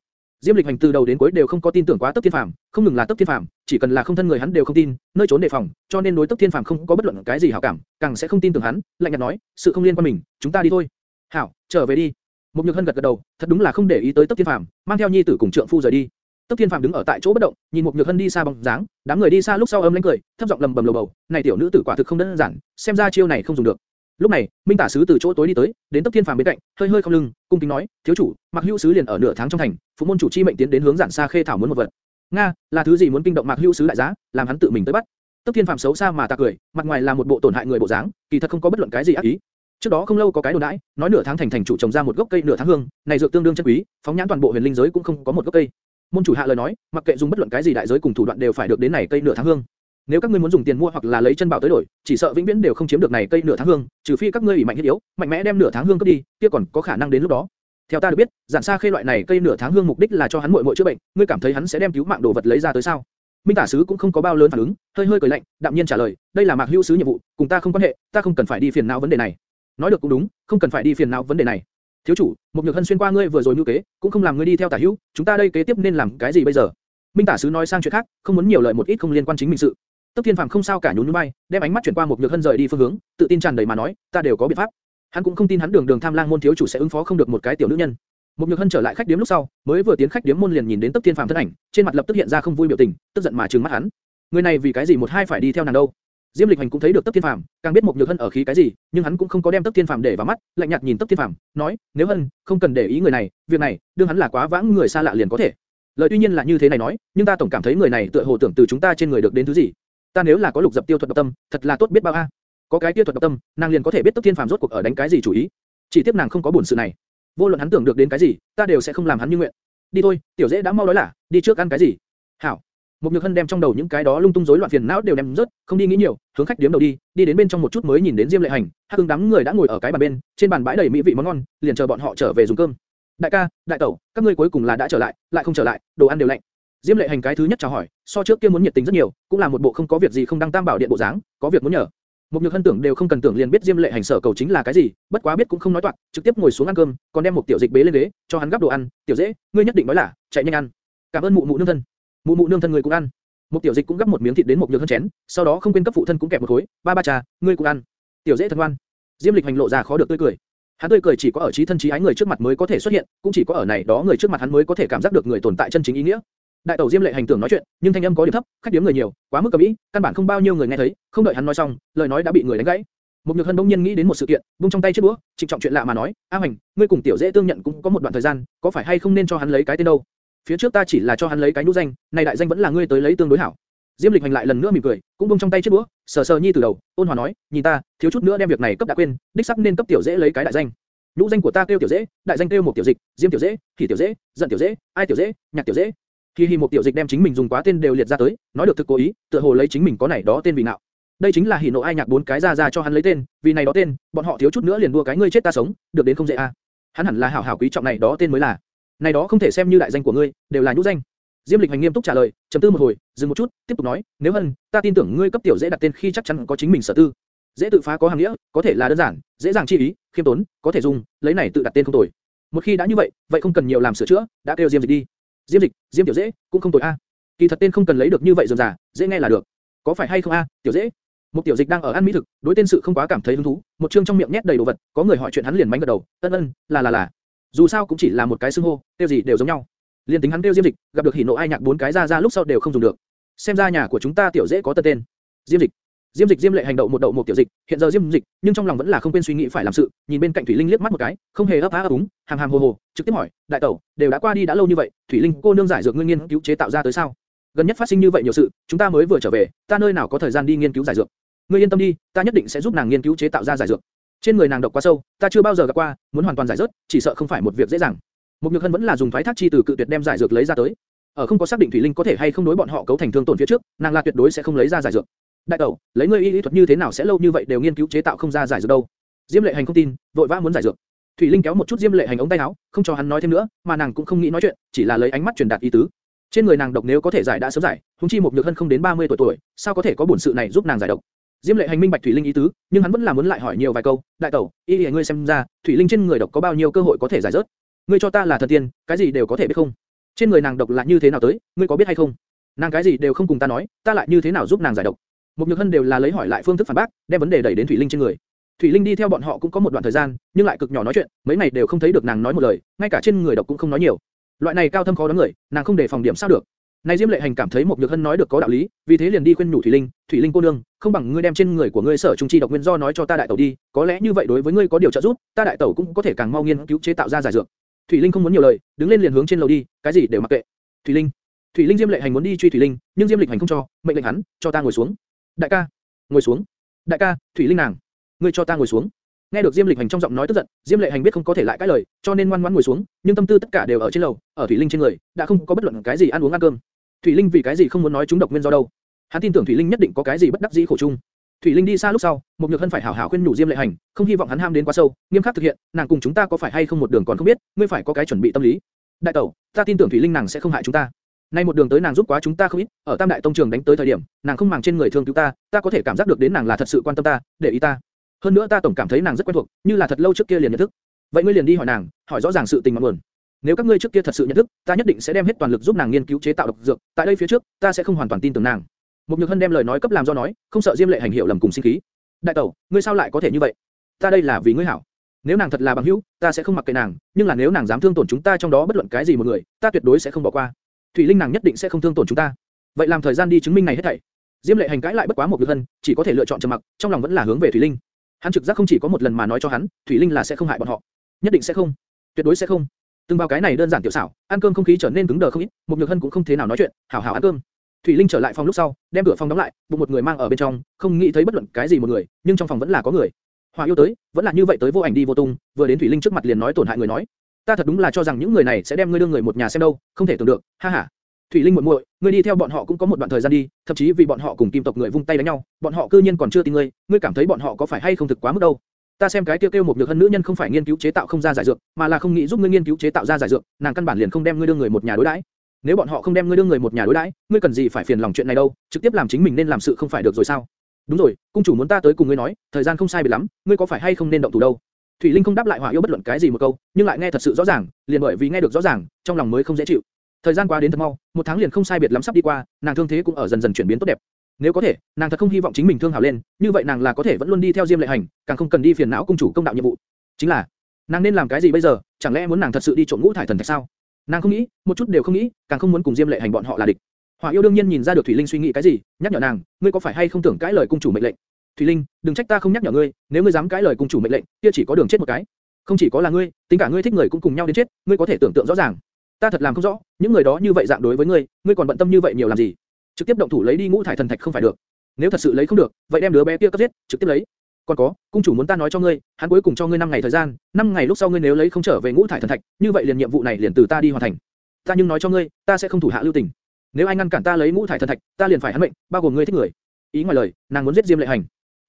Diêm Lịch Hành từ đầu đến cuối đều không có tin tưởng quá Tấp Thiên Phàm, không ngừng là Tấp Thiên Phàm, chỉ cần là không thân người hắn đều không tin, nơi trốn đề phòng, cho nên đối Tấp Thiên Phàm không có bất luận cái gì hảo cảm, càng sẽ không tin tưởng hắn, lạnh nhạt nói, sự không liên quan mình, chúng ta đi thôi. Hảo, trở về đi. Mục Nhược Hân gật gật đầu, thật đúng là không để ý tới Tấp Thiên Phàm, mang theo nhi tử cùng trượng phu rời đi. Tấp Thiên Phàm đứng ở tại chỗ bất động, nhìn Mục Nhược Hân đi xa bóng dáng, đám người đi xa lúc sau ấm lãnh cười, thấp giọng lầm bầm lầu bầu, này tiểu nữ tử quả thực không đơn giản, xem ra chiêu này không dùng được. Lúc này, Minh Tả sứ từ chỗ tối đi tới, đến Tấp Thiên Phàm bên cạnh, hơi hơi không lưng, cung kính nói, thiếu chủ, mặc Hữu sứ liền ở nửa tháng trong thành, phụ môn chủ chi mệnh tiến đến hướng giản xa khê thảo muốn một vật. Nga, là thứ gì muốn kinh động mặc Hữu sứ đại giá, làm hắn tự mình tới bắt. Tấp Thiên Phàm xấu xa mà ta cười, mặt ngoài là một bộ tổn hại người bộ dáng, kỳ thật không có bất luận cái gì ác ý. Trước đó không lâu có cái đồn đãi, nói nửa tháng thành thành chủ trồng ra một gốc cây nửa tháng hương, này dược tương đương chân quý, phóng nhãn toàn bộ huyền linh giới cũng không có một gốc cây. Môn chủ hạ lời nói, mặc kệ dùng bất luận cái gì đại giới cùng thủ đoạn đều phải được đến này cây nửa tháng hương. Nếu các ngươi muốn dùng tiền mua hoặc là lấy chân bảo tới đổi, chỉ sợ vĩnh viễn đều không chiếm được này cây nửa tháng hương, trừ phi các ngươi ủy mạnh thiết yếu, mạnh mẽ đem nửa tháng hương cướp đi, kia còn có khả năng đến lúc đó. Theo ta được biết, giản xa khê loại này cây nửa tháng hương mục đích là cho hắn muội muội chữa bệnh, ngươi cảm thấy hắn sẽ đem cứu mạng đồ vật lấy ra tới sao? Minh Tả sứ cũng không có bao lớn phản ứng, hơi hơi cười lạnh, đạm nhiên trả lời, đây là Mạc Hữu sứ nhiệm vụ, cùng ta không quan hệ, ta không cần phải đi phiền não vấn đề này. Nói được cũng đúng, không cần phải đi phiền não vấn đề này. Thiếu chủ, một nhược hân xuyên qua ngươi vừa rồi mưu kế, cũng không làm ngươi đi theo Tả Hữu, chúng ta đây kế tiếp nên làm cái gì bây giờ? Minh Tả sứ nói sang chuyện khác, không muốn nhiều lời một ít không liên quan chính mình sự. Tấp Thiên Phàm không sao cả nhún nhún vai, đem ánh mắt chuyển qua một nhược hân rời đi phương hướng, tự tin tràn đầy mà nói, ta đều có biện pháp. Hắn cũng không tin hắn đường đường tham lang môn thiếu chủ sẽ ứng phó không được một cái tiểu nữ nhân. Một nhược hân trở lại khách điếm lúc sau, mới vừa tiến khách điếm môn liền nhìn đến Tấp Thiên Phàm thân ảnh, trên mặt lập tức hiện ra không vui biểu tình, tức giận mà trừng mắt hắn. Người này vì cái gì một hai phải đi theo nàng đâu? Diêm Lịch Hành cũng thấy được Tấp Thiên Phàm, càng biết một nhược hân ở khí cái gì, nhưng hắn cũng không có đem Tấp Thiên Phàm để vào mắt, lạnh nhạt nhìn Tấp Thiên Phàm, nói, nếu hân, không cần để ý người này, việc này, đương hắn là quá vãng người xa lạ liền có thể. Lời tuy nhiên là như thế này nói, nhưng ta tổng cảm thấy người này tựa hồ tưởng từ chúng ta trên người được đến thứ gì. Ta nếu là có lục dập tiêu thuật độc tâm, thật là tốt biết bao a. Có cái tiêu thuật độc tâm, nàng liền có thể biết Tấp Thiên Phàm rốt cuộc ở đánh cái gì chủ ý. Chỉ tiếc nàng không có buồn sự này. Vô luận hắn tưởng được đến cái gì, ta đều sẽ không làm hắn như nguyện. Đi thôi, tiểu dễ đã mau đói là, đi trước ăn cái gì? Hảo. Một nhược hân đem trong đầu những cái đó lung tung rối loạn phiền não đều đem rớt, không đi nghĩ nhiều, hướng khách điếm đầu đi, đi đến bên trong một chút mới nhìn đến Diêm Lệ Hành, hắc hưng đám người đã ngồi ở cái bàn bên, trên bàn bãi đầy mỹ vị món ngon, liền chờ bọn họ trở về dùng cơm. Đại ca, đại tẩu, các ngươi cuối cùng là đã trở lại, lại không trở lại, đồ ăn đều lạnh. Diêm Lệ Hành cái thứ nhất chào hỏi, so trước kia muốn nhiệt tình rất nhiều, cũng là một bộ không có việc gì không đăng tam bảo điện bộ dáng, có việc muốn nhờ. Một nhược hân tưởng đều không cần tưởng liền biết Diêm Lệ Hành sở cầu chính là cái gì, bất quá biết cũng không nói toạc, trực tiếp ngồi xuống ăn cơm, còn đem một tiểu dịch bế lên ghế, cho hắn gắp đồ ăn, tiểu dễ, ngươi nhất định nói là, chạy nhanh ăn. Cảm ơn mụ mụ nương thân. Mụ mụ nương thân người cũng ăn. Một tiểu dịch cũng gắp một miếng thịt đến một nhược hân chén, sau đó không quên cấp phụ thân cũng kẹp một khối, ba ba trà, ngươi cũng ăn. Tiểu dễ thân ngoan. Diêm Lịch Hành lộ ra khó được tươi cười. Hắn tươi cười chỉ có ở trí thân trí ái người trước mặt mới có thể xuất hiện, cũng chỉ có ở này đó người trước mặt hắn mới có thể cảm giác được người tồn tại chân chính ý nghĩa. Đại tẩu Diêm Lệ hành tưởng nói chuyện, nhưng thanh âm có điểm thấp, khách điểm người nhiều, quá mức cầm ý, căn bản không bao nhiêu người nghe thấy, không đợi hắn nói xong, lời nói đã bị người đánh gãy. Một Nhược Hân bỗng nhiên nghĩ đến một sự kiện, buông trong tay chiếc đũa, trịnh trọng chuyện lạ mà nói, A Hoành, ngươi cùng tiểu dễ tương nhận cũng có một đoạn thời gian, có phải hay không nên cho hắn lấy cái tên đâu? Phía trước ta chỉ là cho hắn lấy cái nhũ danh, này đại danh vẫn là ngươi tới lấy tương đối hảo. Diêm Lịch hành lại lần nữa mỉm cười, cũng buông trong tay chiếc đũa, sờ sờ nhi từ đầu, ôn hòa nói, nhìn ta, thiếu chút nữa đem việc này cấp đã quên, đích xác nên cấp tiểu dễ lấy cái đại danh. Nhũ danh của ta kêu tiểu dễ, đại danh kêu một tiểu dịch, Diêm tiểu dễ, thì tiểu dễ, giận tiểu dễ, ai tiểu dễ, nhạc tiểu dễ khi hi một tiểu dịch đem chính mình dùng quá tên đều liệt ra tới, nói được thực cố ý, tựa hồ lấy chính mình có này đó tên vì nào. Đây chính là hỉ nộ ai nhạc bốn cái ra ra cho hắn lấy tên, vì này đó tên, bọn họ thiếu chút nữa liền đua cái ngươi chết ta sống, được đến không dễ a. À. Hắn hẳn là hảo hảo quý trọng này đó tên mới là. Này đó không thể xem như đại danh của ngươi, đều là nhũ danh. Diêm Lịch hành nghiêm túc trả lời, trầm tư một hồi, dừng một chút, tiếp tục nói, nếu hơn, ta tin tưởng ngươi cấp tiểu dễ đặt tên khi chắc chắn có chính mình sở tư. Dễ tự phá có hàng nghĩa, có thể là đơn giản, dễ dàng chi ý, khiêm tốn, có thể dùng, lấy này tự đặt tên không tồi. Một khi đã như vậy, vậy không cần nhiều làm sửa chữa, đã kêu Diêm Dịch đi. Diêm Dịch, Diêm tiểu dễ, cũng không tồi a. Kỳ thật tên không cần lấy được như vậy dườm giả, dễ nghe là được. Có phải hay không a, tiểu dễ? Một tiểu dịch đang ở ăn mỹ thực, đối tên sự không quá cảm thấy hứng thú, một chương trong miệng nhét đầy đồ vật, có người hỏi chuyện hắn liền mánh gật đầu, ân ân, là là là. Dù sao cũng chỉ là một cái xưng hô, tiêu gì đều giống nhau. Liên tính hắn tiêu Diêm Dịch, gặp được hỉ nộ ai nhạc bốn cái ra ra lúc sau đều không dùng được. Xem ra nhà của chúng ta tiểu dễ có tân tên. Diêm Dịch. Diêm Dịch Diêm Lệ hành động một đậu một tiểu dịch, hiện giờ Diêm Dịch, nhưng trong lòng vẫn là không quên suy nghĩ phải làm sự, nhìn bên cạnh Thủy Linh liếc mắt một cái, không hề ấp á ấp úng, hàng hàng hồ hồ, trực tiếp hỏi, đại tẩu, đều đã qua đi đã lâu như vậy, Thủy Linh cô nương giải dược nguyên nghiên cứu chế tạo ra tới sao? Gần nhất phát sinh như vậy nhiều sự, chúng ta mới vừa trở về, ta nơi nào có thời gian đi nghiên cứu giải dược? Ngươi yên tâm đi, ta nhất định sẽ giúp nàng nghiên cứu chế tạo ra giải dược. Trên người nàng độc quá sâu, ta chưa bao giờ gặp qua, muốn hoàn toàn giải rớt, chỉ sợ không phải một việc dễ dàng. Mục Nhược Hân vẫn là dùng thoái thác chi từ cự tuyệt đem giải dược lấy ra tới. Ở không có xác định Thủy Linh có thể hay không đối bọn họ cấu thành thương tổn phía trước, nàng là tuyệt đối sẽ không lấy ra giải dược. Đại tẩu, lấy ngươi y lý thuật như thế nào sẽ lâu như vậy đều nghiên cứu chế tạo không ra giải dược đâu? Diêm Lệ Hành không tin, vội vã muốn giải dược. Thủy Linh kéo một chút Diêm Lệ Hành ống tay áo, không cho hắn nói thêm nữa, mà nàng cũng không nghĩ nói chuyện, chỉ là lấy ánh mắt truyền đạt ý tứ. Trên người nàng độc nếu có thể giải đã sớm giải, huống chi một nhược hân không đến 30 tuổi tuổi, sao có thể có bổn sự này giúp nàng giải độc? Diêm Lệ Hành minh bạch Thủy Linh ý tứ, nhưng hắn vẫn là muốn lại hỏi nhiều vài câu. Đại tẩu, y lý ngươi xem ra, Thủy Linh trên người độc có bao nhiêu cơ hội có thể giải rớt? Ngươi cho ta là thần tiên, cái gì đều có thể biết không? Trên người nàng độc là như thế nào tới, ngươi có biết hay không? Nàng cái gì đều không cùng ta nói, ta lại như thế nào giúp nàng giải độc? Một Nhược Hân đều là lấy hỏi lại phương thức phản bác, đem vấn đề đẩy đến Thủy Linh trên người. Thủy Linh đi theo bọn họ cũng có một đoạn thời gian, nhưng lại cực nhỏ nói chuyện, mấy ngày đều không thấy được nàng nói một lời, ngay cả trên người độc cũng không nói nhiều. Loại này cao thâm khó đoán người, nàng không để phòng điểm sao được. Này Diêm Lệ Hành cảm thấy một Nhược Hân nói được có đạo lý, vì thế liền đi khuyên nhủ Thủy Linh, Thủy Linh cô nương, không bằng ngươi đem trên người của ngươi sở trung chi độc nguyên do nói cho ta đại tẩu đi, có lẽ như vậy đối với ngươi có điều trợ giúp, ta đại tẩu cũng có thể càng mau nghiên cứu chế tạo ra giải dược. Thủy Linh không muốn nhiều lời, đứng lên liền hướng trên lầu đi, cái gì đều mặc kệ. Thủy Linh, Thủy Linh Diêm Lệ Hành muốn đi truy Thủy Linh, nhưng Diêm Lịch Hành không cho, mệnh lệnh hắn, cho ta ngồi xuống. Đại ca, ngồi xuống. Đại ca, Thủy Linh nàng, ngươi cho ta ngồi xuống. Nghe được Diêm Lịch Hành trong giọng nói tức giận, Diêm Lệ Hành biết không có thể lại cãi lời, cho nên ngoan ngoãn ngồi xuống, nhưng tâm tư tất cả đều ở trên lầu, ở Thủy Linh trên người, đã không có bất luận cái gì ăn uống ăn cơm. Thủy Linh vì cái gì không muốn nói chúng độc nguyên do đâu? Hắn tin tưởng Thủy Linh nhất định có cái gì bất đắc dĩ khổ chung. Thủy Linh đi xa lúc sau, một nhược hân phải hảo hảo khuyên nhủ Diêm Lệ Hành, không hy vọng hắn ham đến quá sâu, nghiêm khắc thực hiện, nàng cùng chúng ta có phải hay không một đường còn không biết, ngươi phải có cái chuẩn bị tâm lý. Đại tẩu, ta tin tưởng Thủy Linh nàng sẽ không hại chúng ta. Nay một đường tới nàng giúp quá chúng ta không ít, ở Tam đại tông trường đánh tới thời điểm, nàng không màng trên người thương cứu ta, ta có thể cảm giác được đến nàng là thật sự quan tâm ta, để ý ta. Hơn nữa ta tổng cảm thấy nàng rất quen thuộc, như là thật lâu trước kia liền nhận thức. Vậy ngươi liền đi hỏi nàng, hỏi rõ ràng sự tình mà nguồn. Nếu các ngươi trước kia thật sự nhận thức, ta nhất định sẽ đem hết toàn lực giúp nàng nghiên cứu chế tạo độc dược. Tại đây phía trước, ta sẽ không hoàn toàn tin tưởng nàng. Một Nhược Hân đem lời nói cấp làm do nói, không sợ Diêm Lệ hành hiểu lầm cùng sinh khí. Đại tẩu, ngươi sao lại có thể như vậy? Ta đây là vì ngươi hảo. Nếu nàng thật là bằng hữu, ta sẽ không mặc kệ nàng, nhưng là nếu nàng dám thương tổn chúng ta trong đó bất luận cái gì một người, ta tuyệt đối sẽ không bỏ qua. Thủy Linh nàng nhất định sẽ không thương tổn chúng ta. Vậy làm thời gian đi chứng minh này hết thảy. Diêm Lệ hành cãi lại bất quá một Nhược Hân, chỉ có thể lựa chọn trầm mặc, trong lòng vẫn là hướng về Thủy Linh. Hắn trực giác không chỉ có một lần mà nói cho hắn, Thủy Linh là sẽ không hại bọn họ, nhất định sẽ không, tuyệt đối sẽ không. Từng bao cái này đơn giản tiểu xảo, ăn cơm không khí trở nên cứng đờ không ít, một nhược hân cũng không thế nào nói chuyện, hảo hảo ăn cơm. Thủy Linh trở lại phòng lúc sau, đem cửa phòng đóng lại, bụng một người mang ở bên trong, không nghĩ thấy bất luận cái gì một người, nhưng trong phòng vẫn là có người. Hỏa yêu tới, vẫn là như vậy tới vô ảnh đi vô tung, vừa đến Thủy Linh trước mặt liền nói tổn hại người nói, ta thật đúng là cho rằng những người này sẽ đem ngươi đưa người một nhà xem đâu, không thể tưởng được, ha ha. Thủy Linh muội muội, ngươi đi theo bọn họ cũng có một đoạn thời gian đi, thậm chí vì bọn họ cùng kim tộc người vung tay đánh nhau, bọn họ cư nhiên còn chưa tin ngươi, ngươi cảm thấy bọn họ có phải hay không thực quá mức đâu? Ta xem cái kia kêu, kêu một nhược hân nữ nhân không phải nghiên cứu chế tạo không ra giải dược, mà là không nghĩ giúp ngươi nghiên cứu chế tạo ra giải dược, nàng căn bản liền không đem ngươi đưa người một nhà đối đãi. Nếu bọn họ không đem ngươi đưa người một nhà đối đãi, ngươi cần gì phải phiền lòng chuyện này đâu, trực tiếp làm chính mình nên làm sự không phải được rồi sao? Đúng rồi, cung chủ muốn ta tới cùng ngươi nói, thời gian không sai biệt lắm, ngươi có phải hay không nên động thủ đâu? Thủy Linh không đáp lại Hỏa Yêu bất luận cái gì một câu, nhưng lại nghe thật sự rõ ràng, liền bởi vì nghe được rõ ràng, trong lòng mới không dễ chịu. Thời gian qua đến thật mau, một tháng liền không sai biệt lắm sắp đi qua, nàng thương thế cũng ở dần dần chuyển biến tốt đẹp. Nếu có thể, nàng thật không hy vọng chính mình thương hảo lên, như vậy nàng là có thể vẫn luôn đi theo Diêm Lệ Hành, càng không cần đi phiền não cung chủ công đạo nhiệm vụ. Chính là, nàng nên làm cái gì bây giờ? Chẳng lẽ muốn nàng thật sự đi trộm ngũ thải thần thạch sao? Nàng không nghĩ, một chút đều không nghĩ, càng không muốn cùng Diêm Lệ Hành bọn họ là địch. Hỏa yêu đương nhiên nhìn ra được Thủy Linh suy nghĩ cái gì, nhắc nhở nàng, ngươi có phải hay không tưởng cãi lời cung chủ mệnh lệnh? Thủy Linh, đừng trách ta không nhắc nhở ngươi, nếu ngươi dám cãi lời cung chủ mệnh lệnh, kia chỉ có đường chết một cái. Không chỉ có là ngươi, tính cả ngươi thích người cũng cùng nhau đến chết, ngươi có thể tưởng tượng rõ ràng. Ta thật làm không rõ, những người đó như vậy dạng đối với ngươi, ngươi còn bận tâm như vậy nhiều làm gì? Trực tiếp động thủ lấy đi ngũ thải thần thạch không phải được. Nếu thật sự lấy không được, vậy đem đứa bé kia cấp giết, trực tiếp lấy. Còn có, cung chủ muốn ta nói cho ngươi, hắn cuối cùng cho ngươi 5 ngày thời gian, 5 ngày lúc sau ngươi nếu lấy không trở về ngũ thải thần thạch, như vậy liền nhiệm vụ này liền từ ta đi hoàn thành. Ta nhưng nói cho ngươi, ta sẽ không thủ hạ lưu tình. Nếu ai ngăn cản ta lấy ngũ thải thần thạch, ta liền phải hắn mệnh, bao gồm ngươi thích người. Ý ngoài lời, nàng muốn giết Diêm Lệ Hành.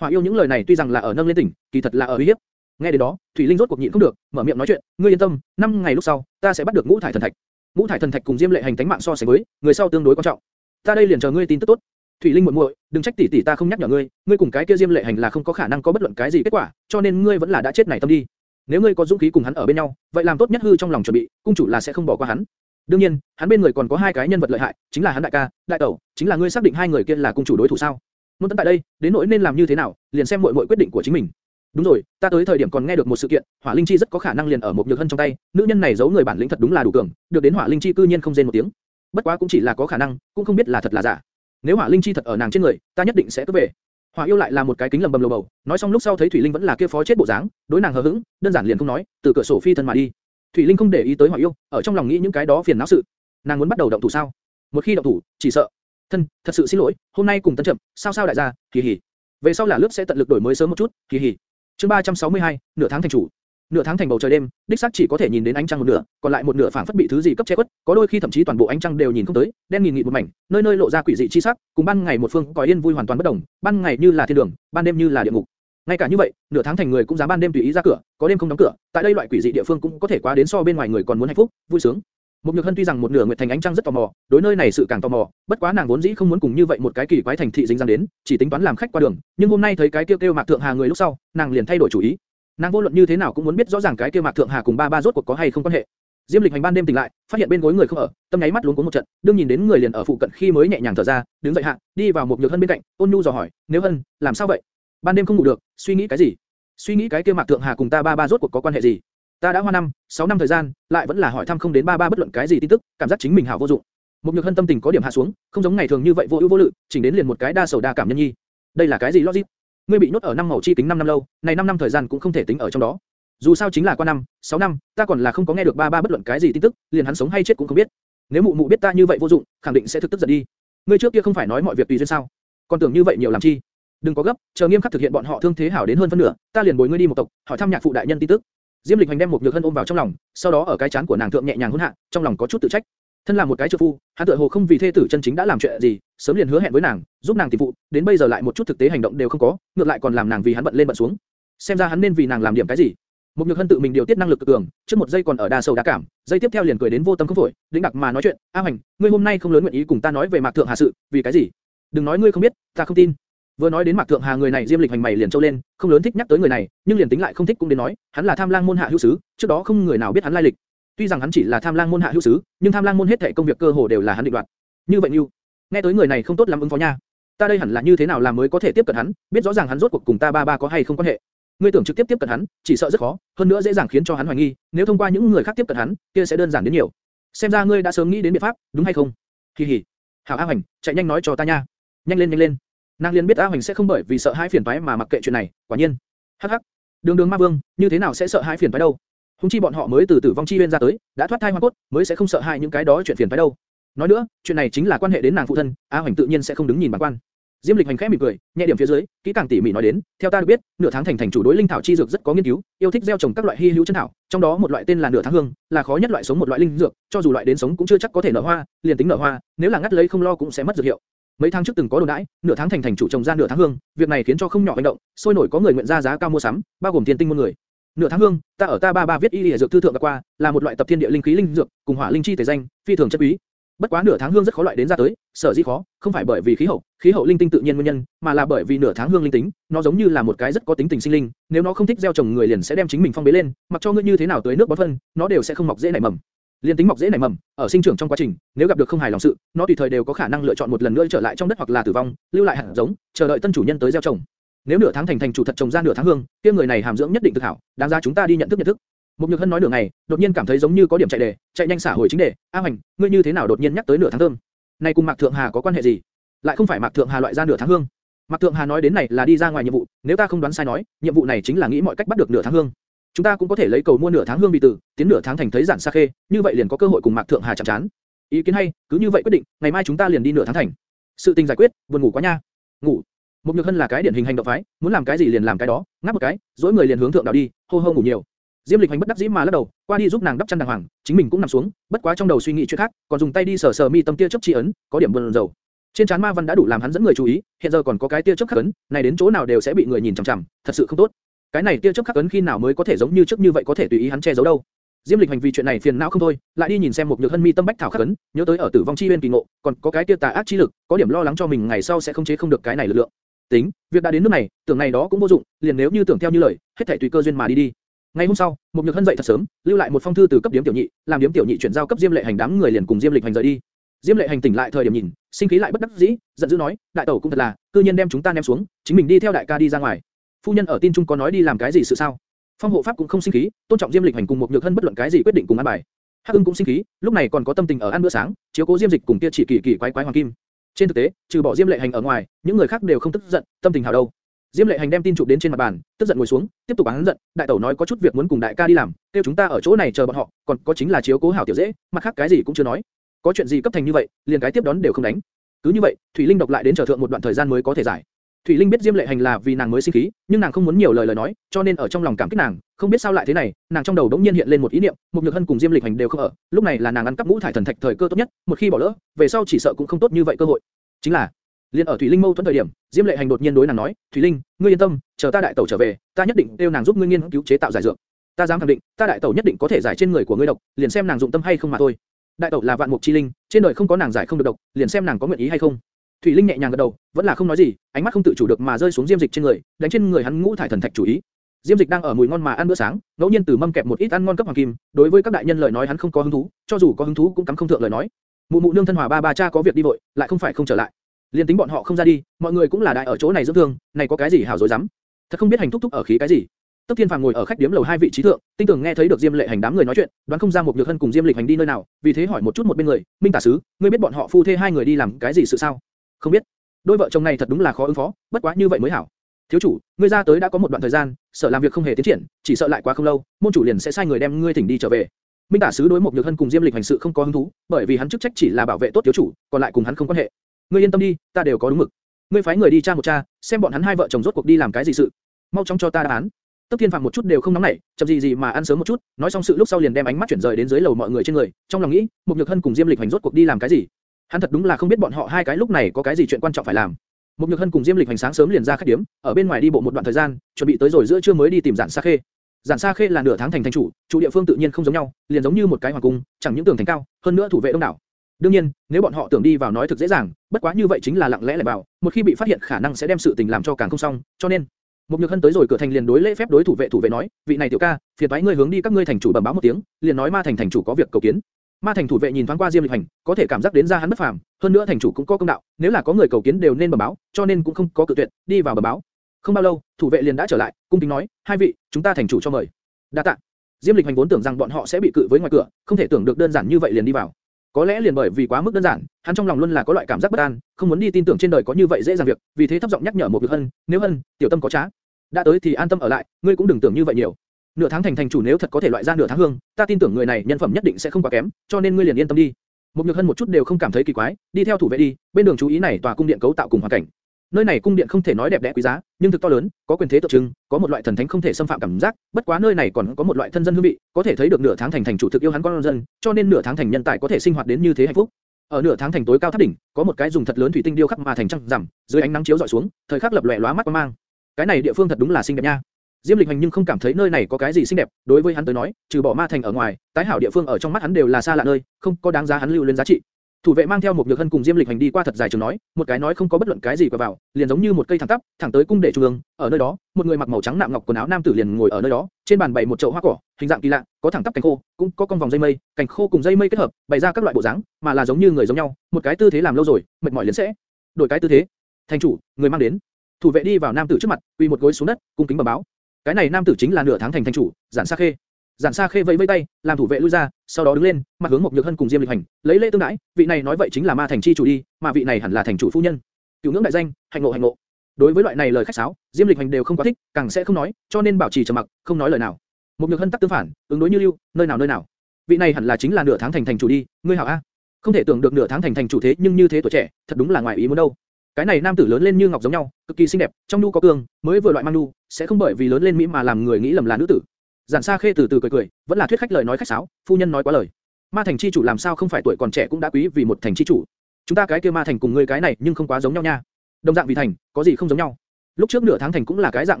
Hỏa yêu những lời này tuy rằng là ở nâng lên tỉnh, kỳ thật là ở uy hiếp. Nghe đến đó, Thủy Linh rốt cuộc nhịn không được, mở miệng nói chuyện, ngươi yên tâm, 5 ngày lúc sau, ta sẽ bắt được ngũ thải thần thạch. Ngũ thải thần thạch cùng Diêm Lệ Hành tánh mạng so sánh với, người sau tương đối quan trọng. Ta đây liền chờ ngươi tin tức tốt. Thủy Linh muội muội, đừng trách tỷ tỷ ta không nhắc nhở ngươi, ngươi cùng cái kia Diêm Lệ Hành là không có khả năng có bất luận cái gì kết quả, cho nên ngươi vẫn là đã chết này tâm đi. Nếu ngươi có dũng khí cùng hắn ở bên nhau, vậy làm tốt nhất hư trong lòng chuẩn bị, cung chủ là sẽ không bỏ qua hắn. Đương nhiên, hắn bên người còn có hai cái nhân vật lợi hại, chính là hắn đại ca, đại tẩu, chính là ngươi xác định hai người kia là cung chủ đối thủ sao? Muốn tận tại đây, đến nỗi nên làm như thế nào, liền xem muội muội quyết định của chính mình. Đúng rồi, ta tới thời điểm còn nghe được một sự kiện, Hỏa Linh Chi rất có khả năng liền ở một nhược hân trong tay, nữ nhân này giấu người bản lĩnh thật đúng là đủ cường, được đến Hỏa Linh Chi cư nhiên không rên một tiếng. Bất quá cũng chỉ là có khả năng, cũng không biết là thật là giả. Nếu Hỏa Linh Chi thật ở nàng trên người, ta nhất định sẽ cướp về. Hỏa yêu lại là một cái kính lầm bầm lầu bầu, nói xong lúc sau thấy Thủy Linh vẫn là kia phó chết bộ dáng, đối nàng hờ hững, đơn giản liền không nói, từ cửa sổ phi thân mà đi. Thủy Linh không để ý tới Hỏa yêu, ở trong lòng nghĩ những cái đó phiền não sự. Nàng muốn bắt đầu động thủ sao? Một khi động thủ, chỉ sợ thân, thật sự xin lỗi, hôm nay cùng tân chậm, sao sao đại gia, kỳ hỉ. Về sau là lướt sẽ tận lực đổi mới sớm một chút, kỳ hỉ. Chương 362, nửa tháng thành chủ. Nửa tháng thành bầu trời đêm, đích xác chỉ có thể nhìn đến ánh trăng một nửa, còn lại một nửa phảng phất bị thứ gì cấp che khuất, có đôi khi thậm chí toàn bộ ánh trăng đều nhìn không tới, đen nghìn nghịt một mảnh, nơi nơi lộ ra quỷ dị chi sắc, cùng ban ngày một phương cõi yên vui hoàn toàn bất đồng, ban ngày như là thiên đường, ban đêm như là địa ngục. Ngay cả như vậy, nửa tháng thành người cũng dám ban đêm tùy ý ra cửa, có đêm không đóng cửa, tại đây loại quỷ dị địa phương cũng có thể quá đến so bên ngoài người còn muốn hạnh phúc, vui sướng. Một Nhược Hân tuy rằng một nửa nguyệt thành ánh trăng rất tò mò, đối nơi này sự càng tò mò, bất quá nàng vốn dĩ không muốn cùng như vậy một cái kỳ quái thành thị dính dáng đến, chỉ tính toán làm khách qua đường, nhưng hôm nay thấy cái kêu kêu Mạc Thượng Hà người lúc sau, nàng liền thay đổi chủ ý. Nàng vô luận như thế nào cũng muốn biết rõ ràng cái kêu Mạc Thượng Hà cùng ba ba rốt cuộc có hay không quan hệ. Diêm Lịch hành ban đêm tỉnh lại, phát hiện bên gối người không ở, tâm nháy mắt luống cuống một trận, đương nhìn đến người liền ở phụ cận khi mới nhẹ nhàng thở ra, đứng dậy hạ, đi vào một Nhược Hân bên cạnh, ôn nhu dò hỏi, nếu Hân, làm sao vậy? Ban đêm không ngủ được, suy nghĩ cái gì? Suy nghĩ cái kia Mạc Thượng Hà cùng ta ba ba rốt cuộc có quan hệ gì? Ta đã hoa năm, 6 năm thời gian, lại vẫn là hỏi thăm không đến ba ba bất luận cái gì tin tức, cảm giác chính mình hảo vô dụng. Một nhược hân tâm tình có điểm hạ xuống, không giống ngày thường như vậy vô ưu vô lự, chỉnh đến liền một cái đa sầu đa cảm nhân nhi. Đây là cái gì logic? Ngươi bị nhốt ở năm màu chi kính 5 năm lâu, này 5 năm thời gian cũng không thể tính ở trong đó. Dù sao chính là qua năm, 6 năm, ta còn là không có nghe được ba ba bất luận cái gì tin tức, liền hắn sống hay chết cũng không biết. Nếu mụ mụ biết ta như vậy vô dụng, khẳng định sẽ thực tức giận đi. Ngươi trước kia không phải nói mọi việc tùy duyên sao? Còn tưởng như vậy nhiều làm chi? Đừng có gấp, chờ nghiêm khắc thực hiện bọn họ thương thế hảo đến hơn phân nửa, ta liền bồi ngươi đi một tộc, hỏi thăm nhạc phụ đại nhân tin tức. Diêm Lịch Hành đem một nhược hân ôm vào trong lòng, sau đó ở cái chán của nàng thượng nhẹ nhàng hôn hạ, trong lòng có chút tự trách. Thân là một cái trợ phu, hắn tựa hồ không vì thê tử chân chính đã làm chuyện gì, sớm liền hứa hẹn với nàng, giúp nàng tìm phụ, đến bây giờ lại một chút thực tế hành động đều không có, ngược lại còn làm nàng vì hắn bận lên bận xuống. Xem ra hắn nên vì nàng làm điểm cái gì. Một nhược hân tự mình điều tiết năng lực cực cường, trước một giây còn ở đa sầu đa cảm, giây tiếp theo liền cười đến vô tâm không phổi, đĩnh đặc mà nói chuyện. A Hành, ngươi hôm nay không lớn nguyện ý cùng ta nói về Mạc Thượng Hà sự, vì cái gì? Đừng nói ngươi không biết, ta không tin. Vừa nói đến Mạc Thượng Hà người này Diêm Lịch hành mày liền trâu lên, không lớn thích nhắc tới người này, nhưng liền tính lại không thích cũng đến nói, hắn là Tham Lang môn hạ hữu sứ, trước đó không người nào biết hắn lai lịch. Tuy rằng hắn chỉ là Tham Lang môn hạ hữu sứ, nhưng Tham Lang môn hết thảy công việc cơ hồ đều là hắn định đoạt. Như vậy như, nghe tới người này không tốt lắm ứng phó nha. Ta đây hẳn là như thế nào làm mới có thể tiếp cận hắn, biết rõ ràng hắn rốt cuộc cùng ta ba ba có hay không quan hệ. Ngươi tưởng trực tiếp tiếp cận hắn, chỉ sợ rất khó, hơn nữa dễ dàng khiến cho hắn hoài nghi, nếu thông qua những người khác tiếp cận hắn, kia sẽ đơn giản đến nhiều. Xem ra ngươi đã sớm nghĩ đến biện pháp, đúng hay không? Kỳ hỉ. Hảo A Hoành, chạy nhanh nói cho ta nha. Nhanh lên nhanh lên. Nàng liền biết A Hoành sẽ không bởi vì sợ hãi phiền toái mà mặc kệ chuyện này, quả nhiên. Hắc hắc. Đường Đường Ma Vương, như thế nào sẽ sợ hãi phiền toái đâu? Hùng chi bọn họ mới từ tử vong chi nguyên ra tới, đã thoát thai hoàn cốt, mới sẽ không sợ hãi những cái đó chuyện phiền toái đâu. Nói nữa, chuyện này chính là quan hệ đến nàng phụ thân, A Hoành tự nhiên sẽ không đứng nhìn bản quan. Diêm Lịch hành khẽ mỉm cười, nhẹ điểm phía dưới, kỹ càng tỉ mỉ nói đến, theo ta được biết, nửa tháng thành thành chủ đối linh thảo chi dược rất có nghiên cứu, yêu thích gieo trồng các loại hy hữu chân thảo, trong đó một loại tên là nửa tháng hương, là khó nhất loại sống một loại linh dược, cho dù loại đến sống cũng chưa chắc có thể nở hoa, liền tính nở hoa, nếu là ngắt lấy không lo cũng sẽ mất dược hiệu. Mấy tháng trước từng có đồn đãi, nửa tháng thành thành chủ trồng ra nửa tháng hương, việc này khiến cho không nhỏ hành động, sôi nổi có người nguyện ra giá cao mua sắm, bao gồm tiền tinh muôn người. Nửa tháng hương, ta ở ta ba ba viết y y dược thư thượng đã qua, là một loại tập thiên địa linh khí linh dược, cùng hỏa linh chi tề danh, phi thường chất quý. Bất quá nửa tháng hương rất khó loại đến ra tới, sở dĩ khó, không phải bởi vì khí hậu, khí hậu linh tinh tự nhiên nguyên nhân, mà là bởi vì nửa tháng hương linh tính, nó giống như là một cái rất có tính tình sinh linh, nếu nó không thích gieo trồng người liền sẽ đem chính mình phong bế lên, mặc cho ngươi như thế nào tưới nước bón phân, nó đều sẽ không mọc dễ nảy mầm. Liên tính mọc dễ nảy mầm, ở sinh trưởng trong quá trình, nếu gặp được không hài lòng sự, nó tùy thời đều có khả năng lựa chọn một lần nữa trở lại trong đất hoặc là tử vong, lưu lại hạt giống, chờ đợi tân chủ nhân tới gieo trồng. Nếu nửa tháng thành thành chủ thật trồng ra nửa tháng hương, kia người này hàm dưỡng nhất định thực hảo, đáng ra chúng ta đi nhận thức nhận thức. Mục Nhược Hân nói nửa ngày, đột nhiên cảm thấy giống như có điểm chạy đề, chạy nhanh xả hồi chính đề. A Hoành, ngươi như thế nào đột nhiên nhắc tới nửa tháng thơm? Này cùng Mạc Thượng Hà có quan hệ gì? Lại không phải Mạc Thượng Hà loại ra nửa tháng hương. Mạc Thượng Hà nói đến này là đi ra ngoài nhiệm vụ, nếu ta không đoán sai nói, nhiệm vụ này chính là nghĩ mọi cách bắt được nửa tháng hương. Chúng ta cũng có thể lấy cầu mua nửa tháng hương vị tử, tiến nửa tháng thành thấy giản xa khê, như vậy liền có cơ hội cùng Mạc Thượng Hà chạm chán. Ý kiến hay, cứ như vậy quyết định, ngày mai chúng ta liền đi nửa tháng thành. Sự tình giải quyết, buồn ngủ quá nha. Ngủ. Một Nhược Hân là cái điển hình hành động phái, muốn làm cái gì liền làm cái đó, ngáp một cái, dỗi người liền hướng thượng đạo đi, hô hô ngủ nhiều. Diêm Lịch Hành bất đắc dĩ mà lắc đầu, qua đi giúp nàng đắp chăn đàng hoàng, chính mình cũng nằm xuống, bất quá trong đầu suy nghĩ chuyện khác, còn dùng tay đi sờ sờ mi tâm tia chớp chi ấn, có điểm buồn rầu. Trên trán ma văn đã đủ làm hắn dẫn người chú ý, hiện giờ còn có cái tia chớp khắc ấn, này đến chỗ nào đều sẽ bị người nhìn chằm chằm, thật sự không tốt. Cái này tia chớp khắc ấn khi nào mới có thể giống như trước như vậy có thể tùy ý hắn che giấu đâu? Diêm Lịch hành vì chuyện này phiền não không thôi, lại đi nhìn xem một nhược hân mi tâm bách thảo khắc ấn, nhớ tới ở tử vong chi bên kỳ ngộ, còn có cái tia tà ác chi lực, có điểm lo lắng cho mình ngày sau sẽ không chế không được cái này lực lượng. Tính, việc đã đến nước này, tưởng này đó cũng vô dụng, liền nếu như tưởng theo như lời, hết thảy tùy cơ duyên mà đi đi. Ngày hôm sau, một nhược hân dậy thật sớm, lưu lại một phong thư từ cấp điểm tiểu nhị, làm điểm tiểu nhị chuyển giao cấp Diêm Lệ hành đám người liền cùng Diêm Lịch hành rời đi. Diêm Lệ hành tỉnh lại thời điểm nhìn, sinh khí lại bất đắc dĩ, giận dữ nói, đại tẩu cũng thật là, cư nhiên đem chúng ta ném xuống, chính mình đi theo đại ca đi ra ngoài. Phu nhân ở tin trung có nói đi làm cái gì sự sao? Phong hộ pháp cũng không sinh khí, tôn trọng Diêm Lịch hành cùng một nhược hân bất luận cái gì quyết định cùng ăn bài. Hắc Ưng cũng sinh khí, lúc này còn có tâm tình ở ăn bữa sáng, chiếu cố Diêm Dịch cùng kia chỉ kỳ kỳ quái quái hoàng kim. Trên thực tế, trừ bỏ Diêm Lệ hành ở ngoài, những người khác đều không tức giận, tâm tình hảo đâu. Diêm Lệ Hành đem tin chụp đến trên mặt bàn, tức giận ngồi xuống, tiếp tục án giận, đại tẩu nói có chút việc muốn cùng đại ca đi làm, kêu chúng ta ở chỗ này chờ bọn họ, còn có chính là chiếu cố hảo tiểu dễ, mặt khác cái gì cũng chưa nói. Có chuyện gì cấp thành như vậy, liền cái tiếp đón đều không đánh. Cứ như vậy, Thủy Linh độc lại đến chờ thượng một đoạn thời gian mới có thể giải. Thủy Linh biết Diêm Lệ Hành là vì nàng mới sinh khí, nhưng nàng không muốn nhiều lời lời nói, cho nên ở trong lòng cảm kích nàng, không biết sao lại thế này, nàng trong đầu đống nhiên hiện lên một ý niệm, một nhược hân cùng Diêm Lịch Hành đều không ở, lúc này là nàng ăn cắp ngũ thải thần thạch thời cơ tốt nhất, một khi bỏ lỡ, về sau chỉ sợ cũng không tốt như vậy cơ hội. Chính là, liền ở Thủy Linh mâu thuẫn thời điểm, Diêm Lệ Hành đột nhiên đối nàng nói, Thủy Linh, ngươi yên tâm, chờ ta đại tẩu trở về, ta nhất định kêu nàng giúp ngươi nghiên cứu chế tạo giải dược. Ta dám khẳng định, ta đại tẩu nhất định có thể giải trên người của ngươi độc, liền xem nàng dụng tâm hay không mà thôi. Đại tẩu là vạn mục chi linh, trên đời không có nàng giải không được độc, liền xem nàng có nguyện ý hay không. Thủy Linh nhẹ nhàng gật đầu, vẫn là không nói gì, ánh mắt không tự chủ được mà rơi xuống Diêm Dịch trên người, đánh trên người hắn ngũ thải thần thạch chủ ý. Diêm Dịch đang ở mùi ngon mà ăn bữa sáng, ngẫu nhiên từ mâm kẹp một ít ăn ngon cấp hoàng kim, đối với các đại nhân lời nói hắn không có hứng thú, cho dù có hứng thú cũng cắm không thượng lời nói. Mụ mụ nương thân hòa ba ba cha có việc đi vội, lại không phải không trở lại. Liên tính bọn họ không ra đi, mọi người cũng là đại ở chỗ này dưỡng thương, này có cái gì hảo dối dám? Thật không biết hành thúc thúc ở khí cái gì. Tấp Thiên Phàm ngồi ở khách điếm lầu hai vị trí thượng, tinh tường nghe thấy được Diêm Lệ Hành đám người nói chuyện, đoán không ra một nhược hân cùng Diêm Lịch Hành đi nơi nào, vì thế hỏi một chút một bên người, Minh Tả sứ, ngươi biết bọn họ phu thê hai người đi làm cái gì sự sao? Không biết. Đôi vợ chồng này thật đúng là khó ứng phó, bất quá như vậy mới hảo. Thiếu chủ, ngươi ra tới đã có một đoạn thời gian, sợ làm việc không hề tiến triển, chỉ sợ lại quá không lâu, môn chủ liền sẽ sai người đem ngươi thỉnh đi trở về. Minh Tả sứ đối một nhược hân cùng Diêm Lịch hành sự không có hứng thú, bởi vì hắn chức trách chỉ là bảo vệ tốt thiếu chủ, còn lại cùng hắn không quan hệ. Ngươi yên tâm đi, ta đều có đúng mực. Ngươi phái người đi tra một tra, xem bọn hắn hai vợ chồng rốt cuộc đi làm cái gì sự. Mau chóng cho ta đáp án. Tấp Thiên Phạm một chút đều không nóng nảy, chậm gì gì mà ăn sớm một chút, nói xong sự lúc sau liền đem ánh mắt chuyển rời đến dưới lầu mọi người trên người, trong lòng nghĩ, một nhược hân cùng Diêm Lịch hành rốt cuộc đi làm cái gì. Hắn thật đúng là không biết bọn họ hai cái lúc này có cái gì chuyện quan trọng phải làm. Một nhược hân cùng Diêm Lịch hành sáng sớm liền ra khách điểm, ở bên ngoài đi bộ một đoạn thời gian, chuẩn bị tới rồi giữa trưa mới đi tìm giản Sa Khê. Giản Sa Khê là nửa tháng thành thành chủ, chủ địa phương tự nhiên không giống nhau, liền giống như một cái hoàng cung, chẳng những tường thành cao, hơn nữa thủ vệ đông đảo. đương nhiên, nếu bọn họ tưởng đi vào nói thực dễ dàng, bất quá như vậy chính là lặng lẽ lại vào, một khi bị phát hiện khả năng sẽ đem sự tình làm cho càng không xong, cho nên một nhược hân tới rồi cửa thành liền đối lễ phép đối thủ vệ thủ vệ nói, vị này tiểu ca, phiền toái ngươi hướng đi các ngươi thành chủ bẩm báo một tiếng, liền nói ma thành thành chủ có việc cầu kiến. Ma thành thủ vệ nhìn thoáng qua Diêm Lịch Hành, có thể cảm giác đến ra hắn bất phàm, hơn nữa thành chủ cũng có công đạo, nếu là có người cầu kiến đều nên bẩm báo, cho nên cũng không có cự tuyệt, đi vào bẩm báo. Không bao lâu, thủ vệ liền đã trở lại, cung kính nói, hai vị, chúng ta thành chủ cho mời. Đa tạ. Diêm Lịch Hành vốn tưởng rằng bọn họ sẽ bị cự với ngoài cửa, không thể tưởng được đơn giản như vậy liền đi vào. Có lẽ liền bởi vì quá mức đơn giản, hắn trong lòng luôn là có loại cảm giác bất an, không muốn đi tin tưởng trên đời có như vậy dễ dàng việc, vì thế thấp giọng nhắc nhở một việc hân, nếu hân, tiểu tâm có trá. đã tới thì an tâm ở lại, ngươi cũng đừng tưởng như vậy nhiều. Nửa tháng thành thành chủ nếu thật có thể loại ra nửa tháng hương, ta tin tưởng người này nhân phẩm nhất định sẽ không quá kém, cho nên ngươi liền yên tâm đi. Một nhược hân một chút đều không cảm thấy kỳ quái, đi theo thủ vệ đi, bên đường chú ý này tòa cung điện cấu tạo cùng hoàn cảnh. Nơi này cung điện không thể nói đẹp đẽ quý giá, nhưng thực to lớn, có quyền thế tượng trưng, có một loại thần thánh không thể xâm phạm cảm giác. Bất quá nơi này còn có một loại thân dân hương vị, có thể thấy được nửa tháng thành thành chủ thực yêu hắn con dân, cho nên nửa tháng thành nhân tài có thể sinh hoạt đến như thế hạnh phúc. Ở nửa tháng thành tối cao tháp đỉnh, có một cái dùng thật lớn thủy tinh điêu khắc mà thành trăng rằm, dưới ánh nắng chiếu dọi xuống, thời khắc lập lòe lóa mắt quang mang. Cái này địa phương thật đúng là xinh đẹp nha. Diêm Lịch Hành nhưng không cảm thấy nơi này có cái gì xinh đẹp, đối với hắn tới nói, trừ bỏ ma thành ở ngoài, tái hảo địa phương ở trong mắt hắn đều là xa lạ nơi, không có đáng giá hắn lưu lên giá trị. Thủ vệ mang theo một nhược hân cùng Diêm Lịch Hành đi qua thật dài trường nói, một cái nói không có bất luận cái gì qua vào, liền giống như một cây thẳng tắp, thẳng tới cung đệ trung ương. Ở nơi đó, một người mặc màu trắng nạm ngọc quần áo nam tử liền ngồi ở nơi đó, trên bàn bày một chậu hoa cỏ, hình dạng kỳ lạ, có thẳng tắp cành khô, cũng có cong vòng dây mây, cành khô cùng dây mây kết hợp, bày ra các loại bộ dáng, mà là giống như người giống nhau, một cái tư thế làm lâu rồi, mệt mỏi liền sẽ đổi cái tư thế. Thành chủ, người mang đến. Thủ vệ đi vào nam tử trước mặt, quỳ một gối xuống đất, cung kính bẩm báo. Cái này nam tử chính là nửa tháng thành thành chủ, Giản Sa Khê. Giản Sa Khê vẫy vẫy tay, làm thủ vệ lui ra, sau đó đứng lên, mặt hướng một Nhược Hân cùng Diêm Lịch Hành, lấy lễ tương đãi, vị này nói vậy chính là ma thành chi chủ đi, mà vị này hẳn là thành chủ phu nhân. Cửu ngưỡng đại danh, hành ngộ hành ngộ. Đối với loại này lời khách sáo, Diêm Lịch Hành đều không quá thích, càng sẽ không nói, cho nên bảo trì trầm mặc, không nói lời nào. Một Nhược Hân tắc tương phản, ứng đối như lưu, nơi nào nơi nào. Vị này hẳn là chính là nửa tháng thành thành chủ đi, ngươi hảo a. Không thể tưởng được nửa tháng thành thành chủ thế nhưng như thế tuổi trẻ, thật đúng là ngoài ý muốn đâu. Cái này nam tử lớn lên như ngọc giống nhau, cực kỳ xinh đẹp, trong nu có cường, mới vừa loại mang nu, sẽ không bởi vì lớn lên mỹ mà làm người nghĩ lầm là nữ tử. Giản Sa Khê từ từ cười cười, vẫn là thuyết khách lời nói khách sáo, phu nhân nói quá lời. Ma thành chi chủ làm sao không phải tuổi còn trẻ cũng đã quý vì một thành chi chủ. Chúng ta cái kia ma thành cùng ngươi cái này nhưng không quá giống nhau nha. Đồng dạng vì thành, có gì không giống nhau. Lúc trước nửa tháng thành cũng là cái dạng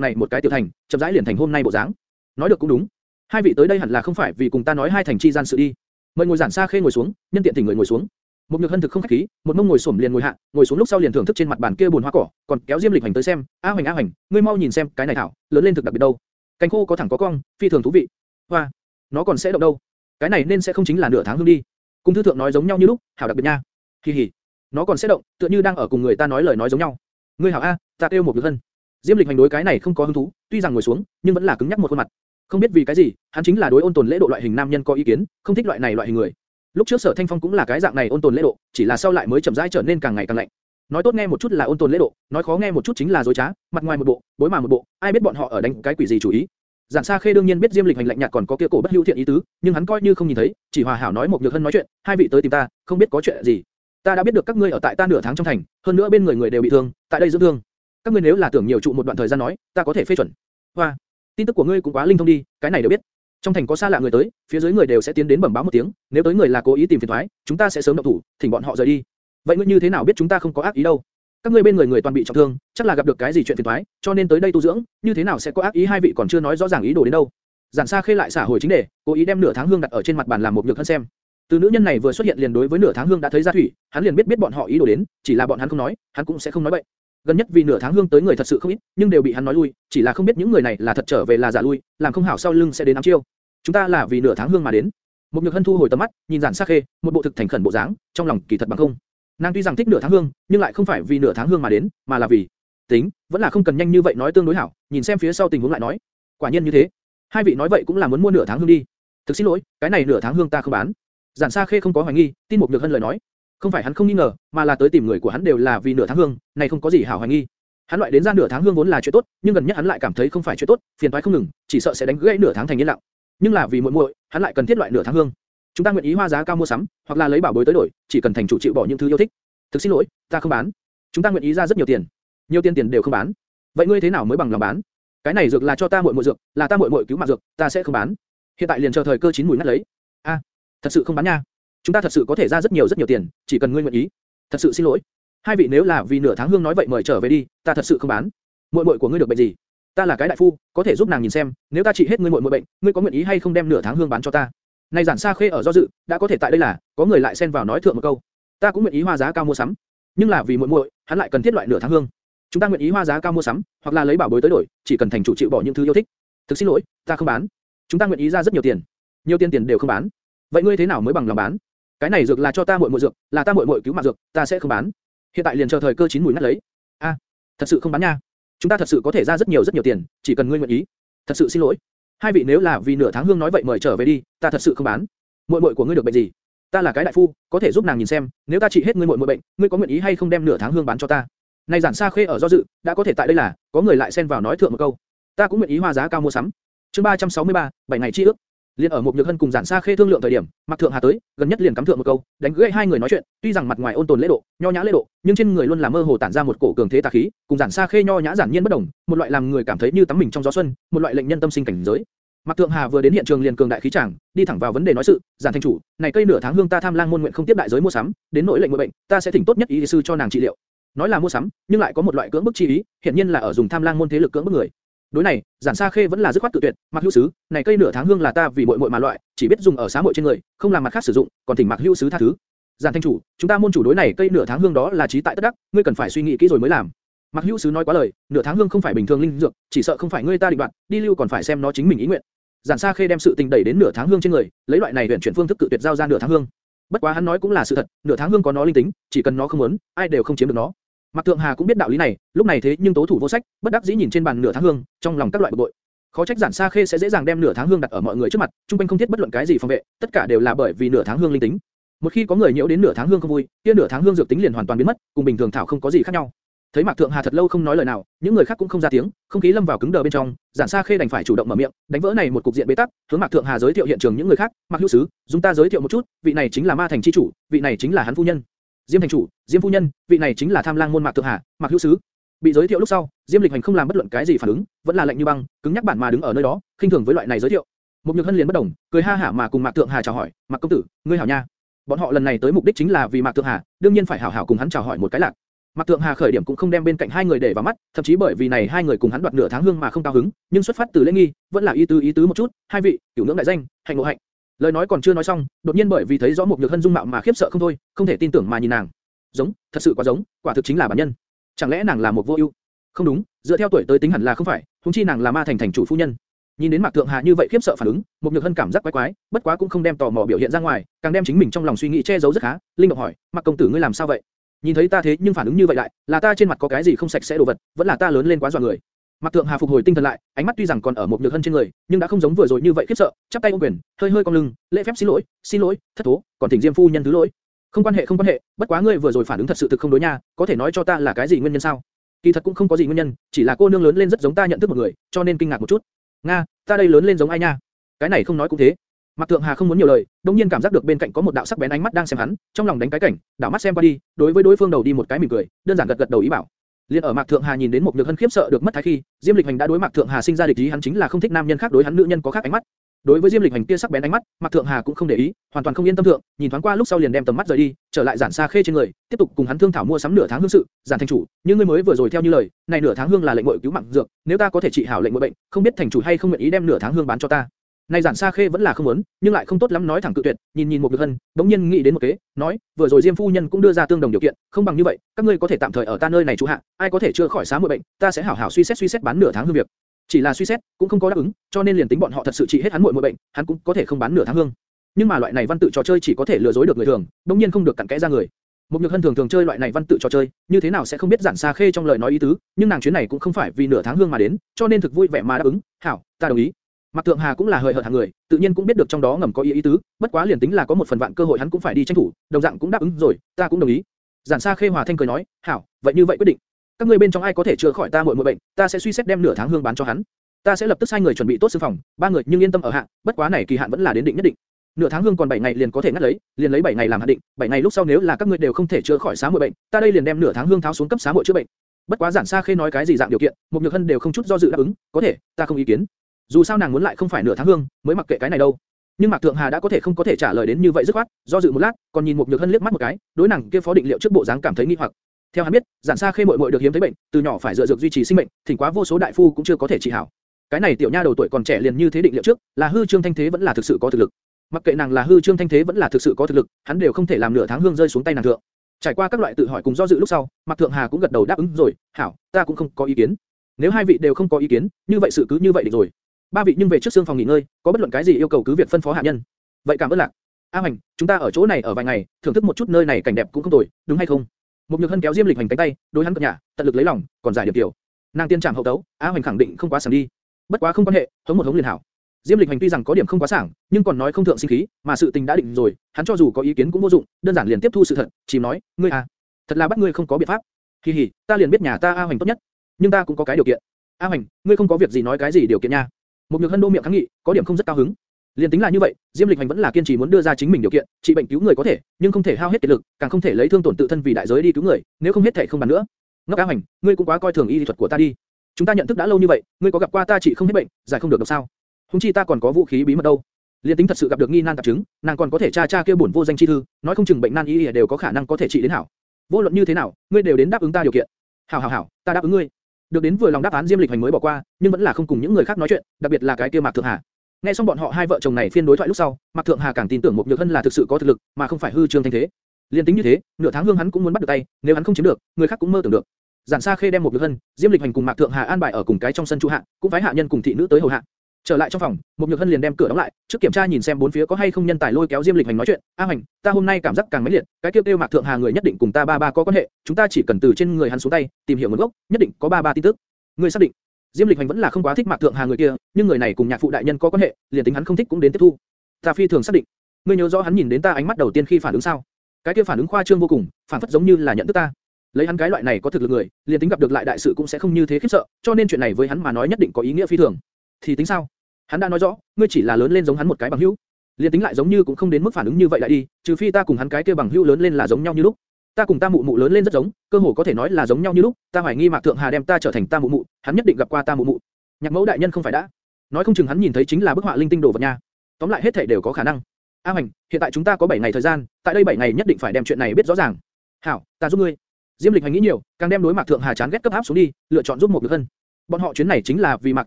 này một cái tiểu thành, chậm rãi liền thành hôm nay bộ dáng. Nói được cũng đúng. Hai vị tới đây hẳn là không phải vì cùng ta nói hai thành chi gian sự đi. Mời ngồi Giản xa Khê ngồi xuống, nhân tiện thỉnh người ngồi xuống. Một nhược hân thực không khách khí, một mông ngồi xổm liền ngồi hạ, ngồi xuống lúc sau liền thưởng thức trên mặt bàn kia buồn hoa cỏ, còn kéo Diêm Lịch Hành tới xem, A Hoành A Hoành, ngươi mau nhìn xem, cái này thảo, lớn lên thực đặc biệt đâu. Cánh khô có thẳng có cong, phi thường thú vị. Hoa, nó còn sẽ động đâu. Cái này nên sẽ không chính là nửa tháng hương đi. Cung thư thượng nói giống nhau như lúc, hảo đặc biệt nha. Kỳ hỉ, nó còn sẽ động, tựa như đang ở cùng người ta nói lời nói giống nhau. Ngươi hảo a, ta kêu một nhược hân. Diêm Lịch Hành đối cái này không có hứng thú, tuy rằng ngồi xuống, nhưng vẫn là cứng nhắc một khuôn mặt. Không biết vì cái gì, hắn chính là đối ôn tồn lễ độ loại hình nam nhân có ý kiến, không thích loại này loại hình người. Lúc trước Sở Thanh Phong cũng là cái dạng này ôn tồn lễ độ, chỉ là sau lại mới chậm rãi trở nên càng ngày càng lạnh. Nói tốt nghe một chút là ôn tồn lễ độ, nói khó nghe một chút chính là dối trá, mặt ngoài một bộ, bối mà một bộ, ai biết bọn họ ở đánh cái quỷ gì chủ ý. Giản Sa Khê đương nhiên biết Diêm Lịch hành lạnh nhạt còn có kia cổ bất hữu thiện ý tứ, nhưng hắn coi như không nhìn thấy, chỉ hòa hảo nói một nhược hân nói chuyện, hai vị tới tìm ta, không biết có chuyện gì. Ta đã biết được các ngươi ở tại ta nửa tháng trong thành, hơn nữa bên người người đều bị thương, tại đây dưỡng thương. Các ngươi nếu là tưởng nhiều trụ một đoạn thời gian nói, ta có thể phê chuẩn. Hoa, tin tức của ngươi cũng quá linh thông đi, cái này đều biết. Trong thành có xa lạ người tới, phía dưới người đều sẽ tiến đến bẩm báo một tiếng, nếu tới người là cố ý tìm phiền toái, chúng ta sẽ sớm động thủ, thỉnh bọn họ rời đi. Vậy ngươi như thế nào biết chúng ta không có ác ý đâu? Các ngươi bên người người toàn bị trọng thương, chắc là gặp được cái gì chuyện phiền toái, cho nên tới đây tu dưỡng, như thế nào sẽ có ác ý hai vị còn chưa nói rõ ràng ý đồ đến đâu. Giản Sa khê lại xả hồi chính đề, cố ý đem nửa tháng hương đặt ở trên mặt bàn làm một nhược thân xem. Từ nữ nhân này vừa xuất hiện liền đối với nửa tháng hương đã thấy ra thủy, hắn liền biết biết bọn họ ý đồ đến, chỉ là bọn hắn không nói, hắn cũng sẽ không nói bậy. Gần nhất vì nửa tháng hương tới người thật sự không ít, nhưng đều bị hắn nói lui, chỉ là không biết những người này là thật trở về là giả lui, làm không hảo sau lưng sẽ đến ám chiêu. Chúng ta là vì nửa tháng hương mà đến. Một nhược hân thu hồi tầm mắt, nhìn giản Sa khê, một bộ thực thành khẩn bộ dáng, trong lòng kỳ thật bằng không. Nàng tuy rằng thích nửa tháng hương, nhưng lại không phải vì nửa tháng hương mà đến, mà là vì tính, vẫn là không cần nhanh như vậy nói tương đối hảo, nhìn xem phía sau tình huống lại nói. Quả nhiên như thế. Hai vị nói vậy cũng là muốn mua nửa tháng hương đi. Thực xin lỗi, cái này nửa tháng hương ta không bán. Giản Sa Khê không có hoài nghi, tin một nhược hân lời nói. Không phải hắn không nghi ngờ, mà là tới tìm người của hắn đều là vì nửa tháng hương, này không có gì hảo hoài nghi. Hắn loại đến ra nửa tháng hương vốn là chuyện tốt, nhưng gần nhất hắn lại cảm thấy không phải chuyện tốt, phiền toái không ngừng, chỉ sợ sẽ đánh gãy nửa tháng thành yên lặng. Nhưng là vì muội muội, hắn lại cần thiết loại nửa tháng hương. Chúng ta nguyện ý hoa giá cao mua sắm, hoặc là lấy bảo bối tới đổi, chỉ cần thành chủ chịu bỏ những thứ yêu thích. Thực xin lỗi, ta không bán. Chúng ta nguyện ý ra rất nhiều tiền, nhiều tiền tiền đều không bán. Vậy ngươi thế nào mới bằng lòng bán? Cái này dược là cho ta muội muội dược, là ta muội muội cứu mạng dược, ta sẽ không bán. Hiện tại liền chờ thời cơ chín mùi ngắt lấy. A, thật sự không bán nha. Chúng ta thật sự có thể ra rất nhiều rất nhiều tiền, chỉ cần ngươi nguyện ý. Thật sự xin lỗi. Hai vị nếu là vì nửa tháng hương nói vậy mời trở về đi, ta thật sự không bán. Muội muội của ngươi được bệnh gì? Ta là cái đại phu, có thể giúp nàng nhìn xem, nếu ta trị hết ngươi muội muội bệnh, ngươi có nguyện ý hay không đem nửa tháng hương bán cho ta? Này giản xa khê ở do dự, đã có thể tại đây là, có người lại xen vào nói thượng một câu. Ta cũng nguyện ý hoa giá cao mua sắm, nhưng là vì muội muội, hắn lại cần thiết loại nửa tháng hương. Chúng ta nguyện ý hoa giá cao mua sắm, hoặc là lấy bảo bối tới đổi, chỉ cần thành chủ chịu bỏ những thứ yêu thích. Thực xin lỗi, ta không bán. Chúng ta nguyện ý ra rất nhiều tiền, nhiều tiền tiền đều không bán. Vậy ngươi thế nào mới bằng lòng bán? Cái này dược là cho ta muội muội dược, là ta muội muội cứu mạng dược, ta sẽ không bán. Hiện tại liền chờ thời cơ chín mùi ngắt lấy. A, thật sự không bán nha. Chúng ta thật sự có thể ra rất nhiều rất nhiều tiền, chỉ cần ngươi nguyện ý. Thật sự xin lỗi. Hai vị nếu là vì nửa tháng hương nói vậy mời trở về đi, ta thật sự không bán. Muội muội của ngươi được bệnh gì? Ta là cái đại phu, có thể giúp nàng nhìn xem, nếu ta trị hết ngươi muội muội bệnh, ngươi có nguyện ý hay không đem nửa tháng hương bán cho ta? Nay giản xa khê ở do dự, đã có thể tại đây là, có người lại xen vào nói thượng một câu. Ta cũng nguyện ý hoa giá cao mua sắm. Chương 363, 7 ngày chi ước. Liên ở một nhược hân cùng giản xa khê thương lượng thời điểm, Mặc Thượng Hà tới, gần nhất liền cắm thượng một câu, đánh gãy hai người nói chuyện, tuy rằng mặt ngoài ôn tồn lễ độ, nho nhã lễ độ, nhưng trên người luôn là mơ hồ tản ra một cổ cường thế tà khí, cùng giản xa khê nho nhã giản nhiên bất đồng, một loại làm người cảm thấy như tắm mình trong gió xuân, một loại lệnh nhân tâm sinh cảnh giới. mặt Thượng Hà vừa đến hiện trường liền cường đại khí chàng, đi thẳng vào vấn đề nói sự, giản thành chủ, này cây nửa tháng hương ta tham lang môn nguyện không tiếp đại giới mua sắm, đến nỗi lệnh người bệnh, ta sẽ thỉnh tốt nhất y sư cho nàng trị liệu. Nói là mua sắm, nhưng lại có một loại cưỡng bức chi ý, hiện nhiên là ở dùng tham lang môn thế lực cưỡng bức người. Đối này, giản sa khê vẫn là dứt khoát tự tuyệt, mặc hữu sứ, này cây nửa tháng hương là ta vì muội muội mà loại, chỉ biết dùng ở xá muội trên người, không làm mặt khác sử dụng, còn thỉnh mặc hữu sứ tha thứ. giản thanh chủ, chúng ta môn chủ đối này cây nửa tháng hương đó là trí tại tất đắc, ngươi cần phải suy nghĩ kỹ rồi mới làm. mặc hữu sứ nói quá lời, nửa tháng hương không phải bình thường linh dược, chỉ sợ không phải ngươi ta định đoạt, đi lưu còn phải xem nó chính mình ý nguyện. giản sa khê đem sự tình đẩy đến nửa tháng hương trên người, lấy loại này luyện chuyển phương thức cự tuyệt giao ra nửa tháng hương. bất quá hắn nói cũng là sự thật, nửa tháng hương có nó linh tính, chỉ cần nó không muốn, ai đều không chiếm được nó. Mạc Thượng Hà cũng biết đạo lý này, lúc này thế nhưng tố thủ vô sách, bất đắc dĩ nhìn trên bàn nửa tháng hương, trong lòng các loại bực bội. Khó trách giản Sa Khê sẽ dễ dàng đem nửa tháng hương đặt ở mọi người trước mặt, trung quanh không thiết bất luận cái gì phòng vệ, tất cả đều là bởi vì nửa tháng hương linh tính. Một khi có người nhiễu đến nửa tháng hương không vui, kia nửa tháng hương dược tính liền hoàn toàn biến mất, cùng bình thường thảo không có gì khác nhau. Thấy Mạc Thượng Hà thật lâu không nói lời nào, những người khác cũng không ra tiếng, không khí lâm vào cứng đờ bên trong, Giản Sa Khê đành phải chủ động mở miệng, đánh vỡ này một cục diện bế tắc, hướng Mạc Thượng Hà giới thiệu hiện trường những người khác, Mạc Hữu Sứ, chúng ta giới thiệu một chút, vị này chính là Ma Thành chi chủ, vị này chính là hắn phu nhân. Diêm thành chủ, Diêm phu nhân, vị này chính là Tham Lang môn Mạc Thượng Hà, Mạc Hữu Sứ. Bị giới thiệu lúc sau, Diêm Lịch Hành không làm bất luận cái gì phản ứng, vẫn là lạnh như băng, cứng nhắc bản mà đứng ở nơi đó, khinh thường với loại này giới thiệu. Một Nhược Hân liền bất đồng, cười ha hả mà cùng Mạc Thượng Hà chào hỏi, "Mạc công tử, ngươi hảo nha." Bọn họ lần này tới mục đích chính là vì Mạc Thượng Hà, đương nhiên phải hảo hảo cùng hắn chào hỏi một cái lạc. Mạc Thượng Hà khởi điểm cũng không đem bên cạnh hai người để vào mắt, thậm chí bởi vì này hai người cùng hắn đoạt nửa tháng hương mà không cao hứng, nhưng xuất phát từ lễ nghi, vẫn là ý tứ ý tứ một chút, hai vị, tiểu ngưỡng đại danh, hạnh ngộ hạnh. Lời nói còn chưa nói xong, đột nhiên bởi vì thấy rõ một nhược hân dung mạo mà khiếp sợ không thôi, không thể tin tưởng mà nhìn nàng. Giống, thật sự quá giống, quả thực chính là bản nhân. Chẳng lẽ nàng là một vô ưu? Không đúng, dựa theo tuổi tới tính hẳn là không phải, huống chi nàng là ma thành thành chủ phu nhân. Nhìn đến Mạc Thượng Hà như vậy khiếp sợ phản ứng, một nhược hân cảm giác quái quái, bất quá cũng không đem tò mò biểu hiện ra ngoài, càng đem chính mình trong lòng suy nghĩ che giấu rất khá. Linh động hỏi, Mạc công tử ngươi làm sao vậy? Nhìn thấy ta thế nhưng phản ứng như vậy lại, là ta trên mặt có cái gì không sạch sẽ đồ vật, vẫn là ta lớn lên quá dọa người. Mạc Thượng Hà phục hồi tinh thần lại, ánh mắt tuy rằng còn ở một nhược hân trên người, nhưng đã không giống vừa rồi như vậy khiếp sợ, chắp tay ôm quyền, hơi hơi cong lưng, lễ phép xin lỗi, xin lỗi, thất thố, còn thỉnh Diêm phu nhân thứ lỗi. Không quan hệ không quan hệ, bất quá ngươi vừa rồi phản ứng thật sự thực không đối nha, có thể nói cho ta là cái gì nguyên nhân sao? Kỳ thật cũng không có gì nguyên nhân, chỉ là cô nương lớn lên rất giống ta nhận thức một người, cho nên kinh ngạc một chút. Nga, ta đây lớn lên giống ai nha? Cái này không nói cũng thế. Mạc Thượng Hà không muốn nhiều lời, đột nhiên cảm giác được bên cạnh có một đạo sắc bén ánh mắt đang xem hắn, trong lòng đánh cái cảnh, đảo mắt xem qua đi, đối với đối phương đầu đi một cái mỉm cười, đơn giản gật gật đầu ý bảo. Liên ở Mạc Thượng Hà nhìn đến một nhược hân khiếp sợ được mất thái khi, Diêm Lịch Hành đã đối Mạc Thượng Hà sinh ra địch ý hắn chính là không thích nam nhân khác đối hắn nữ nhân có khác ánh mắt. Đối với Diêm Lịch Hành kia sắc bén ánh mắt, Mạc Thượng Hà cũng không để ý, hoàn toàn không yên tâm thượng, nhìn thoáng qua lúc sau liền đem tầm mắt rời đi, trở lại giản xa khê trên người, tiếp tục cùng hắn thương thảo mua sắm nửa tháng hương sự, giản thành chủ, như ngươi mới vừa rồi theo như lời, này nửa tháng hương là lệnh muội cứu mạng dược, nếu ta có thể trị hảo lệnh muội bệnh, không biết thành chủ hay không nguyện ý đem nửa tháng hương bán cho ta. Này giản xa khê vẫn là không muốn, nhưng lại không tốt lắm nói thẳng cự tuyệt, nhìn nhìn một nhược hân, đống nhiên nghĩ đến một kế, nói, vừa rồi Diêm phu nhân cũng đưa ra tương đồng điều kiện, không bằng như vậy, các ngươi có thể tạm thời ở ta nơi này trú hạ, ai có thể chữa khỏi xá muội bệnh, ta sẽ hảo hảo suy xét suy xét bán nửa tháng hương việc. Chỉ là suy xét, cũng không có đáp ứng, cho nên liền tính bọn họ thật sự trị hết hắn muội muội bệnh, hắn cũng có thể không bán nửa tháng hương. Nhưng mà loại này văn tự trò chơi chỉ có thể lừa dối được người thường, đống nhiên không được cặn kẽ ra người. Một nhược hân thường thường chơi loại này văn tự trò chơi, như thế nào sẽ không biết giản xa khê trong lời nói ý tứ, nhưng nàng chuyến này cũng không phải vì nửa tháng hương mà đến, cho nên thực vui vẻ mà đáp ứng, hảo, ta đồng ý. Mạc Thượng Hà cũng là hơi hợt hàng người, tự nhiên cũng biết được trong đó ngầm có ý ý tứ, bất quá liền tính là có một phần vạn cơ hội hắn cũng phải đi tranh thủ, đồng dạng cũng đáp ứng rồi, ta cũng đồng ý. Giản Sa Khê Hòa Thanh cười nói, hảo, vậy như vậy quyết định. Các ngươi bên trong ai có thể chữa khỏi ta muội muội bệnh, ta sẽ suy xét đem nửa tháng hương bán cho hắn. Ta sẽ lập tức sai người chuẩn bị tốt sư phòng, ba người nhưng yên tâm ở hạ, bất quá này kỳ hạn vẫn là đến định nhất định. Nửa tháng hương còn 7 ngày liền có thể ngắt lấy, liền lấy 7 ngày làm hạn định, 7 ngày lúc sau nếu là các ngươi đều không thể chữa khỏi xá muội bệnh, ta đây liền đem nửa tháng hương tháo xuống cấp xá muội chữa bệnh. Bất quá giản Sa Khê nói cái gì dạng điều kiện, một nhược hân đều không chút do dự đáp ứng, có thể, ta không ý kiến. Dù sao nàng muốn lại không phải nửa tháng hương, mới mặc kệ cái này đâu. Nhưng Mạc Thượng Hà đã có thể không có thể trả lời đến như vậy dứt khoát, do dự một lát, còn nhìn một nhược hân liếc mắt một cái, đối nàng kia phó định liệu trước bộ dáng cảm thấy nghi hoặc. Theo hắn biết, giản xa khê muội muội được hiếm thấy bệnh, từ nhỏ phải dựa dược duy trì sinh mệnh, thỉnh quá vô số đại phu cũng chưa có thể trị hảo. Cái này tiểu nha đầu tuổi còn trẻ liền như thế định liệu trước, là hư trương thanh thế vẫn là thực sự có thực lực. Mặc kệ nàng là hư trương thanh thế vẫn là thực sự có thực lực, hắn đều không thể làm nửa tháng hương rơi xuống tay nàng thượng. Trải qua các loại tự hỏi cùng do dự lúc sau, Mạc Thượng Hà cũng gật đầu đáp ứng rồi, hảo, ta cũng không có ý kiến. Nếu hai vị đều không có ý kiến, như vậy sự cứ như vậy định rồi. Ba vị nhưng về trước xương phòng nghỉ ngơi, có bất luận cái gì yêu cầu cứ việc phân phó hạ nhân. Vậy cảm ơn lạc. A Hành, chúng ta ở chỗ này ở vài ngày, thưởng thức một chút nơi này cảnh đẹp cũng không tồi, đúng hay không? Một nhược hân kéo Diêm Lịch Hành cánh tay, đối hắn cất nhã tận lực lấy lòng, còn giải điểm tiểu. Nàng tiên trảm hậu tấu, A Hành khẳng định không quá sảng đi. Bất quá không quan hệ, hống một hống liền hảo. Diêm Lịch Hành tuy rằng có điểm không quá sảng, nhưng còn nói không thượng sinh khí, mà sự tình đã định rồi, hắn cho dù có ý kiến cũng vô dụng, đơn giản liền tiếp thu sự thật, chỉ nói, ngươi à, thật là bắt ngươi không có biện pháp. kỳ hỉ ta liền biết nhà ta A Hoành tốt nhất, nhưng ta cũng có cái điều kiện. A Hoành, ngươi không có việc gì nói cái gì điều kiện nha? Một nhược hân đô miệng kháng nghị, có điểm không rất cao hứng. Liên tính là như vậy, Diêm Lịch Hành vẫn là kiên trì muốn đưa ra chính mình điều kiện, trị bệnh cứu người có thể, nhưng không thể hao hết kiệt lực, càng không thể lấy thương tổn tự thân vì đại giới đi cứu người, nếu không hết thể không bàn nữa. Ngốc á Hành, ngươi cũng quá coi thường y thuật của ta đi. Chúng ta nhận thức đã lâu như vậy, ngươi có gặp qua ta trị không hết bệnh, giải không được độc sao? Hùng chi ta còn có vũ khí bí mật đâu. Liên tính thật sự gặp được nghi nan tạp chứng, nàng còn có thể tra tra kia bổn vô danh chi thư, nói không chừng bệnh nan y đều có khả năng có thể trị đến hảo. Vô luận như thế nào, ngươi đều đến đáp ứng ta điều kiện. Hảo hảo hảo, ta đáp ứng ngươi. Được đến vừa lòng đáp án Diêm Lịch Hành mới bỏ qua, nhưng vẫn là không cùng những người khác nói chuyện, đặc biệt là cái kia Mạc Thượng Hà. Nghe xong bọn họ hai vợ chồng này phiên đối thoại lúc sau, Mạc Thượng Hà càng tin tưởng một Nhược Hân là thực sự có thực lực, mà không phải hư trương thanh thế. Liên tính như thế, nửa tháng hương hắn cũng muốn bắt được tay, nếu hắn không chiếm được, người khác cũng mơ tưởng được. Giản Sa Khê đem một Nhược Hân, Diêm Lịch Hành cùng Mạc Thượng Hà an bài ở cùng cái trong sân trụ hạ, cũng phái hạ nhân cùng thị nữ tới hầu hạ. Trở lại trong phòng, một Nhược Hân liền đem cửa đóng lại, trước kiểm tra nhìn xem bốn phía có hay không nhân tài lôi kéo Diêm Lịch Hành nói chuyện. A Hành, ta hôm nay cảm giác càng mãnh liệt, cái kêu kêu Mạc Thượng Hà người nhất định cùng ta ba ba có quan hệ, chúng ta chỉ cần từ trên người hắn xuống tay, tìm hiểu nguồn gốc, nhất định có ba ba tin tức. Ngươi xác định? Diêm Lịch Hành vẫn là không quá thích Mạc Thượng Hà người kia, nhưng người này cùng nhạc phụ đại nhân có quan hệ, liền tính hắn không thích cũng đến tiếp thu. Ta phi thường xác định. Ngươi nhớ rõ hắn nhìn đến ta ánh mắt đầu tiên khi phản ứng sao? Cái kia phản ứng khoa trương vô cùng, phản phất giống như là nhận thức ta. Lấy hắn cái loại này có thực lực người, liền tính gặp được lại đại sự cũng sẽ không như thế khiếp sợ, cho nên chuyện này với hắn mà nói nhất định có ý nghĩa phi thường. Thì tính sao? Hắn đã nói rõ, ngươi chỉ là lớn lên giống hắn một cái bằng hữu. Liên tính lại giống như cũng không đến mức phản ứng như vậy lại đi, trừ phi ta cùng hắn cái kia bằng hữu lớn lên là giống nhau như lúc. Ta cùng ta mụ mụ lớn lên rất giống, cơ hồ có thể nói là giống nhau như lúc. Ta hoài nghi Mạc Thượng Hà đem ta trở thành ta mụ mụ, hắn nhất định gặp qua ta mụ mụ. Nhạc mẫu đại nhân không phải đã nói không chừng hắn nhìn thấy chính là bức họa linh tinh đồ vật nha. Tóm lại hết thảy đều có khả năng. A Hoành, hiện tại chúng ta có 7 ngày thời gian, tại đây 7 ngày nhất định phải đem chuyện này biết rõ ràng. Hảo, ta giúp ngươi. Diêm Lịch Hành nghĩ nhiều, càng đem đối Mạc Thượng Hà chán ghét cấp áp xuống đi, lựa chọn giúp một được hơn. Bọn họ chuyến này chính là vì Mạc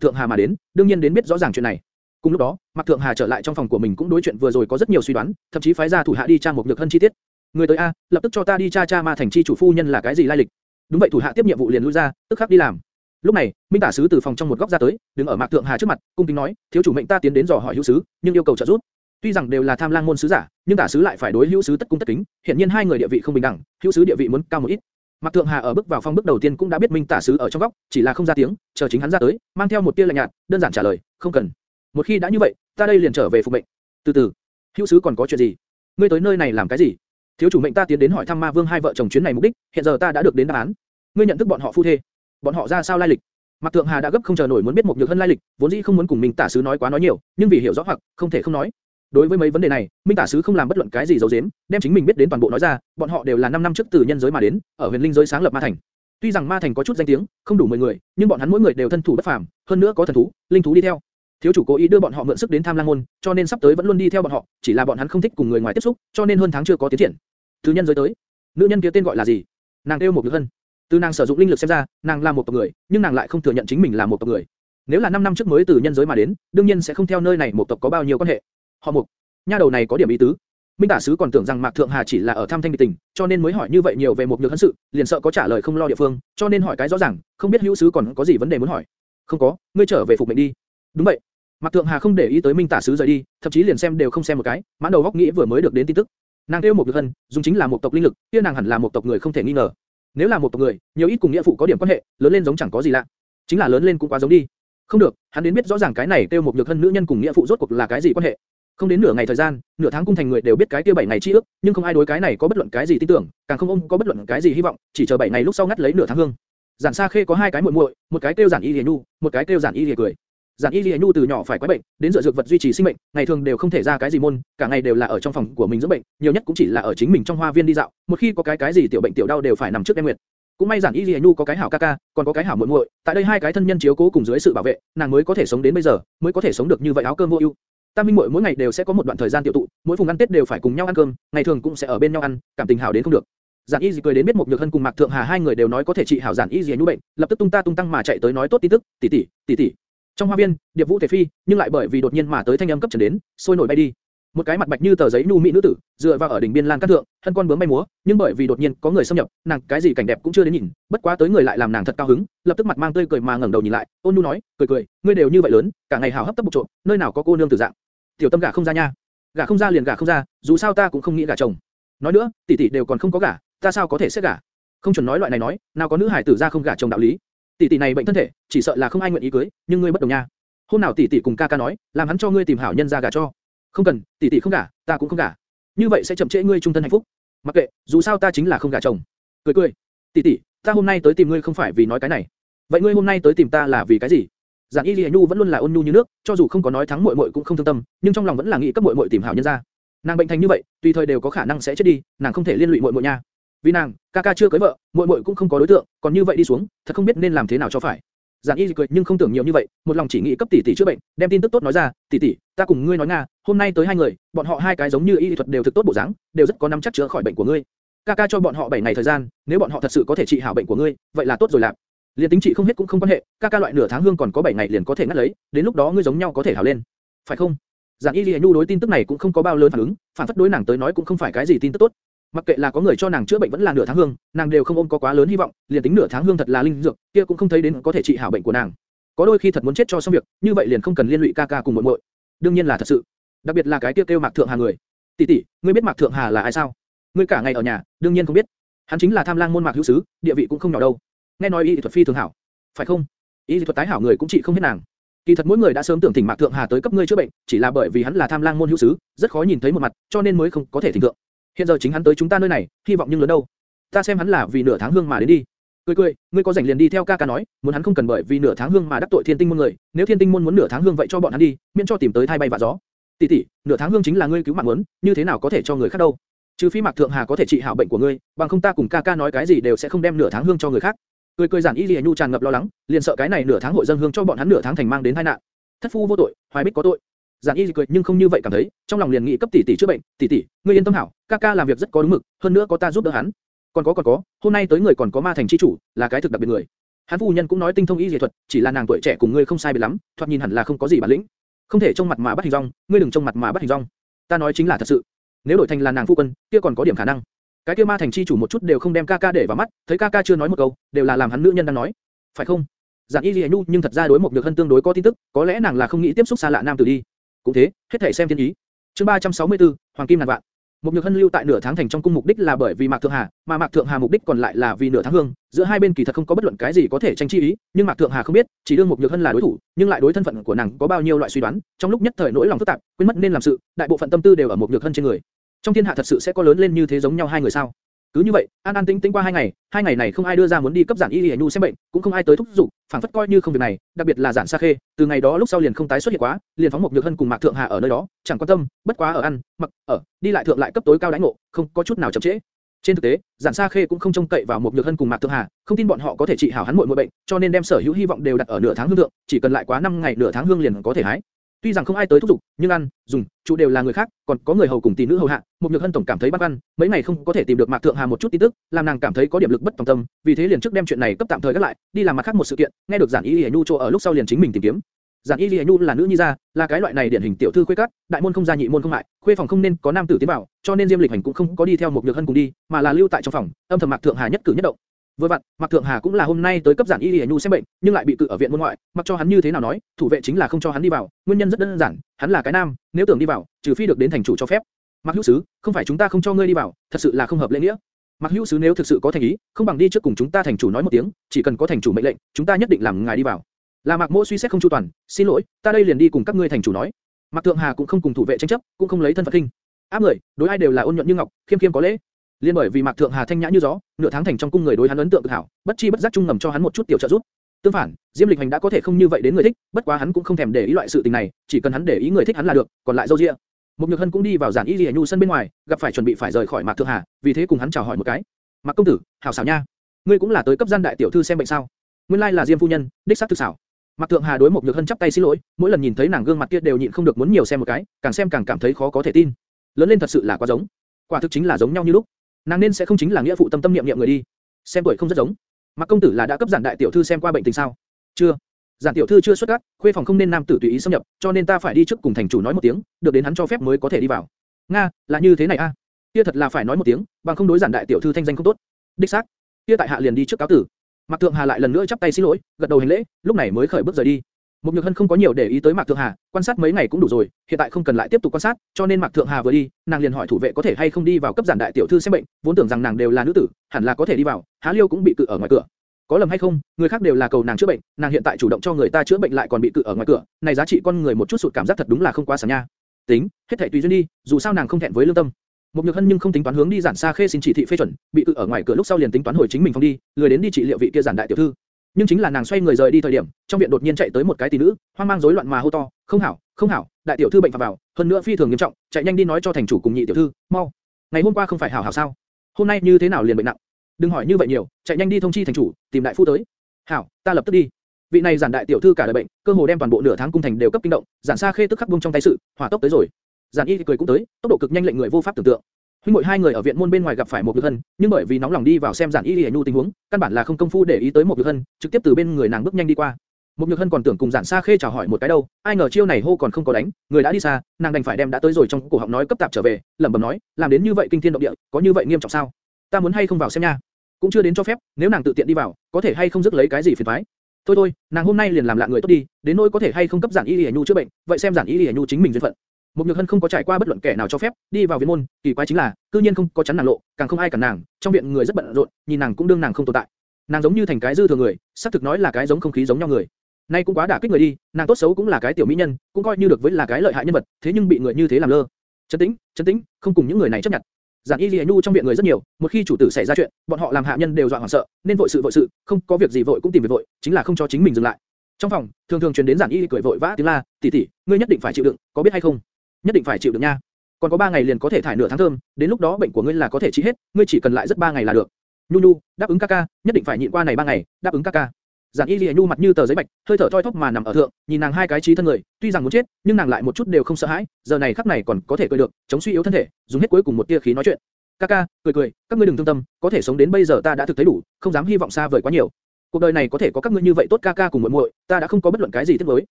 Thượng Hà mà đến, đương nhiên đến biết rõ ràng chuyện này. Cùng lúc đó, Mạc Thượng Hà trở lại trong phòng của mình cũng đối chuyện vừa rồi có rất nhiều suy đoán, thậm chí phái ra thủ hạ đi tra một nhược hơn chi tiết. Người tới a, lập tức cho ta đi tra tra ma thành chi chủ phu nhân là cái gì lai lịch. Đúng vậy thủ hạ tiếp nhiệm vụ liền lui ra, tức khắc đi làm. Lúc này, Minh Tả sứ từ phòng trong một góc ra tới, đứng ở Mạc Thượng Hà trước mặt, cung kính nói, thiếu chủ mệnh ta tiến đến dò hỏi hữu sứ, nhưng yêu cầu trợ giúp. Tuy rằng đều là tham lang môn sứ giả, nhưng Tả sứ lại phải đối hữu sứ tất cung tất kính, hiện nhiên hai người địa vị không bình đẳng, hữu sứ địa vị muốn cao một ít. Mạc Thượng Hà ở bước vào phòng bước đầu tiên cũng đã biết Minh Tả sứ ở trong góc, chỉ là không ra tiếng, chờ chính hắn ra tới, mang theo một tia lạnh nhạt, đơn giản trả lời, không cần. Một khi đã như vậy, ta đây liền trở về phục mệnh. Từ từ, hữu sứ còn có chuyện gì? Ngươi tới nơi này làm cái gì? Thiếu chủ mệnh ta tiến đến hỏi thăm Ma Vương hai vợ chồng chuyến này mục đích, hiện giờ ta đã được đến đáp án. Ngươi nhận thức bọn họ phu thê? Bọn họ ra sao lai lịch? Mạc Thượng Hà đã gấp không chờ nổi muốn biết một nhược hân lai lịch, vốn dĩ không muốn cùng Minh Tả sứ nói quá nói nhiều, nhưng vì hiểu rõ hoặc không thể không nói. Đối với mấy vấn đề này, Minh Tả sứ không làm bất luận cái gì giấu giếm, đem chính mình biết đến toàn bộ nói ra, bọn họ đều là 5 năm trước từ nhân giới mà đến, ở huyền linh giới sáng lập ma thành. Tuy rằng ma thành có chút danh tiếng, không đủ 10 người, nhưng bọn hắn mỗi người đều thân thủ bất phàm, hơn nữa có thần thú, linh thú đi theo. Thiếu chủ cố ý đưa bọn họ mượn sức đến Tham Lang môn, cho nên sắp tới vẫn luôn đi theo bọn họ, chỉ là bọn hắn không thích cùng người ngoài tiếp xúc, cho nên hơn tháng chưa có tiến triển. Từ nhân giới tới, nữ nhân kia tên gọi là gì? Nàng kêu một Nhược Hân. Từ nàng sử dụng linh lực xem ra, nàng là một tộc người, nhưng nàng lại không thừa nhận chính mình là một tộc người. Nếu là 5 năm trước mới từ nhân giới mà đến, đương nhiên sẽ không theo nơi này một tộc có bao nhiêu quan hệ. Họ Mục, nha đầu này có điểm ý tứ. Minh Tả sứ còn tưởng rằng Mạc Thượng Hà chỉ là ở thăm thanh bị tình, cho nên mới hỏi như vậy nhiều về một nhược hân sự, liền sợ có trả lời không lo địa phương, cho nên hỏi cái rõ ràng, không biết hữu sứ còn có gì vấn đề muốn hỏi. Không có, ngươi trở về phục mệnh đi. Đúng vậy. Mạc Thượng Hà không để ý tới Minh Tả sứ rời đi, thậm chí liền xem đều không xem một cái, mãn đầu góc nghĩ vừa mới được đến tin tức. Nàng kêu một nhược hân, dùng chính là một tộc linh lực, kia nàng hẳn là một tộc người không thể nghi ngờ. Nếu là một tộc người, nhiều ít cùng nghĩa phụ có điểm quan hệ, lớn lên giống chẳng có gì lạ. Chính là lớn lên cũng quá giống đi. Không được, hắn đến biết rõ ràng cái này kêu một nhược hân nữ nhân cùng nghĩa phụ rốt cuộc là cái gì quan hệ. Không đến nửa ngày thời gian, nửa tháng cung thành người đều biết cái kia bảy ngày chi ước, nhưng không ai đối cái này có bất luận cái gì tin tưởng, càng không ôm có bất luận cái gì hy vọng, chỉ chờ bảy ngày lúc sau ngắt lấy nửa tháng hương. Giản Sa Khê có hai cái muội muội, một cái kêu Giản Y Liễu Nhu, một cái kêu Giản Y Liễu cười. Giản Y Liễu Nhu từ nhỏ phải quái bệnh, đến dựa dược vật duy trì sinh mệnh, ngày thường đều không thể ra cái gì môn, cả ngày đều là ở trong phòng của mình dưỡng bệnh, nhiều nhất cũng chỉ là ở chính mình trong hoa viên đi dạo, một khi có cái cái gì tiểu bệnh tiểu đau đều phải nằm trước đêm nguyệt. Cũng may Giản Y Liễu Nhu có cái hảo ca ca, còn có cái hảo muội muội, tại đây hai cái thân nhân chiếu cố cùng dưới sự bảo vệ, nàng mới có thể sống đến bây giờ, mới có thể sống được như vậy áo cơm vô ưu. Tam minh muội mỗi ngày đều sẽ có một đoạn thời gian tiểu tụ, mỗi phùng ăn Tết đều phải cùng nhau ăn cơm, ngày thường cũng sẽ ở bên nhau ăn, cảm tình hảo đến không được. Giản Y Dị cười đến biết một nhược hân cùng Mạc Thượng Hà hai người đều nói có thể trị hảo Giản Y Dị nhu bệnh, lập tức tung ta tung tăng mà chạy tới nói tốt tin tức, tỷ tỷ, tỷ tỷ. Trong hoa viên, Điệp Vũ thể phi, nhưng lại bởi vì đột nhiên mà tới thanh âm cấp trần đến, sôi nổi bay đi. Một cái mặt bạch như tờ giấy nhu mỹ nữ tử, dựa vào ở đỉnh biên lan cát thượng, thân con bướm bay múa, nhưng bởi vì đột nhiên có người xâm nhập, nàng cái gì cảnh đẹp cũng chưa đến nhìn, bất quá tới người lại làm nàng thật cao hứng, lập tức mặt mang tươi cười mà ngẩng đầu nhìn lại, ôn nhu nói, cười cười, ngươi đều như vậy lớn, cả ngày hào hấp tấp bục trộn, nơi nào có cô nương tử dạng. Tiểu tâm gả không ra nha, gả không ra liền gả không ra, dù sao ta cũng không nghĩ gả chồng. Nói nữa, tỷ tỷ đều còn không có gả, ta sao có thể sẽ gả? Không chuẩn nói loại này nói, nào có nữ hải tử ra không gả chồng đạo lý. Tỷ tỷ này bệnh thân thể, chỉ sợ là không ai nguyện ý cưới, nhưng ngươi bất đồng nha. Hôm nào tỷ tỷ cùng ca ca nói, làm hắn cho ngươi tìm hảo nhân ra gả cho. Không cần, tỷ tỷ không gả, ta cũng không gả. Như vậy sẽ chậm trễ ngươi trung thân hạnh phúc. Mặc kệ, dù sao ta chính là không gả chồng. Cười cười, tỷ tỷ, ta hôm nay tới tìm ngươi không phải vì nói cái này. Vậy ngươi hôm nay tới tìm ta là vì cái gì? Giản Y Lệ Nhu vẫn luôn là ôn nhu như nước, cho dù không có nói thắng muội muội cũng không thương tâm, nhưng trong lòng vẫn là nghĩ cấp muội muội tìm hảo nhân ra. Nàng bệnh thành như vậy, tùy thời đều có khả năng sẽ chết đi, nàng không thể liên lụy muội muội nha. Vì nàng, ca ca chưa cưới vợ, muội muội cũng không có đối tượng, còn như vậy đi xuống, thật không biết nên làm thế nào cho phải. Giản Y cười nhưng không tưởng nhiều như vậy, một lòng chỉ nghĩ cấp tỷ tỷ chữa bệnh, đem tin tức tốt nói ra, tỷ tỷ, ta cùng ngươi nói nga, hôm nay tới hai người, bọn họ hai cái giống như y thuật đều thực tốt bộ dáng, đều rất có năm chắc chữa khỏi bệnh của ngươi. Ca ca cho bọn họ 7 ngày thời gian, nếu bọn họ thật sự có thể trị hảo bệnh của ngươi, vậy là tốt rồi làm. Liên tính trị không hết cũng không quan hệ, ca ca loại nửa tháng hương còn có 7 ngày liền có thể ngắt lấy, đến lúc đó ngươi giống nhau có thể hảo lên. Phải không? Giản Y Lệ Nhu đối tin tức này cũng không có bao lớn phản ứng, phản phất đối nàng tới nói cũng không phải cái gì tin tức tốt. Mặc kệ là có người cho nàng chữa bệnh vẫn là nửa tháng hương, nàng đều không ôm có quá lớn hy vọng, liền tính nửa tháng hương thật là linh dược, kia cũng không thấy đến có thể trị hảo bệnh của nàng. Có đôi khi thật muốn chết cho xong việc, như vậy liền không cần liên lụy ca ca cùng muội muội. Đương nhiên là thật sự. Đặc biệt là cái kia kêu, kêu Mạc Thượng Hà người. Tỷ tỷ, ngươi biết Mạc Thượng Hà là ai sao? Ngươi cả ngày ở nhà, đương nhiên không biết. Hắn chính là Tham Lang môn Mạc Hữu Sứ, địa vị cũng không nhỏ đâu. Nghe nói y thuật phi thường hảo, phải không? Y thuật tái hảo người cũng trị không hết nàng. Kỳ thật mỗi người đã sớm tưởng thỉnh Mạc Thượng Hà tới cấp ngươi chữa bệnh, chỉ là bởi vì hắn là Tham Lang môn hữu sứ, rất khó nhìn thấy một mặt, cho nên mới không có thể thỉnh thượng. Hiện giờ chính hắn tới chúng ta nơi này, hy vọng nhưng lớn đâu. Ta xem hắn là vì nửa tháng hương mà đến đi. Cười cười, ngươi có rảnh liền đi theo ca ca nói, muốn hắn không cần bởi vì nửa tháng hương mà đắc tội thiên tinh môn người, nếu thiên tinh môn muốn nửa tháng hương vậy cho bọn hắn đi, miễn cho tìm tới thay bay vạ gió. Tỷ tỷ, nửa tháng hương chính là ngươi cứu mạng muốn, như thế nào có thể cho người khác đâu? Trừ phi Mạc Thượng Hà có thể trị hảo bệnh của ngươi, bằng không ta cùng ca ca nói cái gì đều sẽ không đem nửa tháng hương cho người khác. Cười cười giản y lìa nhu tràn ngập lo lắng, liền sợ cái này nửa tháng hội dân hương cho bọn hắn nửa tháng thành mang đến tai nạn. Thất phu vô tội, hoài bích có tội. Giản Y cười nhưng không như vậy cảm thấy, trong lòng liền nghĩ cấp tỷ tỷ chữa bệnh, tỷ tỷ, ngươi yên tâm hảo, ca ca làm việc rất có đúng mực, hơn nữa có ta giúp đỡ hắn. Còn có còn có, hôm nay tới người còn có ma thành chi chủ, là cái thực đặc biệt người. Hắn phu nhân cũng nói tinh thông y y thuật, chỉ là nàng tuổi trẻ cùng ngươi không sai biệt lắm, thoạt nhìn hẳn là không có gì bản lĩnh. Không thể trông mặt mà bắt hình dong, ngươi đừng trông mặt mà bắt hình dong, Ta nói chính là thật sự. Nếu đổi thành là nàng phu quân, kia còn có điểm khả năng. Cái kia ma thành chi chủ một chút đều không đem ca ca để vào mắt, thấy ca ca chưa nói một câu, đều là làm hắn nữ nhân đang nói. Phải không? Giản Y Lệ Nhu nhưng thật ra đối một nhược hân tương đối có tin tức, có lẽ nàng là không nghĩ tiếp xúc xa lạ nam tử đi. Cũng thế, hết thảy xem thiên ý. Chương 364, Hoàng kim ngàn vạn. Một nhược hân lưu tại nửa tháng thành trong cung mục đích là bởi vì Mạc Thượng Hà, mà Mạc Thượng Hà mục đích còn lại là vì nửa tháng hương. Giữa hai bên kỳ thật không có bất luận cái gì có thể tranh chi ý, nhưng Mạc Thượng Hà không biết, chỉ đương một nhược hân là đối thủ, nhưng lại đối thân phận của nàng có bao nhiêu loại suy đoán, trong lúc nhất thời nỗi lòng phức tạp, quên mất nên làm sự, đại bộ phận tâm tư đều ở một nhược hân trên người. Trong thiên hạ thật sự sẽ có lớn lên như thế giống nhau hai người sao? Cứ như vậy, an an tĩnh tĩnh qua hai ngày, hai ngày này không ai đưa ra muốn đi cấp giản y lìa nhu xem bệnh, cũng không ai tới thúc giục, phảng phất coi như không việc này, đặc biệt là giản sa khê, từ ngày đó lúc sau liền không tái xuất hiện quá, liền phóng một nhược hân cùng mạc thượng hà ở nơi đó, chẳng quan tâm, bất quá ở ăn, mặc, ở, đi lại thượng lại cấp tối cao đánh ngộ, không có chút nào chậm trễ. Trên thực tế, Giản Sa Khê cũng không trông cậy vào một nhược hân cùng Mạc Thượng Hà, không tin bọn họ có thể trị hảo hắn muội muội bệnh, cho nên đem sở hữu hy vọng đều đặt ở nửa tháng hương thượng, chỉ cần lại quá 5 ngày nửa tháng hương liền có thể hái. Tuy rằng không ai tới thúc giục, nhưng ăn, dùng, chủ đều là người khác, còn có người hầu cùng tỷ nữ hầu hạ. Một nhược hân tổng cảm thấy băn khoăn, mấy ngày không có thể tìm được Mạc Thượng Hà một chút tin tức, làm nàng cảm thấy có điểm lực bất tòng tâm, vì thế liền trước đem chuyện này cấp tạm thời gác lại, đi làm mặt khác một sự kiện. Nghe được giản y Lệ Nhu chỗ ở lúc sau liền chính mình tìm kiếm. Giản y Lệ Nhu là nữ nhi gia, là cái loại này điển hình tiểu thư khuê các, đại môn không gia nhị môn không mại, khuê phòng không nên có nam tử tiến vào, cho nên Diêm Lịch Hành cũng không có đi theo một nhược hân cùng đi, mà là lưu tại trong phòng, âm thầm Mạc Thượng Hà nhất cử nhất động. Vừa vặn, Mạc Thượng Hà cũng là hôm nay tới cấp giản y Lệ Nhu xem bệnh, nhưng lại bị cự ở viện môn ngoại, mặc cho hắn như thế nào nói, thủ vệ chính là không cho hắn đi vào, nguyên nhân rất đơn giản, hắn là cái nam, nếu tưởng đi vào, trừ phi được đến thành chủ cho phép. Mạc Hữu Sứ, không phải chúng ta không cho ngươi đi vào, thật sự là không hợp lễ nghĩa. Mạc Hữu Sứ nếu thực sự có thành ý, không bằng đi trước cùng chúng ta thành chủ nói một tiếng, chỉ cần có thành chủ mệnh lệnh, chúng ta nhất định làm ngài đi vào. Là Mạc Mỗ suy xét không chu toàn, xin lỗi, ta đây liền đi cùng các ngươi thành chủ nói. Mạc Thượng Hà cũng không cùng thủ vệ tranh chấp, cũng không lấy thân phận kinh. Áp người, đối ai đều là ôn nhuận như ngọc, khiêm khiêm có lễ. Liên bởi vì Mạc Thượng Hà thanh nhã như gió, nửa tháng thành trong cung người đối hắn ấn tượng cực hảo, bất chi bất giác trung ngầm cho hắn một chút tiểu trợ giúp. Tương phản, Diêm Lịch Hành đã có thể không như vậy đến người thích, bất quá hắn cũng không thèm để ý loại sự tình này, chỉ cần hắn để ý người thích hắn là được, còn lại dâu dịa. Một Nhược Hân cũng đi vào giản y lìa Nhu sân bên ngoài, gặp phải chuẩn bị phải rời khỏi Mạc Thượng Hà, vì thế cùng hắn chào hỏi một cái. Mạc công tử, hảo xảo nha, ngươi cũng là tới cấp gian đại tiểu thư xem bệnh sao? Nguyên lai là Diêm phu nhân, đích xác thực xảo. Mạc Thượng Hà đối một Nhược Hân chắp tay xin lỗi, mỗi lần nhìn thấy nàng gương mặt kia đều nhịn không được muốn nhiều xem một cái, càng xem càng cảm thấy khó có thể tin. Lớn lên thật sự là quá giống, quả thực chính là giống nhau như lúc. Nàng nên sẽ không chính là nghĩa phụ tâm tâm niệm niệm người đi. Xem tuổi không rất giống. Mạc công tử là đã cấp giản đại tiểu thư xem qua bệnh tình sao? Chưa. Giản tiểu thư chưa xuất cát, khuê phòng không nên nam tử tùy ý xâm nhập, cho nên ta phải đi trước cùng thành chủ nói một tiếng, được đến hắn cho phép mới có thể đi vào. Nga, là như thế này a. À? Kia thật là phải nói một tiếng, bằng không đối giản đại tiểu thư thanh danh không tốt. Đích xác. Kia tại hạ liền đi trước cáo tử. Mạc Thượng Hà lại lần nữa chắp tay xin lỗi, gật đầu hành lễ, lúc này mới khởi bước rời đi. Mục Nhược Hân không có nhiều để ý tới Mạc Thượng Hà, quan sát mấy ngày cũng đủ rồi, hiện tại không cần lại tiếp tục quan sát, cho nên Mạc Thượng Hà vừa đi, nàng liền hỏi thủ vệ có thể hay không đi vào cấp giản đại tiểu thư xem bệnh, vốn tưởng rằng nàng đều là nữ tử, hẳn là có thể đi vào, Há Liêu cũng bị cự ở ngoài cửa. Có lầm hay không, người khác đều là cầu nàng chữa bệnh, nàng hiện tại chủ động cho người ta chữa bệnh lại còn bị cự ở ngoài cửa, này giá trị con người một chút sụt cảm giác thật đúng là không quá sáng nha. Tính, hết thảy tùy duyên đi, dù sao nàng không thẹn với lương tâm. Mục Nhược Hân nhưng không tính toán hướng đi giản xa khê xin chỉ thị phê chuẩn, bị cự ở ngoài cửa lúc sau liền tính toán hồi chính mình phòng đi, lười đến đi trị liệu vị kia giản đại tiểu thư. Nhưng chính là nàng xoay người rời đi thời điểm, trong viện đột nhiên chạy tới một cái tỷ nữ, hoang mang rối loạn mà hô to, không hảo, không hảo, đại tiểu thư bệnh phạm vào, hơn nữa phi thường nghiêm trọng, chạy nhanh đi nói cho thành chủ cùng nhị tiểu thư, mau. Ngày hôm qua không phải hảo hảo sao? Hôm nay như thế nào liền bệnh nặng? Đừng hỏi như vậy nhiều, chạy nhanh đi thông chi thành chủ, tìm đại phu tới. Hảo, ta lập tức đi. Vị này giản đại tiểu thư cả đời bệnh, cơ hồ đem toàn bộ nửa tháng cung thành đều cấp kinh động, giản xa khê tức khắc buông trong tay sự, hỏa tốc tới rồi. Giản y cười cũng tới, tốc độ cực nhanh lệnh người vô pháp tưởng tượng. Huynh muội hai người ở viện môn bên ngoài gặp phải một Nhược Hân, nhưng bởi vì nóng lòng đi vào xem giản y lìa nhu tình huống, căn bản là không công phu để ý tới một Nhược Hân, trực tiếp từ bên người nàng bước nhanh đi qua. Một Nhược Hân còn tưởng cùng giản xa khê chào hỏi một cái đâu, ai ngờ chiêu này hô còn không có đánh, người đã đi xa, nàng đành phải đem đã tới rồi trong cổ họng nói cấp tạp trở về, lẩm bẩm nói, làm đến như vậy kinh thiên động địa, có như vậy nghiêm trọng sao? Ta muốn hay không vào xem nha? Cũng chưa đến cho phép, nếu nàng tự tiện đi vào, có thể hay không rước lấy cái gì phiền toái? Thôi thôi, nàng hôm nay liền làm lạ người tốt đi, đến nỗi có thể hay không cấp giản y lìa nhu chữa bệnh, vậy xem giản y lìa nhu chính mình duyên phận. Một Nhược Hân không có trải qua bất luận kẻ nào cho phép, đi vào viện môn, kỳ quái chính là, cư nhiên không có chắn nàng lộ, càng không ai cản nàng, trong viện người rất bận rộn, nhìn nàng cũng đương nàng không tồn tại. Nàng giống như thành cái dư thừa người, xác thực nói là cái giống không khí giống nhau người. Nay cũng quá đả kích người đi, nàng tốt xấu cũng là cái tiểu mỹ nhân, cũng coi như được với là cái lợi hại nhân vật, thế nhưng bị người như thế làm lơ. Trấn tĩnh, trấn tĩnh, không cùng những người này chấp nhận. Giản Y Lệ Nhu trong viện người rất nhiều, một khi chủ tử xảy ra chuyện, bọn họ làm hạ nhân đều dọa hoảng sợ, nên vội sự vội sự, không có việc gì vội cũng tìm việc vội, chính là không cho chính mình dừng lại. Trong phòng, thường thường truyền đến Giản Y cười vội vã tiếng la, tỷ tỷ, ngươi nhất định phải chịu đựng, có biết hay không? Nhất định phải chịu được nha. Còn có 3 ngày liền có thể thải nửa tháng thơm, đến lúc đó bệnh của ngươi là có thể trị hết, ngươi chỉ cần lại rất 3 ngày là được. Nhu Nhu, đáp ứng ca ca, nhất định phải nhịn qua này 3 ngày, đáp ứng ca ca. Giản Y Lệ Nhu mặt như tờ giấy bạch, hơi thở thoi thóp mà nằm ở thượng, nhìn nàng hai cái trí thân người, tuy rằng muốn chết, nhưng nàng lại một chút đều không sợ hãi, giờ này khắc này còn có thể cười được, chống suy yếu thân thể, dùng hết cuối cùng một tia khí nói chuyện. Ca ca, cười cười, các ngươi đừng thương tâm, có thể sống đến bây giờ ta đã thực thấy đủ, không dám hy vọng xa vời quá nhiều. Cuộc đời này có thể có các ngươi như vậy tốt ca ca cùng muội muội, ta đã không có bất luận cái gì tiếc nuối.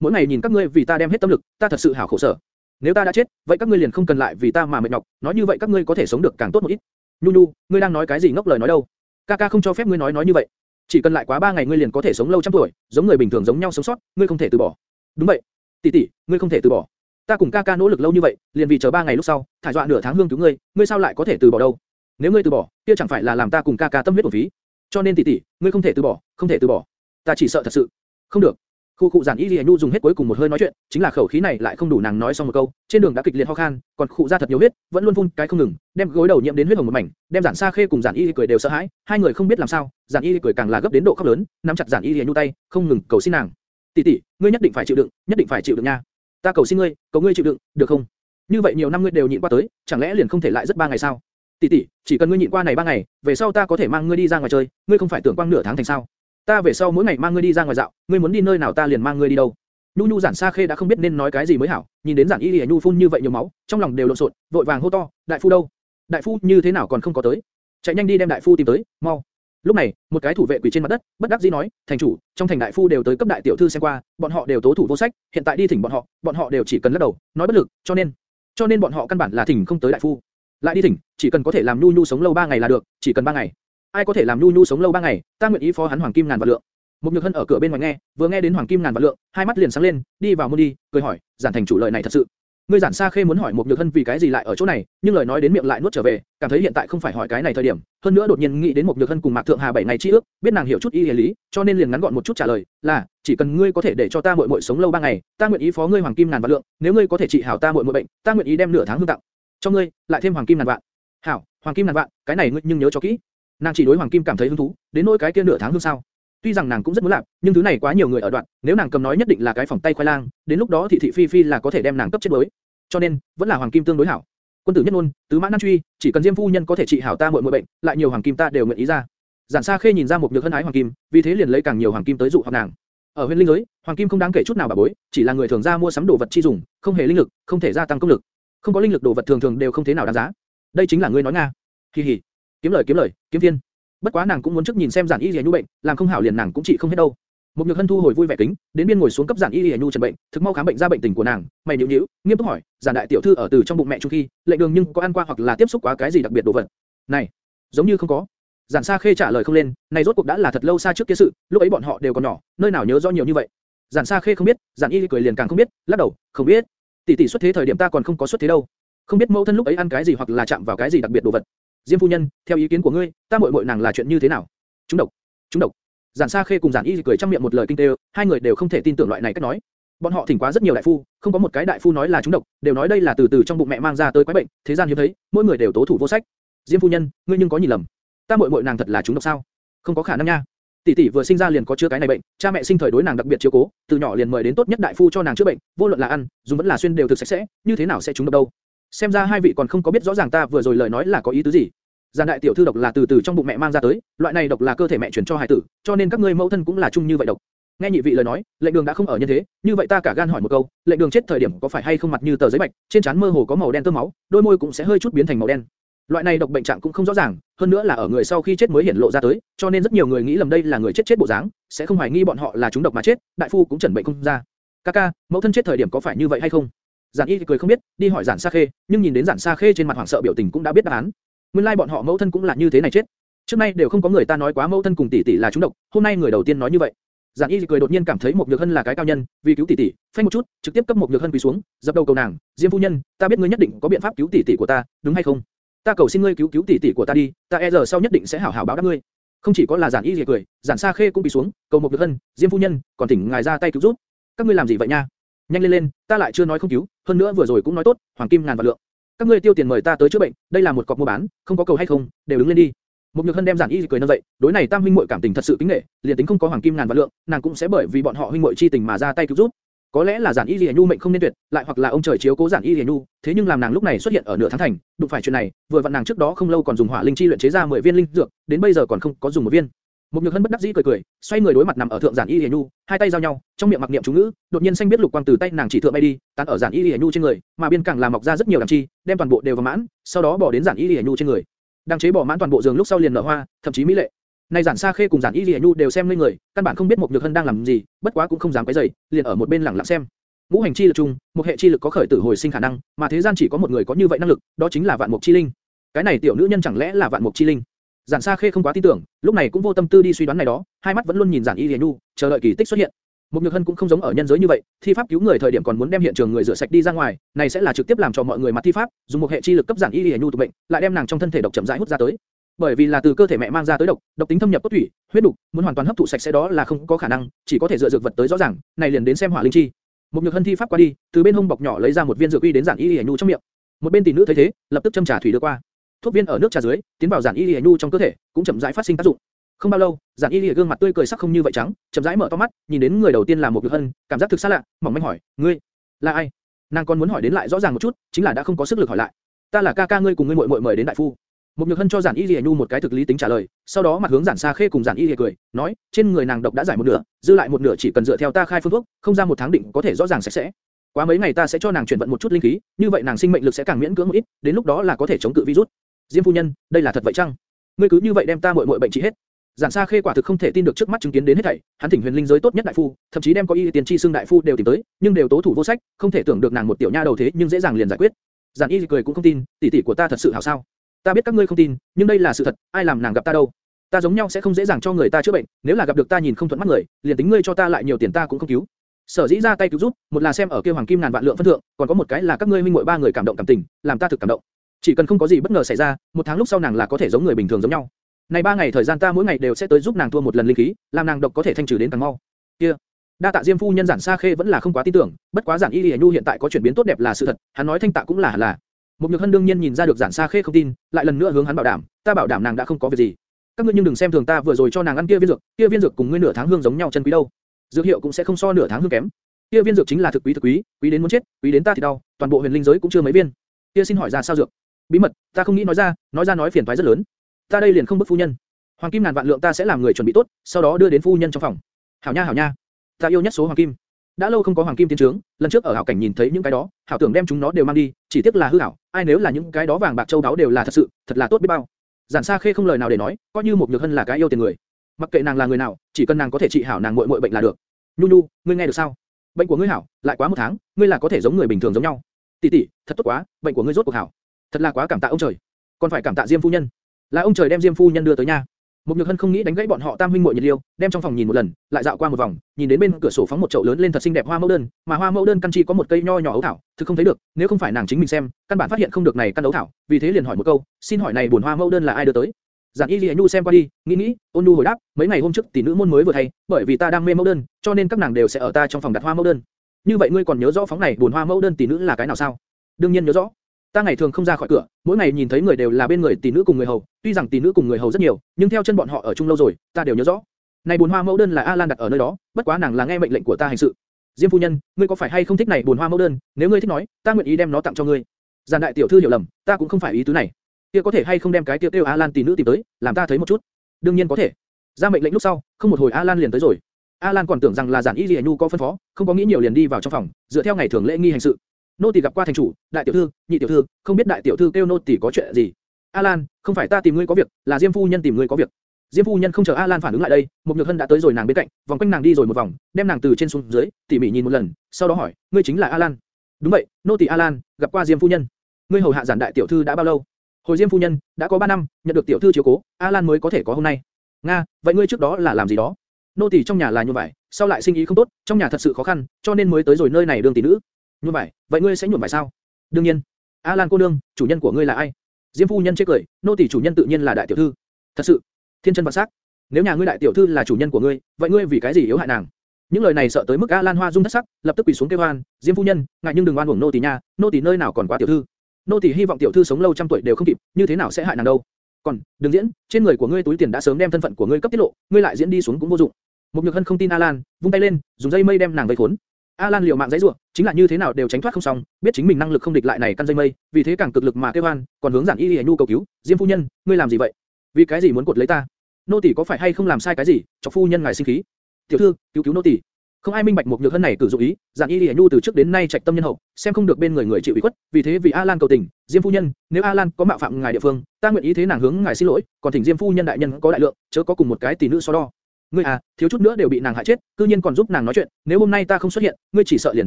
Mỗi ngày nhìn các ngươi vì ta đem hết tâm lực, ta thật sự hảo khổ sở. Nếu ta đã chết, vậy các ngươi liền không cần lại vì ta mà mệt nhọc, nói như vậy các ngươi có thể sống được càng tốt một ít. Nhu Nhu, ngươi đang nói cái gì ngốc lời nói đâu? Kaka không cho phép ngươi nói nói như vậy. Chỉ cần lại quá ba ngày ngươi liền có thể sống lâu trăm tuổi, giống người bình thường giống nhau sống sót, ngươi không thể từ bỏ. Đúng vậy. Tỷ tỷ, ngươi không thể từ bỏ. Ta cùng Kaka nỗ lực lâu như vậy, liền vì chờ ba ngày lúc sau, thải dọa nửa tháng hương cứu ngươi, ngươi sao lại có thể từ bỏ đâu? Nếu ngươi từ bỏ, kia chẳng phải là làm ta cùng Kaka tâm huyết uổng phí. Cho nên tỷ tỷ, ngươi không thể từ bỏ, không thể từ bỏ. Ta chỉ sợ thật sự. Không được. Khu cụ giản y lìa nhu dùng hết cuối cùng một hơi nói chuyện, chính là khẩu khí này lại không đủ nàng nói xong một câu, trên đường đã kịch liệt ho khan, còn cụ ra thật nhiều huyết, vẫn luôn phun cái không ngừng, đem gối đầu nhiễm đến huyết hồng một mảnh, đem giản xa khê cùng giản y cười đều sợ hãi, hai người không biết làm sao, giản y cười càng là gấp đến độ khóc lớn, nắm chặt giản y lìa nhu tay, không ngừng cầu xin nàng, tỷ tỷ, ngươi nhất định phải chịu đựng, nhất định phải chịu đựng nha, ta cầu xin ngươi, cầu ngươi chịu đựng, được không? Như vậy nhiều năm ngươi đều nhịn qua tới, chẳng lẽ liền không thể lại rất ba ngày sao? Tỷ tỷ, chỉ cần ngươi nhịn qua này ba ngày, về sau ta có thể mang ngươi đi ra ngoài chơi, ngươi không phải tưởng quang nửa tháng thành sao? Ta về sau mỗi ngày mang ngươi đi ra ngoài dạo, ngươi muốn đi nơi nào ta liền mang ngươi đi đâu. Nhu Nhu giản Sa Khê đã không biết nên nói cái gì mới hảo, nhìn đến giản Y Lệ Nhu phun như vậy nhiều máu, trong lòng đều lộn xộn, vội vàng hô to, đại phu đâu? Đại phu như thế nào còn không có tới? Chạy nhanh đi đem đại phu tìm tới, mau. Lúc này, một cái thủ vệ quỳ trên mặt đất, bất đắc dĩ nói, thành chủ, trong thành đại phu đều tới cấp đại tiểu thư xem qua, bọn họ đều tố thủ vô sách, hiện tại đi thỉnh bọn họ, bọn họ đều chỉ cần lắc đầu, nói bất lực, cho nên, cho nên bọn họ căn bản là thỉnh không tới đại phu. Lại đi thỉnh, chỉ cần có thể làm Nhu Nhu sống lâu 3 ngày là được, chỉ cần 3 ngày. Ai có thể làm Nhu Nhu sống lâu ba ngày, ta nguyện ý phó hắn hoàng kim ngàn vạn lượng. Một Nhược Hân ở cửa bên ngoài nghe, vừa nghe đến hoàng kim ngàn vạn lượng, hai mắt liền sáng lên, đi vào môn đi, cười hỏi, giản thành chủ lời này thật sự. Ngươi giản xa Khê muốn hỏi một Nhược Hân vì cái gì lại ở chỗ này, nhưng lời nói đến miệng lại nuốt trở về, cảm thấy hiện tại không phải hỏi cái này thời điểm, hơn nữa đột nhiên nghĩ đến một Nhược Hân cùng Mạc Thượng Hà bảy ngày chi ước, biết nàng hiểu chút y lý, cho nên liền ngắn gọn một chút trả lời, là, chỉ cần ngươi có thể để cho ta muội muội sống lâu ba ngày, ta nguyện ý phó ngươi hoàng kim ngàn vạn lượng, nếu ngươi có thể trị hảo ta muội muội bệnh, ta nguyện ý đem nửa tháng hương tặng cho ngươi, lại thêm hoàng kim ngàn vạn. Hảo, hoàng kim ngàn vạn, cái này ngươi nhưng nhớ cho kỹ. Nàng chỉ đối hoàng kim cảm thấy hứng thú, đến nỗi cái kia nửa tháng hương sao? Tuy rằng nàng cũng rất muốn làm, nhưng thứ này quá nhiều người ở đoạn, nếu nàng cầm nói nhất định là cái phòng tay khoai lang, đến lúc đó thị thị phi phi là có thể đem nàng cấp chết đối Cho nên, vẫn là hoàng kim tương đối hảo. Quân tử nhất ngôn, tứ mã nan truy, chỉ cần Diêm phu nhân có thể trị hảo ta muội muội bệnh, lại nhiều hoàng kim ta đều nguyện ý ra. Giản Sa Khê nhìn ra một nhược hân ái hoàng kim, vì thế liền lấy càng nhiều hoàng kim tới dụ hoặc nàng. Ở huyền linh giới, hoàng kim không đáng kể chút nào bà bối, chỉ là người thường ra mua sắm đồ vật chi dùng, không hề linh lực, không thể gia tăng công lực. Không có linh lực đồ vật thường thường đều không thế nào đáng giá. Đây chính là ngươi nói nga. kỳ hỉ Kiếm lời kiếm lời, kiếm thiên. Bất quá nàng cũng muốn trước nhìn xem giản y lìa nhu bệnh, làm không hảo liền nàng cũng trị không hết đâu. Một nhược hân thu hồi vui vẻ kính, đến biên ngồi xuống cấp giản y lìa nhu trần bệnh, thực mau khám bệnh ra bệnh tình của nàng, mày nhíu nhíu, nghiêm túc hỏi, giản đại tiểu thư ở từ trong bụng mẹ chu khi, lệnh đường nhưng có ăn qua hoặc là tiếp xúc quá cái gì đặc biệt đồ vật? Này, giống như không có. Giản Sa Khê trả lời không lên, này rốt cuộc đã là thật lâu xa trước kia sự, lúc ấy bọn họ đều còn nhỏ, nơi nào nhớ rõ nhiều như vậy. Giản Sa Khê không biết, Giản Y cười liền càng không biết, lắc đầu, không biết. Tỷ tỷ xuất thế thời điểm ta còn không có xuất thế đâu, không biết mẫu thân lúc ấy ăn cái gì hoặc là chạm vào cái gì đặc biệt đồ vật. Diêm phu nhân, theo ý kiến của ngươi, ta muội muội nàng là chuyện như thế nào? Chúng độc, chúng độc. Giản Sa Khê cùng Giản Y cười trong miệng một lời kinh tê, hai người đều không thể tin tưởng loại này cách nói. Bọn họ thỉnh quá rất nhiều đại phu, không có một cái đại phu nói là chúng độc, đều nói đây là từ từ trong bụng mẹ mang ra tới quái bệnh, thế gian hiếm thấy, mỗi người đều tố thủ vô sách. Diêm phu nhân, ngươi nhưng có nhìn lầm. Ta muội muội nàng thật là chúng độc sao? Không có khả năng nha. Tỷ tỷ vừa sinh ra liền có chứa cái này bệnh, cha mẹ sinh thời đối nàng đặc biệt chiếu cố, từ nhỏ liền mời đến tốt nhất đại phu cho nàng chữa bệnh, vô luận là ăn, dùng vẫn là xuyên đều thực sạch sẽ, như thế nào sẽ chúng độc đâu? Xem ra hai vị còn không có biết rõ ràng ta vừa rồi lời nói là có ý tứ gì. Giàn đại tiểu thư độc là từ từ trong bụng mẹ mang ra tới, loại này độc là cơ thể mẹ truyền cho hài tử, cho nên các ngươi mẫu thân cũng là chung như vậy độc. Nghe nhị vị lời nói, lệnh đường đã không ở nhân thế, như vậy ta cả gan hỏi một câu, lệnh đường chết thời điểm có phải hay không mặt như tờ giấy bạch, trên trán mơ hồ có màu đen tơ máu, đôi môi cũng sẽ hơi chút biến thành màu đen. Loại này độc bệnh trạng cũng không rõ ràng, hơn nữa là ở người sau khi chết mới hiển lộ ra tới, cho nên rất nhiều người nghĩ lầm đây là người chết chết bộ dáng, sẽ không hoài nghi bọn họ là chúng độc mà chết, đại phu cũng chẩn bệnh không ra. Kaka, mẫu thân chết thời điểm có phải như vậy hay không? Giản Y cười không biết, đi hỏi Giản Sa Khê, nhưng nhìn đến Giản Sa Khê trên mặt hoảng sợ biểu tình cũng đã biết đáp án. Nguyên lai like bọn họ mẫu thân cũng là như thế này chết. Trước nay đều không có người ta nói quá mẫu thân cùng tỷ tỷ là chúng độc, hôm nay người đầu tiên nói như vậy. Giản Y cười đột nhiên cảm thấy một nhược hân là cái cao nhân, vì cứu tỷ tỷ, phanh một chút, trực tiếp cấp một nhược hân quỳ xuống, dập đầu cầu nàng, Diêm phu nhân, ta biết ngươi nhất định có biện pháp cứu tỷ tỷ của ta, đúng hay không? Ta cầu xin ngươi cứu cứu tỷ tỷ của ta đi, ta e giờ sau nhất định sẽ hảo hảo báo đáp ngươi. Không chỉ có là Giản Y cười, Giản Sa Khê cũng quỳ xuống, cầu một nhược hân, Diêm phu nhân, còn thỉnh ngài ra tay cứu giúp. Các ngươi làm gì vậy nha? Nhanh lên lên, ta lại chưa nói không cứu, hơn nữa vừa rồi cũng nói tốt, hoàng kim ngàn vạn lượng. Các ngươi tiêu tiền mời ta tới chữa bệnh, đây là một cọc mua bán, không có cầu hay không, đều đứng lên đi. Một nhược hân đem giản y cười nâng dậy, đối này tam huynh muội cảm tình thật sự kính nể, liền tính không có hoàng kim ngàn vạn lượng, nàng cũng sẽ bởi vì bọn họ huynh muội chi tình mà ra tay cứu giúp. Có lẽ là giản y lìa nhu mệnh không nên tuyệt, lại hoặc là ông trời chiếu cố giản y lìa nhu, thế nhưng làm nàng lúc này xuất hiện ở nửa tháng thành, đụng phải chuyện này, vừa vặn nàng trước đó không lâu còn dùng hỏa linh chi luyện chế ra 10 viên linh dược, đến bây giờ còn không có dùng một viên. Một nhược hân bất đắc dĩ cười cười, xoay người đối mặt nằm ở thượng giản y liễu nhu, hai tay giao nhau, trong miệng mặc niệm chú ngữ, đột nhiên xanh biết lục quang từ tay nàng chỉ thượng bay đi, tán ở giản y liễu nhu trên người, mà biên càng làm mọc ra rất nhiều đằng chi, đem toàn bộ đều vào mãn, sau đó bỏ đến giản y liễu nhu trên người. đằng chế bỏ mãn toàn bộ giường lúc sau liền nở hoa, thậm chí mỹ lệ. Này giản Sa Khê cùng giản Y liễu Nhu đều xem lên người, căn bản không biết một nhược hân đang làm gì, bất quá cũng không dám quấy rầy, liền ở một bên lặng lặng xem. Ngũ hành chi lực chung, một hệ chi lực có khởi tử hồi sinh khả năng, mà thế gian chỉ có một người có như vậy năng lực, đó chính là Vạn Mục Chi Linh. Cái này tiểu nữ nhân chẳng lẽ là Vạn Mục Chi Linh? Giản Sa Khê không quá tin tưởng, lúc này cũng vô tâm tư đi suy đoán này đó, hai mắt vẫn luôn nhìn giản Y liễu Nhu, chờ đợi kỳ tích xuất hiện. Mục nhược hân cũng không giống ở nhân giới như vậy, thi pháp cứu người thời điểm còn muốn đem hiện trường người rửa sạch đi ra ngoài, này sẽ là trực tiếp làm cho mọi người mặt thi pháp, dùng một hệ chi lực cấp giản Y liễu Nhu tụ bệnh, lại đem nàng trong thân thể độc chậm rãi hút ra tới bởi vì là từ cơ thể mẹ mang ra tới độc, độc tính thâm nhập cốt thủy, huyết đục, muốn hoàn toàn hấp thụ sạch sẽ đó là không có khả năng, chỉ có thể dựa dược vật tới rõ ràng, này liền đến xem hỏa linh chi. Mục nhược hân thi pháp qua đi, từ bên hông bọc nhỏ lấy ra một viên dược uy đến giản y liễu nhu trong miệng. Một bên tỷ nữ thấy thế, lập tức châm trà thủy đưa qua. Thuốc viên ở nước trà dưới, tiến vào giản y lìa nhu trong cơ thể, cũng chậm rãi phát sinh tác dụng. Không bao lâu, giản y lìa gương mặt tươi cười sắc không như vậy trắng, chậm rãi mở to mắt, nhìn đến người đầu tiên là một nhược hân, cảm giác thực xa lạ, mỏng manh hỏi, ngươi là ai? Nàng còn muốn hỏi đến lại rõ ràng một chút, chính là đã không có sức lực hỏi lại. Ta là ca ca ngươi cùng ngươi muội muội mời đến đại phu. Một nhược hân cho giản y lìa nhu một cái thực lý tính trả lời, sau đó mặt hướng giản xa khê cùng giản y lìa cười, nói, trên người nàng độc đã giải một nửa, dư lại một nửa chỉ cần dựa theo ta khai phương thuốc, không ra một tháng định có thể rõ ràng sạch sẽ. Quá mấy ngày ta sẽ cho nàng chuyển vận một chút linh khí, như vậy nàng sinh mệnh lực sẽ càng miễn cưỡng một ít, đến lúc đó là có thể chống cự virus. Diêm phu nhân, đây là thật vậy chăng? Ngươi cứ như vậy đem ta muội muội bệnh trị hết? Giản Sa Khê quả thực không thể tin được trước mắt chứng kiến đến hết thảy, hắn thỉnh huyền linh giới tốt nhất đại phu, thậm chí đem có y tiền chi xương đại phu đều tìm tới, nhưng đều tố thủ vô sách, không thể tưởng được nàng một tiểu nha đầu thế nhưng dễ dàng liền giải quyết. Giản Y cười cũng không tin, tỷ tỷ của ta thật sự hảo sao? Ta biết các ngươi không tin, nhưng đây là sự thật, ai làm nàng gặp ta đâu? Ta giống nhau sẽ không dễ dàng cho người ta chữa bệnh, nếu là gặp được ta nhìn không thuận mắt người, liền tính ngươi cho ta lại nhiều tiền ta cũng không cứu. Sở dĩ ra tay cứu giúp, một là xem ở kia hoàng kim ngàn vạn lượng phân thượng, còn có một cái là các ngươi minh muội ba người cảm động cảm tình, làm ta thực cảm động. Chỉ cần không có gì bất ngờ xảy ra, một tháng lúc sau nàng là có thể giống người bình thường giống nhau. Này ba ngày thời gian ta mỗi ngày đều sẽ tới giúp nàng thua một lần linh khí, làm nàng độc có thể thanh trừ đến càng mau. Kia, đa tạ diêm phu nhân giản xa khê vẫn là không quá tin tưởng, bất quá giản y lìa nhu hiện tại có chuyển biến tốt đẹp là sự thật, hắn nói thanh tạ cũng là là. Một nhược hân đương nhiên nhìn ra được giản xa khê không tin, lại lần nữa hướng hắn bảo đảm, ta bảo đảm nàng đã không có việc gì. Các ngươi nhưng đừng xem thường ta vừa rồi cho nàng ăn kia viên dược, kia viên dược cùng ngươi nửa tháng hương giống nhau chân quý đâu. Dược hiệu cũng sẽ không so nửa tháng hương kém. Kia viên dược chính là thực quý thực quý, quý đến muốn chết, quý đến ta thì đau, toàn bộ huyền linh giới cũng chưa mấy viên. Kia xin hỏi ra sao dược? Bí mật, ta không nghĩ nói ra, nói ra nói phiền toái rất lớn. Ta đây liền không bức phu nhân. Hoàng kim ngàn vạn lượng ta sẽ làm người chuẩn bị tốt, sau đó đưa đến phu nhân trong phòng. Hảo nha hảo nha, ta yêu nhất số hoàng kim. Đã lâu không có hoàng kim tiến trướng, lần trước ở hảo cảnh nhìn thấy những cái đó, hảo tưởng đem chúng nó đều mang đi, chỉ tiếc là hư ảo, ai nếu là những cái đó vàng bạc châu đáo đều là thật sự, thật là tốt biết bao. Giản Sa Khê không lời nào để nói, coi như một nhược hân là cái yêu tiền người. Mặc kệ nàng là người nào, chỉ cần nàng có thể trị hảo nàng muội muội bệnh là được. Nhu Nhu, ngươi nghe được sao? Bệnh của ngươi hảo, lại quá một tháng, ngươi là có thể giống người bình thường giống nhau. Tỷ tỷ, thật tốt quá, bệnh của ngươi rốt cuộc hảo. Thật là quá cảm tạ ông trời. Còn phải cảm tạ Diêm phu nhân. Là ông trời đem Diêm phu nhân đưa tới nhà. Một Nhược Hân không nghĩ đánh gãy bọn họ tam huynh muội nhiệt liêu, đem trong phòng nhìn một lần, lại dạo qua một vòng, nhìn đến bên cửa sổ phóng một chậu lớn lên thật xinh đẹp hoa mẫu đơn, mà hoa mẫu đơn căn chi có một cây nho nhỏ ấu thảo, thực không thấy được, nếu không phải nàng chính mình xem, căn bản phát hiện không được này căn ấu thảo, vì thế liền hỏi một câu, xin hỏi này buồn hoa mẫu đơn là ai đưa tới? Giản Y Lệ Nhu xem qua đi, nghĩ nghĩ, ôn nhu hồi đáp, mấy ngày hôm trước tỷ nữ môn mới vừa thay, bởi vì ta đang mê mẫu đơn, cho nên các nàng đều sẽ ở ta trong phòng đặt hoa mẫu đơn. Như vậy ngươi còn nhớ rõ phóng này buồn hoa mẫu đơn tỷ nữ là cái nào sao? Đương nhiên nhớ rõ. Ta ngày thường không ra khỏi cửa, mỗi ngày nhìn thấy người đều là bên người tỷ nữ cùng người hầu, tuy rằng tỷ nữ cùng người hầu rất nhiều, nhưng theo chân bọn họ ở chung lâu rồi, ta đều nhớ rõ. Này buồn hoa mẫu đơn là A Lan đặt ở nơi đó, bất quá nàng là nghe mệnh lệnh của ta hành sự. Diêm phu nhân, ngươi có phải hay không thích này buồn hoa mẫu đơn? Nếu ngươi thích nói, ta nguyện ý đem nó tặng cho ngươi. Giản đại tiểu thư hiểu lầm, ta cũng không phải ý tứ này. Kia có thể hay không đem cái tiêu tiêu A Lan tỷ nữ tìm tới, làm ta thấy một chút. Đương nhiên có thể. Ra mệnh lệnh lúc sau, không một hồi A Lan liền tới rồi. A Lan còn tưởng rằng là giản y Lệ Nhu có phân phó, không có nghĩ nhiều liền đi vào trong phòng, dựa theo ngày thường lễ nghi hành sự nô tỳ gặp qua thành chủ, đại tiểu thư, nhị tiểu thư, không biết đại tiểu thư kêu nô tỳ có chuyện gì. A Lan, không phải ta tìm ngươi có việc, là Diêm phu nhân tìm ngươi có việc. Diêm phu nhân không chờ A Lan phản ứng lại đây, một nhược hân đã tới rồi nàng bên cạnh, vòng quanh nàng đi rồi một vòng, đem nàng từ trên xuống dưới, tỉ mỉ nhìn một lần, sau đó hỏi, ngươi chính là A Lan? Đúng vậy, nô tỳ A Lan, gặp qua Diêm phu nhân. Ngươi hầu hạ giản đại tiểu thư đã bao lâu? Hồi Diêm phu nhân, đã có 3 năm, nhận được tiểu thư chiếu cố, A Lan mới có thể có hôm nay. Nga, vậy ngươi trước đó là làm gì đó? Nô tỳ trong nhà là như vậy, sau lại sinh ý không tốt, trong nhà thật sự khó khăn, cho nên mới tới rồi nơi này đương tỷ nữ. Như vậy, vậy ngươi sẽ nhuộm vải sao? đương nhiên. A Lan cô nương, chủ nhân của ngươi là ai? Diêm phu nhân chế cười, nô tỳ chủ nhân tự nhiên là đại tiểu thư. Thật sự, thiên chân vạn sắc. Nếu nhà ngươi đại tiểu thư là chủ nhân của ngươi, vậy ngươi vì cái gì yếu hại nàng? Những lời này sợ tới mức A Lan Hoa rung thất sắc, lập tức quỳ xuống kêu oan, Diêm phu nhân, ngại nhưng đừng oan uổng nô tỳ nha, nô tỳ nơi nào còn quá tiểu thư. Nô tỳ hy vọng tiểu thư sống lâu trăm tuổi đều không kịp, như thế nào sẽ hại nàng đâu? Còn, đừng diễn, trên người của ngươi túi tiền đã sớm đem thân phận của ngươi cấp tiết lộ, ngươi lại diễn đi xuống cũng vô dụng. Một Nhược Hân không tin A Lan, vung tay lên, dùng dây mây đem nàng vây khốn. A Lan liều mạng dãy rủa, chính là như thế nào đều tránh thoát không xong, biết chính mình năng lực không địch lại này căn dây mây, vì thế càng cực lực mà kêu oan, còn hướng giản y y nhu cầu cứu, Diêm phu nhân, ngươi làm gì vậy? Vì cái gì muốn cột lấy ta? Nô tỳ có phải hay không làm sai cái gì? Chọc phu nhân ngài sinh khí. Tiểu thư, cứu cứu nô tỳ. Không ai minh bạch một nhược hân này cử dụng ý, giản y y nhu từ trước đến nay trạch tâm nhân hậu, xem không được bên người người chịu ủy khuất, vì thế vì A Lan cầu tình, Diêm phu nhân, nếu A Lan có mạo phạm ngài địa phương, ta nguyện ý thế nàng hướng ngài xin lỗi, còn thỉnh Diêm phu nhân đại nhân có đại lượng, chớ có cùng một cái tỷ nữ so đo. Ngươi à, thiếu chút nữa đều bị nàng hại chết, cư nhiên còn giúp nàng nói chuyện, nếu hôm nay ta không xuất hiện, ngươi chỉ sợ liền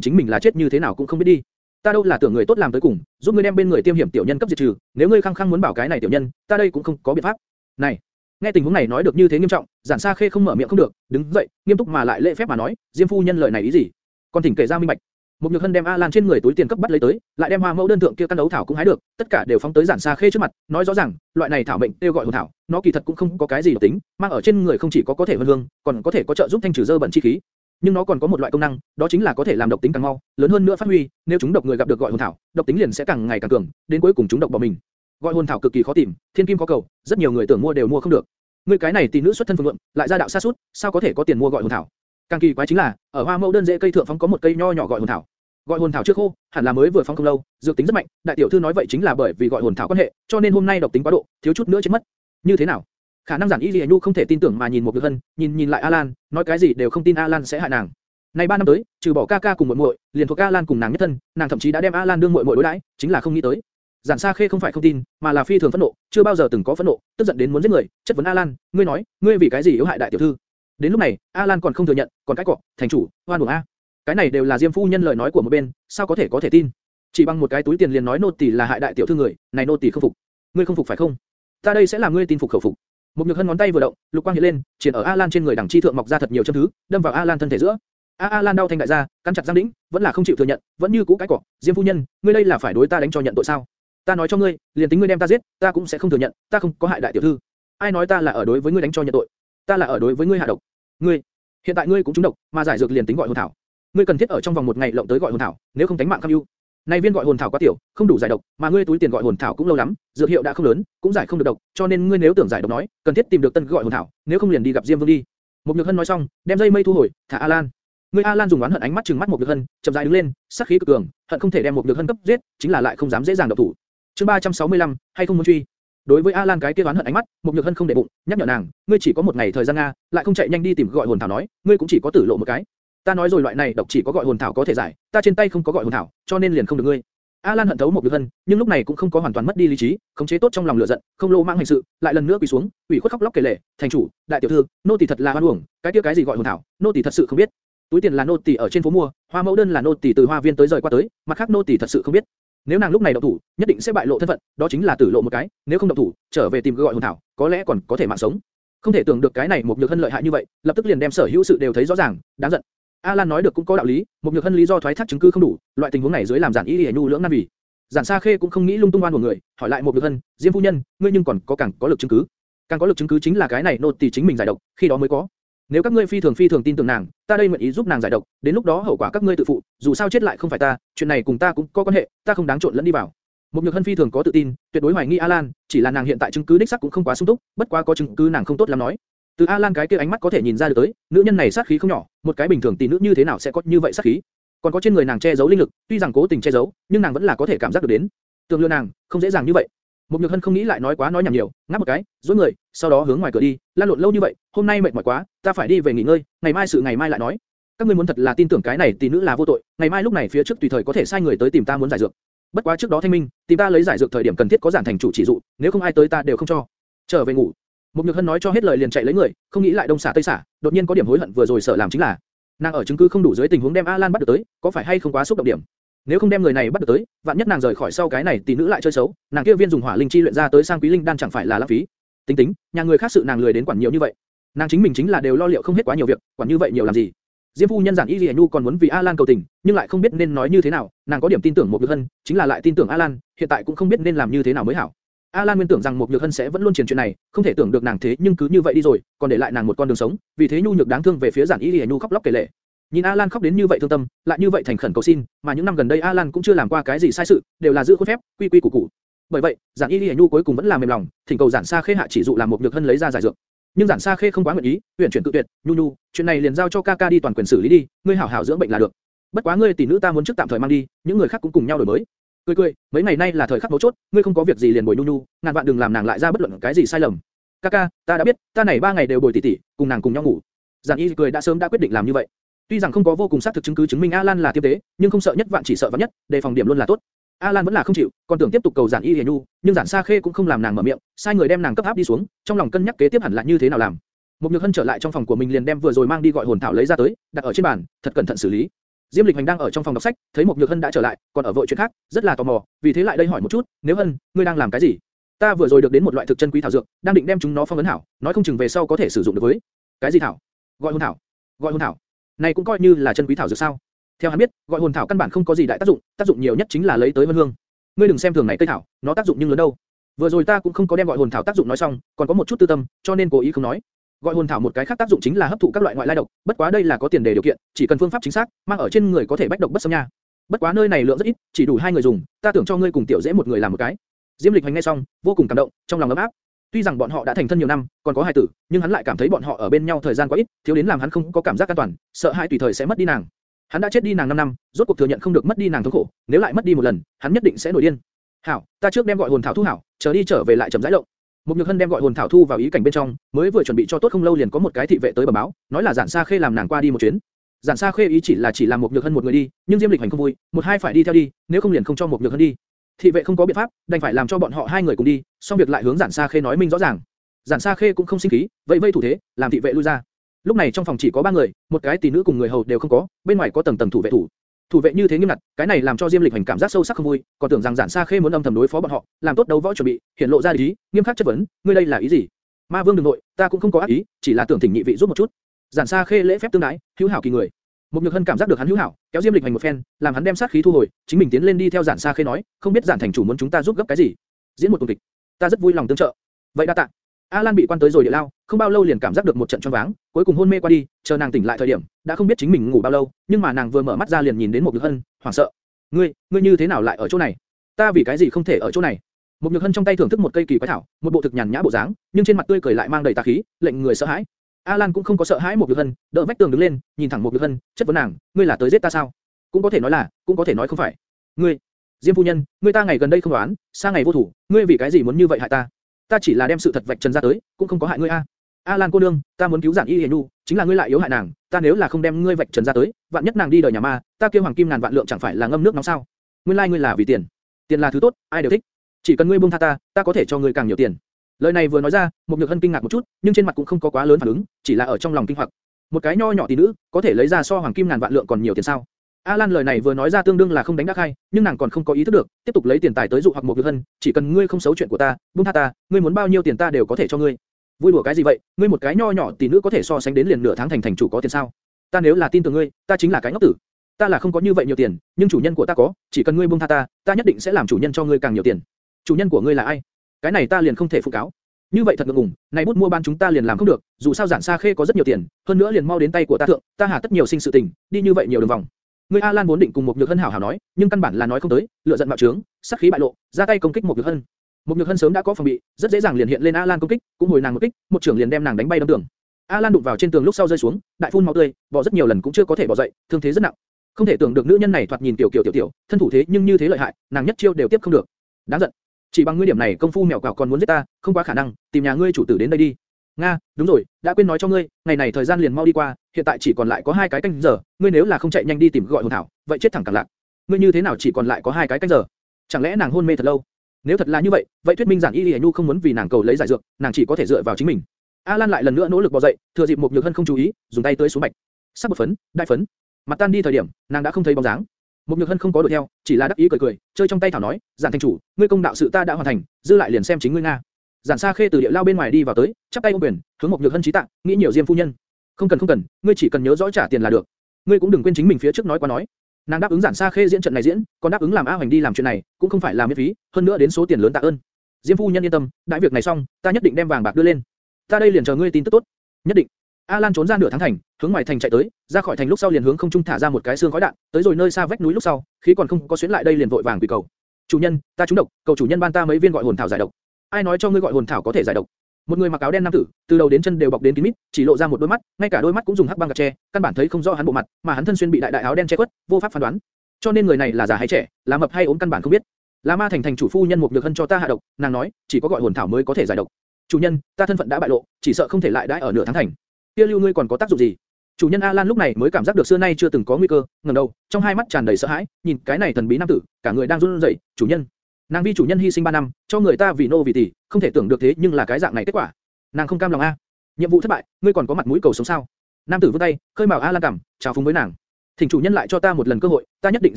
chính mình là chết như thế nào cũng không biết đi. Ta đâu là tưởng người tốt làm tới cùng, giúp ngươi đem bên người tiêm hiểm tiểu nhân cấp diệt trừ, nếu ngươi khăng khăng muốn bảo cái này tiểu nhân, ta đây cũng không có biện pháp. Này, nghe tình huống này nói được như thế nghiêm trọng, giản xa khê không mở miệng không được, đứng dậy, nghiêm túc mà lại lễ phép mà nói, diêm phu nhân lời này ý gì? Còn thỉnh kể ra minh bạch. Một nhược hân đem A Lan trên người túi tiền cấp bắt lấy tới, lại đem hoa mẫu đơn thượng kia căn đấu thảo cũng hái được, tất cả đều phóng tới giản xa khê trước mặt, nói rõ ràng, loại này thảo mệnh tiêu gọi hồn thảo, nó kỳ thật cũng không có cái gì độc tính, mang ở trên người không chỉ có có thể vân hương, còn có thể có trợ giúp thanh trừ dơ bẩn chi khí. Nhưng nó còn có một loại công năng, đó chính là có thể làm độc tính càng mau, lớn hơn nữa phát huy, nếu chúng độc người gặp được gọi hồn thảo, độc tính liền sẽ càng ngày càng cường, đến cuối cùng chúng độc bỏ mình. Gọi hồn thảo cực kỳ khó tìm, thiên kim có cầu, rất nhiều người tưởng mua đều mua không được. Người cái này tỷ nữ xuất thân phương lượng, lại ra đạo xa sút, sao có thể có tiền mua gọi hồn thảo? Càng kỳ quái chính là, ở hoa mẫu đơn dễ cây thượng phóng có một cây nho nhỏ gọi hồn thảo, gọi hồn thảo chưa khô, hẳn là mới vừa phong không lâu, dược tính rất mạnh. Đại tiểu thư nói vậy chính là bởi vì gọi hồn thảo quan hệ, cho nên hôm nay độc tính quá độ, thiếu chút nữa chết mất. Như thế nào? Khả năng giản y Lệ Nhu không thể tin tưởng mà nhìn một Nhược Hân, nhìn nhìn lại Alan, nói cái gì đều không tin Alan sẽ hại nàng. Này ba năm tới, trừ bỏ ca ca cùng muội muội, liền thuộc Alan cùng nàng nhất thân, nàng thậm chí đã đem Alan đương muội muội đối đãi, chính là không nghĩ tới. Giản Sa Khê không phải không tin, mà là phi thường phẫn nộ, chưa bao giờ từng có phẫn nộ, tức giận đến muốn giết người, chất vấn Alan, ngươi nói, ngươi vì cái gì yếu hại đại tiểu thư? Đến lúc này, Alan còn không thừa nhận, còn cái cọ, thành chủ, oan uổng a. Cái này đều là Diêm phu nhân lời nói của một bên, sao có thể có thể tin? Chỉ bằng một cái túi tiền liền nói nô tỳ là hại đại tiểu thư người, này nô tỳ không phục. Ngươi không phục phải không? Ta đây sẽ làm ngươi tin phục khẩu phục. Một nhược hân ngón tay vừa động, lục quang hiện lên, triển ở A Lan trên người đẳng chi thượng mọc ra thật nhiều châm thứ, đâm vào A Lan thân thể giữa. A A Lan đau thành đại gia, cắn chặt răng đĩnh, vẫn là không chịu thừa nhận, vẫn như cũ cái cỏ. Diêm phu nhân, ngươi đây là phải đối ta đánh cho nhận tội sao? Ta nói cho ngươi, liền tính ngươi đem ta giết, ta cũng sẽ không thừa nhận, ta không có hại đại tiểu thư. Ai nói ta là ở đối với ngươi đánh cho nhận tội? Ta là ở đối với ngươi hạ độc. Ngươi, hiện tại ngươi cũng trúng độc, mà giải dược liền tính gọi hồn thảo. Ngươi cần thiết ở trong vòng một ngày lộng tới gọi hồn thảo, nếu không tính mạng cam ưu. Này viên gọi hồn thảo quá tiểu, không đủ giải độc, mà ngươi túi tiền gọi hồn thảo cũng lâu lắm, dược hiệu đã không lớn, cũng giải không được độc, cho nên ngươi nếu tưởng giải độc nói, cần thiết tìm được tân gọi hồn thảo, nếu không liền đi gặp Diêm Vương đi. Một Nhược Hân nói xong, đem dây mây thu hồi, thả A Lan. Ngươi A Lan dùng oán hận ánh mắt trừng mắt một Nhược Hân, chậm rãi đứng lên, sắc khí cực cường, hận không thể đem một Nhược Hân cấp giết, chính là lại không dám dễ dàng động thủ. Chương 365, hay không muốn truy. Đối với A Lan cái kia oán hận ánh mắt, một Nhược Hân không để bụng, nhắc nhở nàng, ngươi chỉ có một ngày thời gian nga, lại không chạy nhanh đi tìm gọi hồn thảo nói, ngươi cũng chỉ có tử lộ một cái. Ta nói rồi loại này độc chỉ có gọi hồn thảo có thể giải, ta trên tay không có gọi hồn thảo, cho nên liền không được ngươi. A Lan hận thấu một nhược hân, nhưng lúc này cũng không có hoàn toàn mất đi lý trí, khống chế tốt trong lòng lửa giận, không lô mang hành sự, lại lần nữa quỳ xuống, ủy khuất khóc lóc kể lể, thành chủ, đại tiểu thư, nô tỳ thật là hoan uổng, cái kia cái gì gọi hồn thảo, nô tỳ thật sự không biết. Túi tiền là nô tỳ ở trên phố mua, hoa mẫu đơn là nô tỳ từ hoa viên tới rời qua tới, mặt khác nô tỳ thật sự không biết. Nếu nàng lúc này động thủ, nhất định sẽ bại lộ thân phận, đó chính là tử lộ một cái, nếu không động thủ, trở về tìm gọi hồn thảo, có lẽ còn có thể mạng sống. Không thể tưởng được cái này một nhược hân lợi hại như vậy, lập tức liền đem sở hữu sự đều thấy rõ ràng, đáng giận. A Lan nói được cũng có đạo lý, một nhược hân lý do thoái thác chứng cứ không đủ, loại tình huống này dưới làm giản ý để nhu lưỡng nan vì. Giản Sa Khê cũng không nghĩ lung tung oan của người, hỏi lại một nhược hân, Diêm phu nhân, ngươi nhưng còn có càng có lực chứng cứ. Càng có lực chứng cứ chính là cái này nô tỳ chính mình giải độc, khi đó mới có. Nếu các ngươi phi thường phi thường tin tưởng nàng, ta đây nguyện ý giúp nàng giải độc, đến lúc đó hậu quả các ngươi tự phụ, dù sao chết lại không phải ta, chuyện này cùng ta cũng có quan hệ, ta không đáng trộn lẫn đi vào. Một nhược hân phi thường có tự tin, tuyệt đối hoài nghi A Lan, chỉ là nàng hiện tại chứng cứ đích xác cũng không quá sung túc, bất quá có chứng cứ nàng không tốt lắm nói. Từ A Lan cái kia ánh mắt có thể nhìn ra được tới, nữ nhân này sát khí không nhỏ, một cái bình thường tỷ nữ như thế nào sẽ có như vậy sát khí? Còn có trên người nàng che giấu linh lực, tuy rằng cố tình che giấu, nhưng nàng vẫn là có thể cảm giác được đến. Tường lừa nàng, không dễ dàng như vậy. Một Nhược Hân không nghĩ lại nói quá nói nhảm nhiều, ngáp một cái, duỗi người, sau đó hướng ngoài cửa đi, lan lộn lâu như vậy, hôm nay mệt mỏi quá, ta phải đi về nghỉ ngơi, ngày mai sự ngày mai lại nói. Các ngươi muốn thật là tin tưởng cái này tỷ nữ là vô tội, ngày mai lúc này phía trước tùy thời có thể sai người tới tìm ta muốn giải dược. Bất quá trước đó thanh minh, tìm ta lấy giải dược thời điểm cần thiết có giản thành chủ chỉ dụ, nếu không ai tới ta đều không cho. Trở về ngủ. Một Nhược Hân nói cho hết lời liền chạy lấy người, không nghĩ lại đông xả tây xả, đột nhiên có điểm hối hận vừa rồi sợ làm chính là, nàng ở chứng cứ không đủ dưới tình huống đem A Lan bắt được tới, có phải hay không quá xúc động điểm? Nếu không đem người này bắt được tới, vạn nhất nàng rời khỏi sau cái này tỷ nữ lại chơi xấu, nàng kia viên dùng hỏa linh chi luyện ra tới sang quý linh đan chẳng phải là lãng phí. Tính tính, nhà người khác sự nàng lười đến quản nhiều như vậy. Nàng chính mình chính là đều lo liệu không hết quá nhiều việc, quản như vậy nhiều làm gì? Diêm phu nhân giản y Nhu còn muốn vì A Lan cầu tình, nhưng lại không biết nên nói như thế nào, nàng có điểm tin tưởng một Nhược Hân, chính là lại tin tưởng A Lan, hiện tại cũng không biết nên làm như thế nào mới hảo. A Lan nguyên tưởng rằng một Nhược Hân sẽ vẫn luôn truyền chuyện này, không thể tưởng được nàng thế nhưng cứ như vậy đi rồi, còn để lại nàng một con đường sống, vì thế Nhu nhược đáng thương về phía giản y Nhu khóc lóc kể lệ. Nhìn A Lan khóc đến như vậy thương tâm, lại như vậy thành khẩn cầu xin, mà những năm gần đây A Lan cũng chưa làm qua cái gì sai sự, đều là giữ khuôn phép, quy quy củ củ. Bởi vậy, Giản Y Lệ Nhu cuối cùng vẫn là mềm lòng, thỉnh cầu Giản Sa Khê hạ chỉ dụ làm một nhược hân lấy ra giải dược. Nhưng Giản Sa Khê không quá nguyện ý, huyền chuyển tự tuyệt, Nhu Nhu, chuyện này liền giao cho ca ca đi toàn quyền xử lý đi, ngươi hảo hảo dưỡng bệnh là được. Bất quá ngươi tỷ nữ ta muốn trước tạm thời mang đi, những người khác cũng cùng nhau đổi mới. Cười cười, mấy ngày nay là thời khắc mấu chốt, ngươi không có việc gì liền bồi Nhu Nhu, ngàn vạn đừng làm nàng lại ra bất luận cái gì sai lầm. Ca ca, ta đã biết, ta này ba ngày đều bồi tỷ tỷ, cùng nàng cùng nhau ngủ. Giản Y cười đã sớm đã quyết định làm như vậy. Tuy rằng không có vô cùng xác thực chứng cứ chứng minh A Lan là tiêm tế, nhưng không sợ nhất vạn chỉ sợ vạn nhất, đề phòng điểm luôn là tốt. A Lan vẫn là không chịu, còn tưởng tiếp tục cầu giản y Hiền Nhu, nhưng giản Sa Khê cũng không làm nàng mở miệng, sai người đem nàng cấp áp đi xuống, trong lòng cân nhắc kế tiếp hẳn là như thế nào làm. Một Nhược Hân trở lại trong phòng của mình liền đem vừa rồi mang đi gọi hồn thảo lấy ra tới, đặt ở trên bàn, thật cẩn thận xử lý. Diêm Lịch Hành đang ở trong phòng đọc sách, thấy Mộc Nhược Hân đã trở lại, còn ở vội chuyện khác, rất là tò mò, vì thế lại đây hỏi một chút, nếu Hân, ngươi đang làm cái gì? Ta vừa rồi được đến một loại thực chân quý thảo dược, đang định đem chúng nó phong ấn hảo, nói không chừng về sau có thể sử dụng được với. Cái gì thảo? Gọi hồn thảo. Gọi hồn thảo. Này cũng coi như là chân quý thảo dược sao? Theo hắn biết, gọi hồn thảo căn bản không có gì đại tác dụng, tác dụng nhiều nhất chính là lấy tới vân hương. Ngươi đừng xem thường này cây thảo, nó tác dụng nhưng lớn đâu. Vừa rồi ta cũng không có đem gọi hồn thảo tác dụng nói xong, còn có một chút tư tâm, cho nên cố ý không nói. Gọi hồn thảo một cái khác tác dụng chính là hấp thụ các loại ngoại lai độc, bất quá đây là có tiền đề điều kiện, chỉ cần phương pháp chính xác, mang ở trên người có thể bách độc bất xâm nha. Bất quá nơi này lượng rất ít, chỉ đủ hai người dùng, ta tưởng cho ngươi cùng tiểu dễ một người làm một cái. Diêm Lịch Hành nghe xong, vô cùng cảm động, trong lòng ấm áp. Tuy rằng bọn họ đã thành thân nhiều năm, còn có hai tử, nhưng hắn lại cảm thấy bọn họ ở bên nhau thời gian quá ít, thiếu đến làm hắn không có cảm giác an toàn, sợ hai tùy thời sẽ mất đi nàng. Hắn đã chết đi nàng 5 năm, rốt cuộc thừa nhận không được mất đi nàng thống khổ, nếu lại mất đi một lần, hắn nhất định sẽ nổi điên. Hảo, ta trước đem gọi hồn thảo thu hảo, chờ đi trở về lại chậm rãi lộng. Một Nhược Hân đem gọi hồn thảo thu vào ý cảnh bên trong, mới vừa chuẩn bị cho tốt không lâu liền có một cái thị vệ tới bẩm báo, nói là Giản Sa Khê làm nàng qua đi một chuyến. Giản Sa Khê ý chỉ là chỉ làm một Nhược Hân một người đi, nhưng Diêm Lịch Hành không vui, một hai phải đi theo đi, nếu không liền không cho một Nhược Hân đi. Thị vệ không có biện pháp, đành phải làm cho bọn họ hai người cùng đi, xong việc lại hướng Giản Sa Khê nói minh rõ ràng. Giản Sa Khê cũng không sinh khí, vậy vây thủ thế, làm thị vệ lui ra. Lúc này trong phòng chỉ có ba người, một cái tỷ nữ cùng người hầu đều không có, bên ngoài có tầng tầng thủ vệ thủ. Thủ vệ như thế nghiêm ngặt, cái này làm cho Diêm Lịch Hành cảm giác sâu sắc không vui, còn tưởng rằng Giản Sa Khê muốn âm thầm đối phó bọn họ, làm tốt đấu võ chuẩn bị, hiện lộ ra ý, nghiêm khắc chất vấn, ngươi đây là ý gì? Ma Vương đừng nội, ta cũng không có ác ý, chỉ là tưởng thỉnh nhị vị giúp một chút. Giản Sa Khê lễ phép tương đái, hữu hảo kỳ người. Mục Nhược Hân cảm giác được hắn hữu hảo, kéo Diêm Lịch Hành một phen, làm hắn đem sát khí thu hồi, chính mình tiến lên đi theo Giản Sa Khê nói, không biết Giản thành chủ muốn chúng ta giúp gấp cái gì? Diễn một tuần kịch, ta rất vui lòng tương trợ. Vậy đa tạ. A Lan bị quan tới rồi địa lao, không bao lâu liền cảm giác được một trận choáng váng, cuối cùng hôn mê qua đi, chờ nàng tỉnh lại thời điểm, đã không biết chính mình ngủ bao lâu, nhưng mà nàng vừa mở mắt ra liền nhìn đến một Nhược Hân, hoảng sợ. Ngươi, ngươi như thế nào lại ở chỗ này? Ta vì cái gì không thể ở chỗ này? Một Nhược Hân trong tay thưởng thức một cây kỳ quái thảo, một bộ thực nhàn nhã bộ dáng, nhưng trên mặt tươi cười lại mang đầy tà khí, lệnh người sợ hãi. A Lan cũng không có sợ hãi một Nhược Hân, đỡ vách tường đứng lên, nhìn thẳng một Nhược Hân, chất vấn nàng, ngươi là tới giết ta sao? Cũng có thể nói là, cũng có thể nói không phải. Ngươi, Diêm phu nhân, ngươi ta ngày gần đây không đoán, sang ngày vô thủ, ngươi vì cái gì muốn như vậy hại ta? Ta chỉ là đem sự thật vạch trần ra tới, cũng không có hại ngươi a. A Lan cô nương, ta muốn cứu giản y hiền nu, chính là ngươi lại yếu hại nàng, ta nếu là không đem ngươi vạch trần ra tới, vạn nhất nàng đi đời nhà ma, ta kêu hoàng kim ngàn vạn lượng chẳng phải là ngâm nước nóng sao? Nguyên lai like ngươi là vì tiền. Tiền là thứ tốt, ai đều thích. Chỉ cần ngươi buông tha ta, ta có thể cho ngươi càng nhiều tiền. Lời này vừa nói ra, một nhược hân kinh ngạc một chút, nhưng trên mặt cũng không có quá lớn phản ứng, chỉ là ở trong lòng kinh hoặc. Một cái nho nhỏ tỷ nữ, có thể lấy ra so hoàng kim ngàn vạn lượng còn nhiều tiền sao? A Lan lời này vừa nói ra tương đương là không đánh đắc hay, nhưng nàng còn không có ý thức được, tiếp tục lấy tiền tài tới dụ hoặc một nhược hân, chỉ cần ngươi không xấu chuyện của ta, buông tha ta, ngươi muốn bao nhiêu tiền ta đều có thể cho ngươi. Vui đùa cái gì vậy? Ngươi một cái nho nhỏ tỷ nữ có thể so sánh đến liền nửa tháng thành thành chủ có tiền sao? Ta nếu là tin tưởng ngươi, ta chính là cái ngốc tử. Ta là không có như vậy nhiều tiền, nhưng chủ nhân của ta có, chỉ cần ngươi buông tha ta, ta nhất định sẽ làm chủ nhân cho ngươi càng nhiều tiền. Chủ nhân của ngươi là ai? Cái này ta liền không thể phụ cáo. Như vậy thật ngượng ngùng, này bút mua ban chúng ta liền làm không được, dù sao giản xa khê có rất nhiều tiền, hơn nữa liền mau đến tay của ta thượng, ta hà tất nhiều sinh sự tình, đi như vậy nhiều đường vòng. Ngươi A Lan vốn định cùng một nhược hân hảo hảo nói, nhưng căn bản là nói không tới, lựa giận mạo trướng, sát khí bại lộ, ra tay công kích một nhược hân. Một nhược hân sớm đã có phòng bị, rất dễ dàng liền hiện lên A Lan công kích, cũng hồi nàng một kích, một trưởng liền đem nàng đánh bay đâm tường. A Lan đụng vào trên tường lúc sau rơi xuống, đại phun máu tươi, bò rất nhiều lần cũng chưa có thể bò dậy, thương thế rất nặng. Không thể tưởng được nữ nhân này thoạt nhìn tiểu kiểu tiểu tiểu, thân thủ thế nhưng như thế lợi hại, nàng nhất chiêu đều tiếp không được. Đáng giận. Chỉ bằng ngươi điểm này công phu mèo quào còn muốn giết ta, không quá khả năng, tìm nhà ngươi chủ tử đến đây đi. Nga, đúng rồi, đã quên nói cho ngươi, ngày này thời gian liền mau đi qua, hiện tại chỉ còn lại có hai cái canh giờ, ngươi nếu là không chạy nhanh đi tìm gọi hồn thảo, vậy chết thẳng cẳng lạc. Ngươi như thế nào chỉ còn lại có hai cái canh giờ? Chẳng lẽ nàng hôn mê thật lâu? Nếu thật là như vậy, vậy thuyết minh giản y y nhu không muốn vì nàng cầu lấy giải dược, nàng chỉ có thể dựa vào chính mình. A Lan lại lần nữa nỗ lực bò dậy, thừa dịp một nhược hân không chú ý, dùng tay tới xuống bạch. Sắc bột phấn, đại phấn. Mặt tan đi thời điểm, nàng đã không thấy bóng dáng. Một nhược hân không có đuổi theo, chỉ là đắc ý cười cười, chơi trong tay thảo nói, giản thành chủ, ngươi công đạo sự ta đã hoàn thành, dư lại liền xem chính ngươi nga. Giản xa Khê từ địa lao bên ngoài đi vào tới, chắp tay ôm quyền, hướng một nhược hân trí tạ, nghĩ nhiều diêm phu nhân. Không cần không cần, ngươi chỉ cần nhớ rõ trả tiền là được. Ngươi cũng đừng quên chính mình phía trước nói qua nói. Nàng đáp ứng Giản xa Khê diễn trận này diễn, còn đáp ứng làm A Hoành đi làm chuyện này, cũng không phải là miễn phí, hơn nữa đến số tiền lớn tạ ơn. Diêm phu nhân yên tâm, đại việc này xong, ta nhất định đem vàng bạc đưa lên. Ta đây liền chờ ngươi tin tức tốt. Nhất định. A Lan trốn ra nửa tháng thành, hướng ngoài thành chạy tới, ra khỏi thành lúc sau liền hướng không trung thả ra một cái xương khói đạn, tới rồi nơi xa vách núi lúc sau, khí còn không có xuyến lại đây liền vội vàng quỳ cầu. Chủ nhân, ta trúng độc, cầu chủ nhân ban ta mấy viên gọi hồn thảo giải độc. Ai nói cho ngươi gọi hồn thảo có thể giải độc? Một người mặc áo đen nam tử, từ đầu đến chân đều bọc đến kín mít, chỉ lộ ra một đôi mắt, ngay cả đôi mắt cũng dùng hắc băng gạt che, căn bản thấy không rõ hắn bộ mặt, mà hắn thân xuyên bị đại đại áo đen che quất, vô pháp phán đoán. Cho nên người này là già hay trẻ, là mập hay ốm căn bản không biết. La ma thành thành chủ phu nhân một nhược hân cho ta hạ độc, nàng nói, chỉ có gọi hồn thảo mới có thể giải độc. Chủ nhân, ta thân phận đã bại lộ, chỉ sợ không thể lại đãi ở nửa tháng thành. Kia lưu ngươi còn có tác dụng gì? Chủ nhân A Lan lúc này mới cảm giác được xưa nay chưa từng có nguy cơ, ngẩng đầu, trong hai mắt tràn đầy sợ hãi, nhìn cái này thần bí nam tử, cả người đang run rẩy. Chủ nhân, nàng vi chủ nhân hy sinh 3 năm, cho người ta vì nô vì tỷ, không thể tưởng được thế nhưng là cái dạng này kết quả. Nàng không cam lòng a. Nhiệm vụ thất bại, ngươi còn có mặt mũi cầu sống sao? Nam tử vươn tay, khơi mào A Lan cảm, chào phúng với nàng. Thỉnh chủ nhân lại cho ta một lần cơ hội, ta nhất định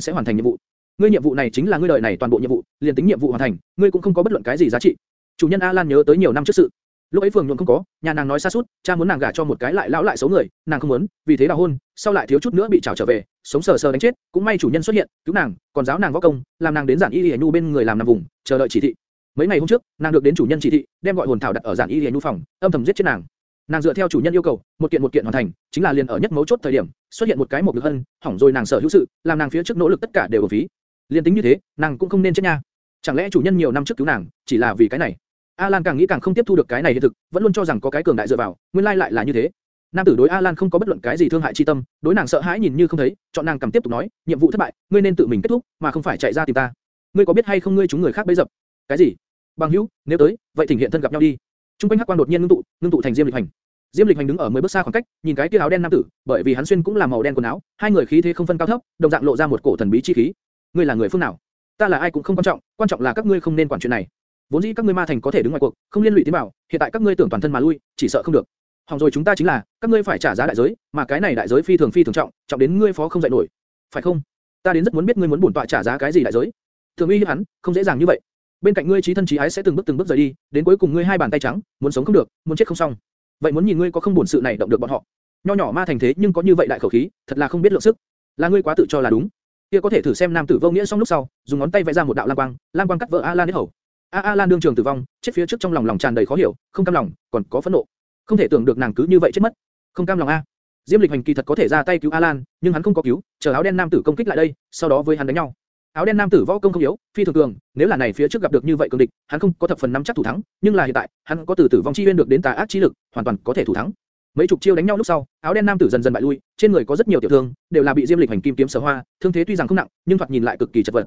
sẽ hoàn thành nhiệm vụ. Ngươi nhiệm vụ này chính là ngươi đời này toàn bộ nhiệm vụ, liền tính nhiệm vụ hoàn thành, ngươi cũng không có bất luận cái gì giá trị. Chủ nhân A Lan nhớ tới nhiều năm trước sự. Lúc ấy phường nhuận không có, nhà nàng nói xa suốt, cha muốn nàng gả cho một cái lại lão lại xấu người, nàng không muốn, vì thế đào hôn, sau lại thiếu chút nữa bị trảo trở về, sống sờ sờ đánh chết, cũng may chủ nhân xuất hiện, cứu nàng, còn giáo nàng võ công, làm nàng đến giản y y nhu bên người làm nằm vùng, chờ đợi chỉ thị. Mấy ngày hôm trước, nàng được đến chủ nhân chỉ thị, đem gọi hồn thảo đặt ở giản y y nhu phòng, âm thầm giết chết nàng. Nàng dựa theo chủ nhân yêu cầu, một kiện một kiện hoàn thành, chính là liền ở nhất mấu chốt thời điểm, xuất hiện một cái một lực hân, hỏng rồi nàng sở hữu sự, làm nàng phía trước nỗ lực tất cả đều uổng phí. liền tính như thế, nàng cũng không nên chết nha. Chẳng lẽ chủ nhân nhiều năm trước cứu nàng, chỉ là vì cái này? A Lan càng nghĩ càng không tiếp thu được cái này hiện thực, vẫn luôn cho rằng có cái cường đại dựa vào, nguyên lai lại là như thế. Nam tử đối A Lan không có bất luận cái gì thương hại chi tâm, đối nàng sợ hãi nhìn như không thấy, chọn nàng cầm tiếp tục nói, nhiệm vụ thất bại, ngươi nên tự mình kết thúc, mà không phải chạy ra tìm ta. Ngươi có biết hay không ngươi chúng người khác bấy dập? Cái gì? Bằng hữu, nếu tới, vậy thỉnh hiện thân gặp nhau đi. Trung quanh hắc quang đột nhiên ngưng tụ, ngưng tụ thành Diêm Lịch Hành. Diêm Lịch Hành đứng ở 10 bước xa khoảng cách, nhìn cái kia áo đen nam tử, bởi vì hắn xuyên cũng là màu đen quần áo, hai người khí thế không phân cao thấp, đồng dạng lộ ra một cổ thần bí chi khí. Ngươi là người phương nào? Ta là ai cũng không quan trọng, quan trọng là các ngươi không nên quản chuyện này. Vốn dĩ các ngươi ma thành có thể đứng ngoài cuộc, không liên lụy tiến bảo, hiện tại các ngươi tưởng toàn thân mà lui, chỉ sợ không được. Hỏng rồi chúng ta chính là, các ngươi phải trả giá đại giới, mà cái này đại giới phi thường phi thường trọng, trọng đến ngươi phó không dậy nổi. Phải không? Ta đến rất muốn biết ngươi muốn bổn tọa trả giá cái gì đại giới. Thường uy hiếp hắn, không dễ dàng như vậy. Bên cạnh ngươi trí thân trí ái sẽ từng bước từng bước rời đi, đến cuối cùng ngươi hai bàn tay trắng, muốn sống không được, muốn chết không xong. Vậy muốn nhìn ngươi có không buồn sự này động được bọn họ. Nho nhỏ ma thành thế nhưng có như vậy đại khẩu khí, thật là không biết lượng sức. Là ngươi quá tự cho là đúng. Kia có thể thử xem nam tử vô nghĩa xong lúc sau, dùng ngón tay vẽ ra một đạo lam quang, lam quang cắt vỡ A Lan huyết hầu. A A Lan đương trường tử vong, chết phía trước trong lòng lòng tràn đầy khó hiểu, không cam lòng, còn có phẫn nộ. Không thể tưởng được nàng cứ như vậy chết mất. Không cam lòng a. Diêm Lịch Hành kỳ thật có thể ra tay cứu A Lan, nhưng hắn không có cứu, chờ áo đen nam tử công kích lại đây, sau đó với hắn đánh nhau. Áo đen nam tử võ công không yếu, phi thường cường, nếu là này phía trước gặp được như vậy cường địch, hắn không có thập phần nắm chắc thủ thắng, nhưng là hiện tại, hắn có từ tử vong chi uyên được đến tà ác chi lực, hoàn toàn có thể thủ thắng. Mấy chục chiêu đánh nhau lúc sau, áo đen nam tử dần dần bại lui, trên người có rất nhiều tiểu thương, đều là bị Diêm Lịch Hành kim kiếm sở hoa, thương thế tuy rằng không nặng, nhưng thoạt nhìn lại cực kỳ chật vật.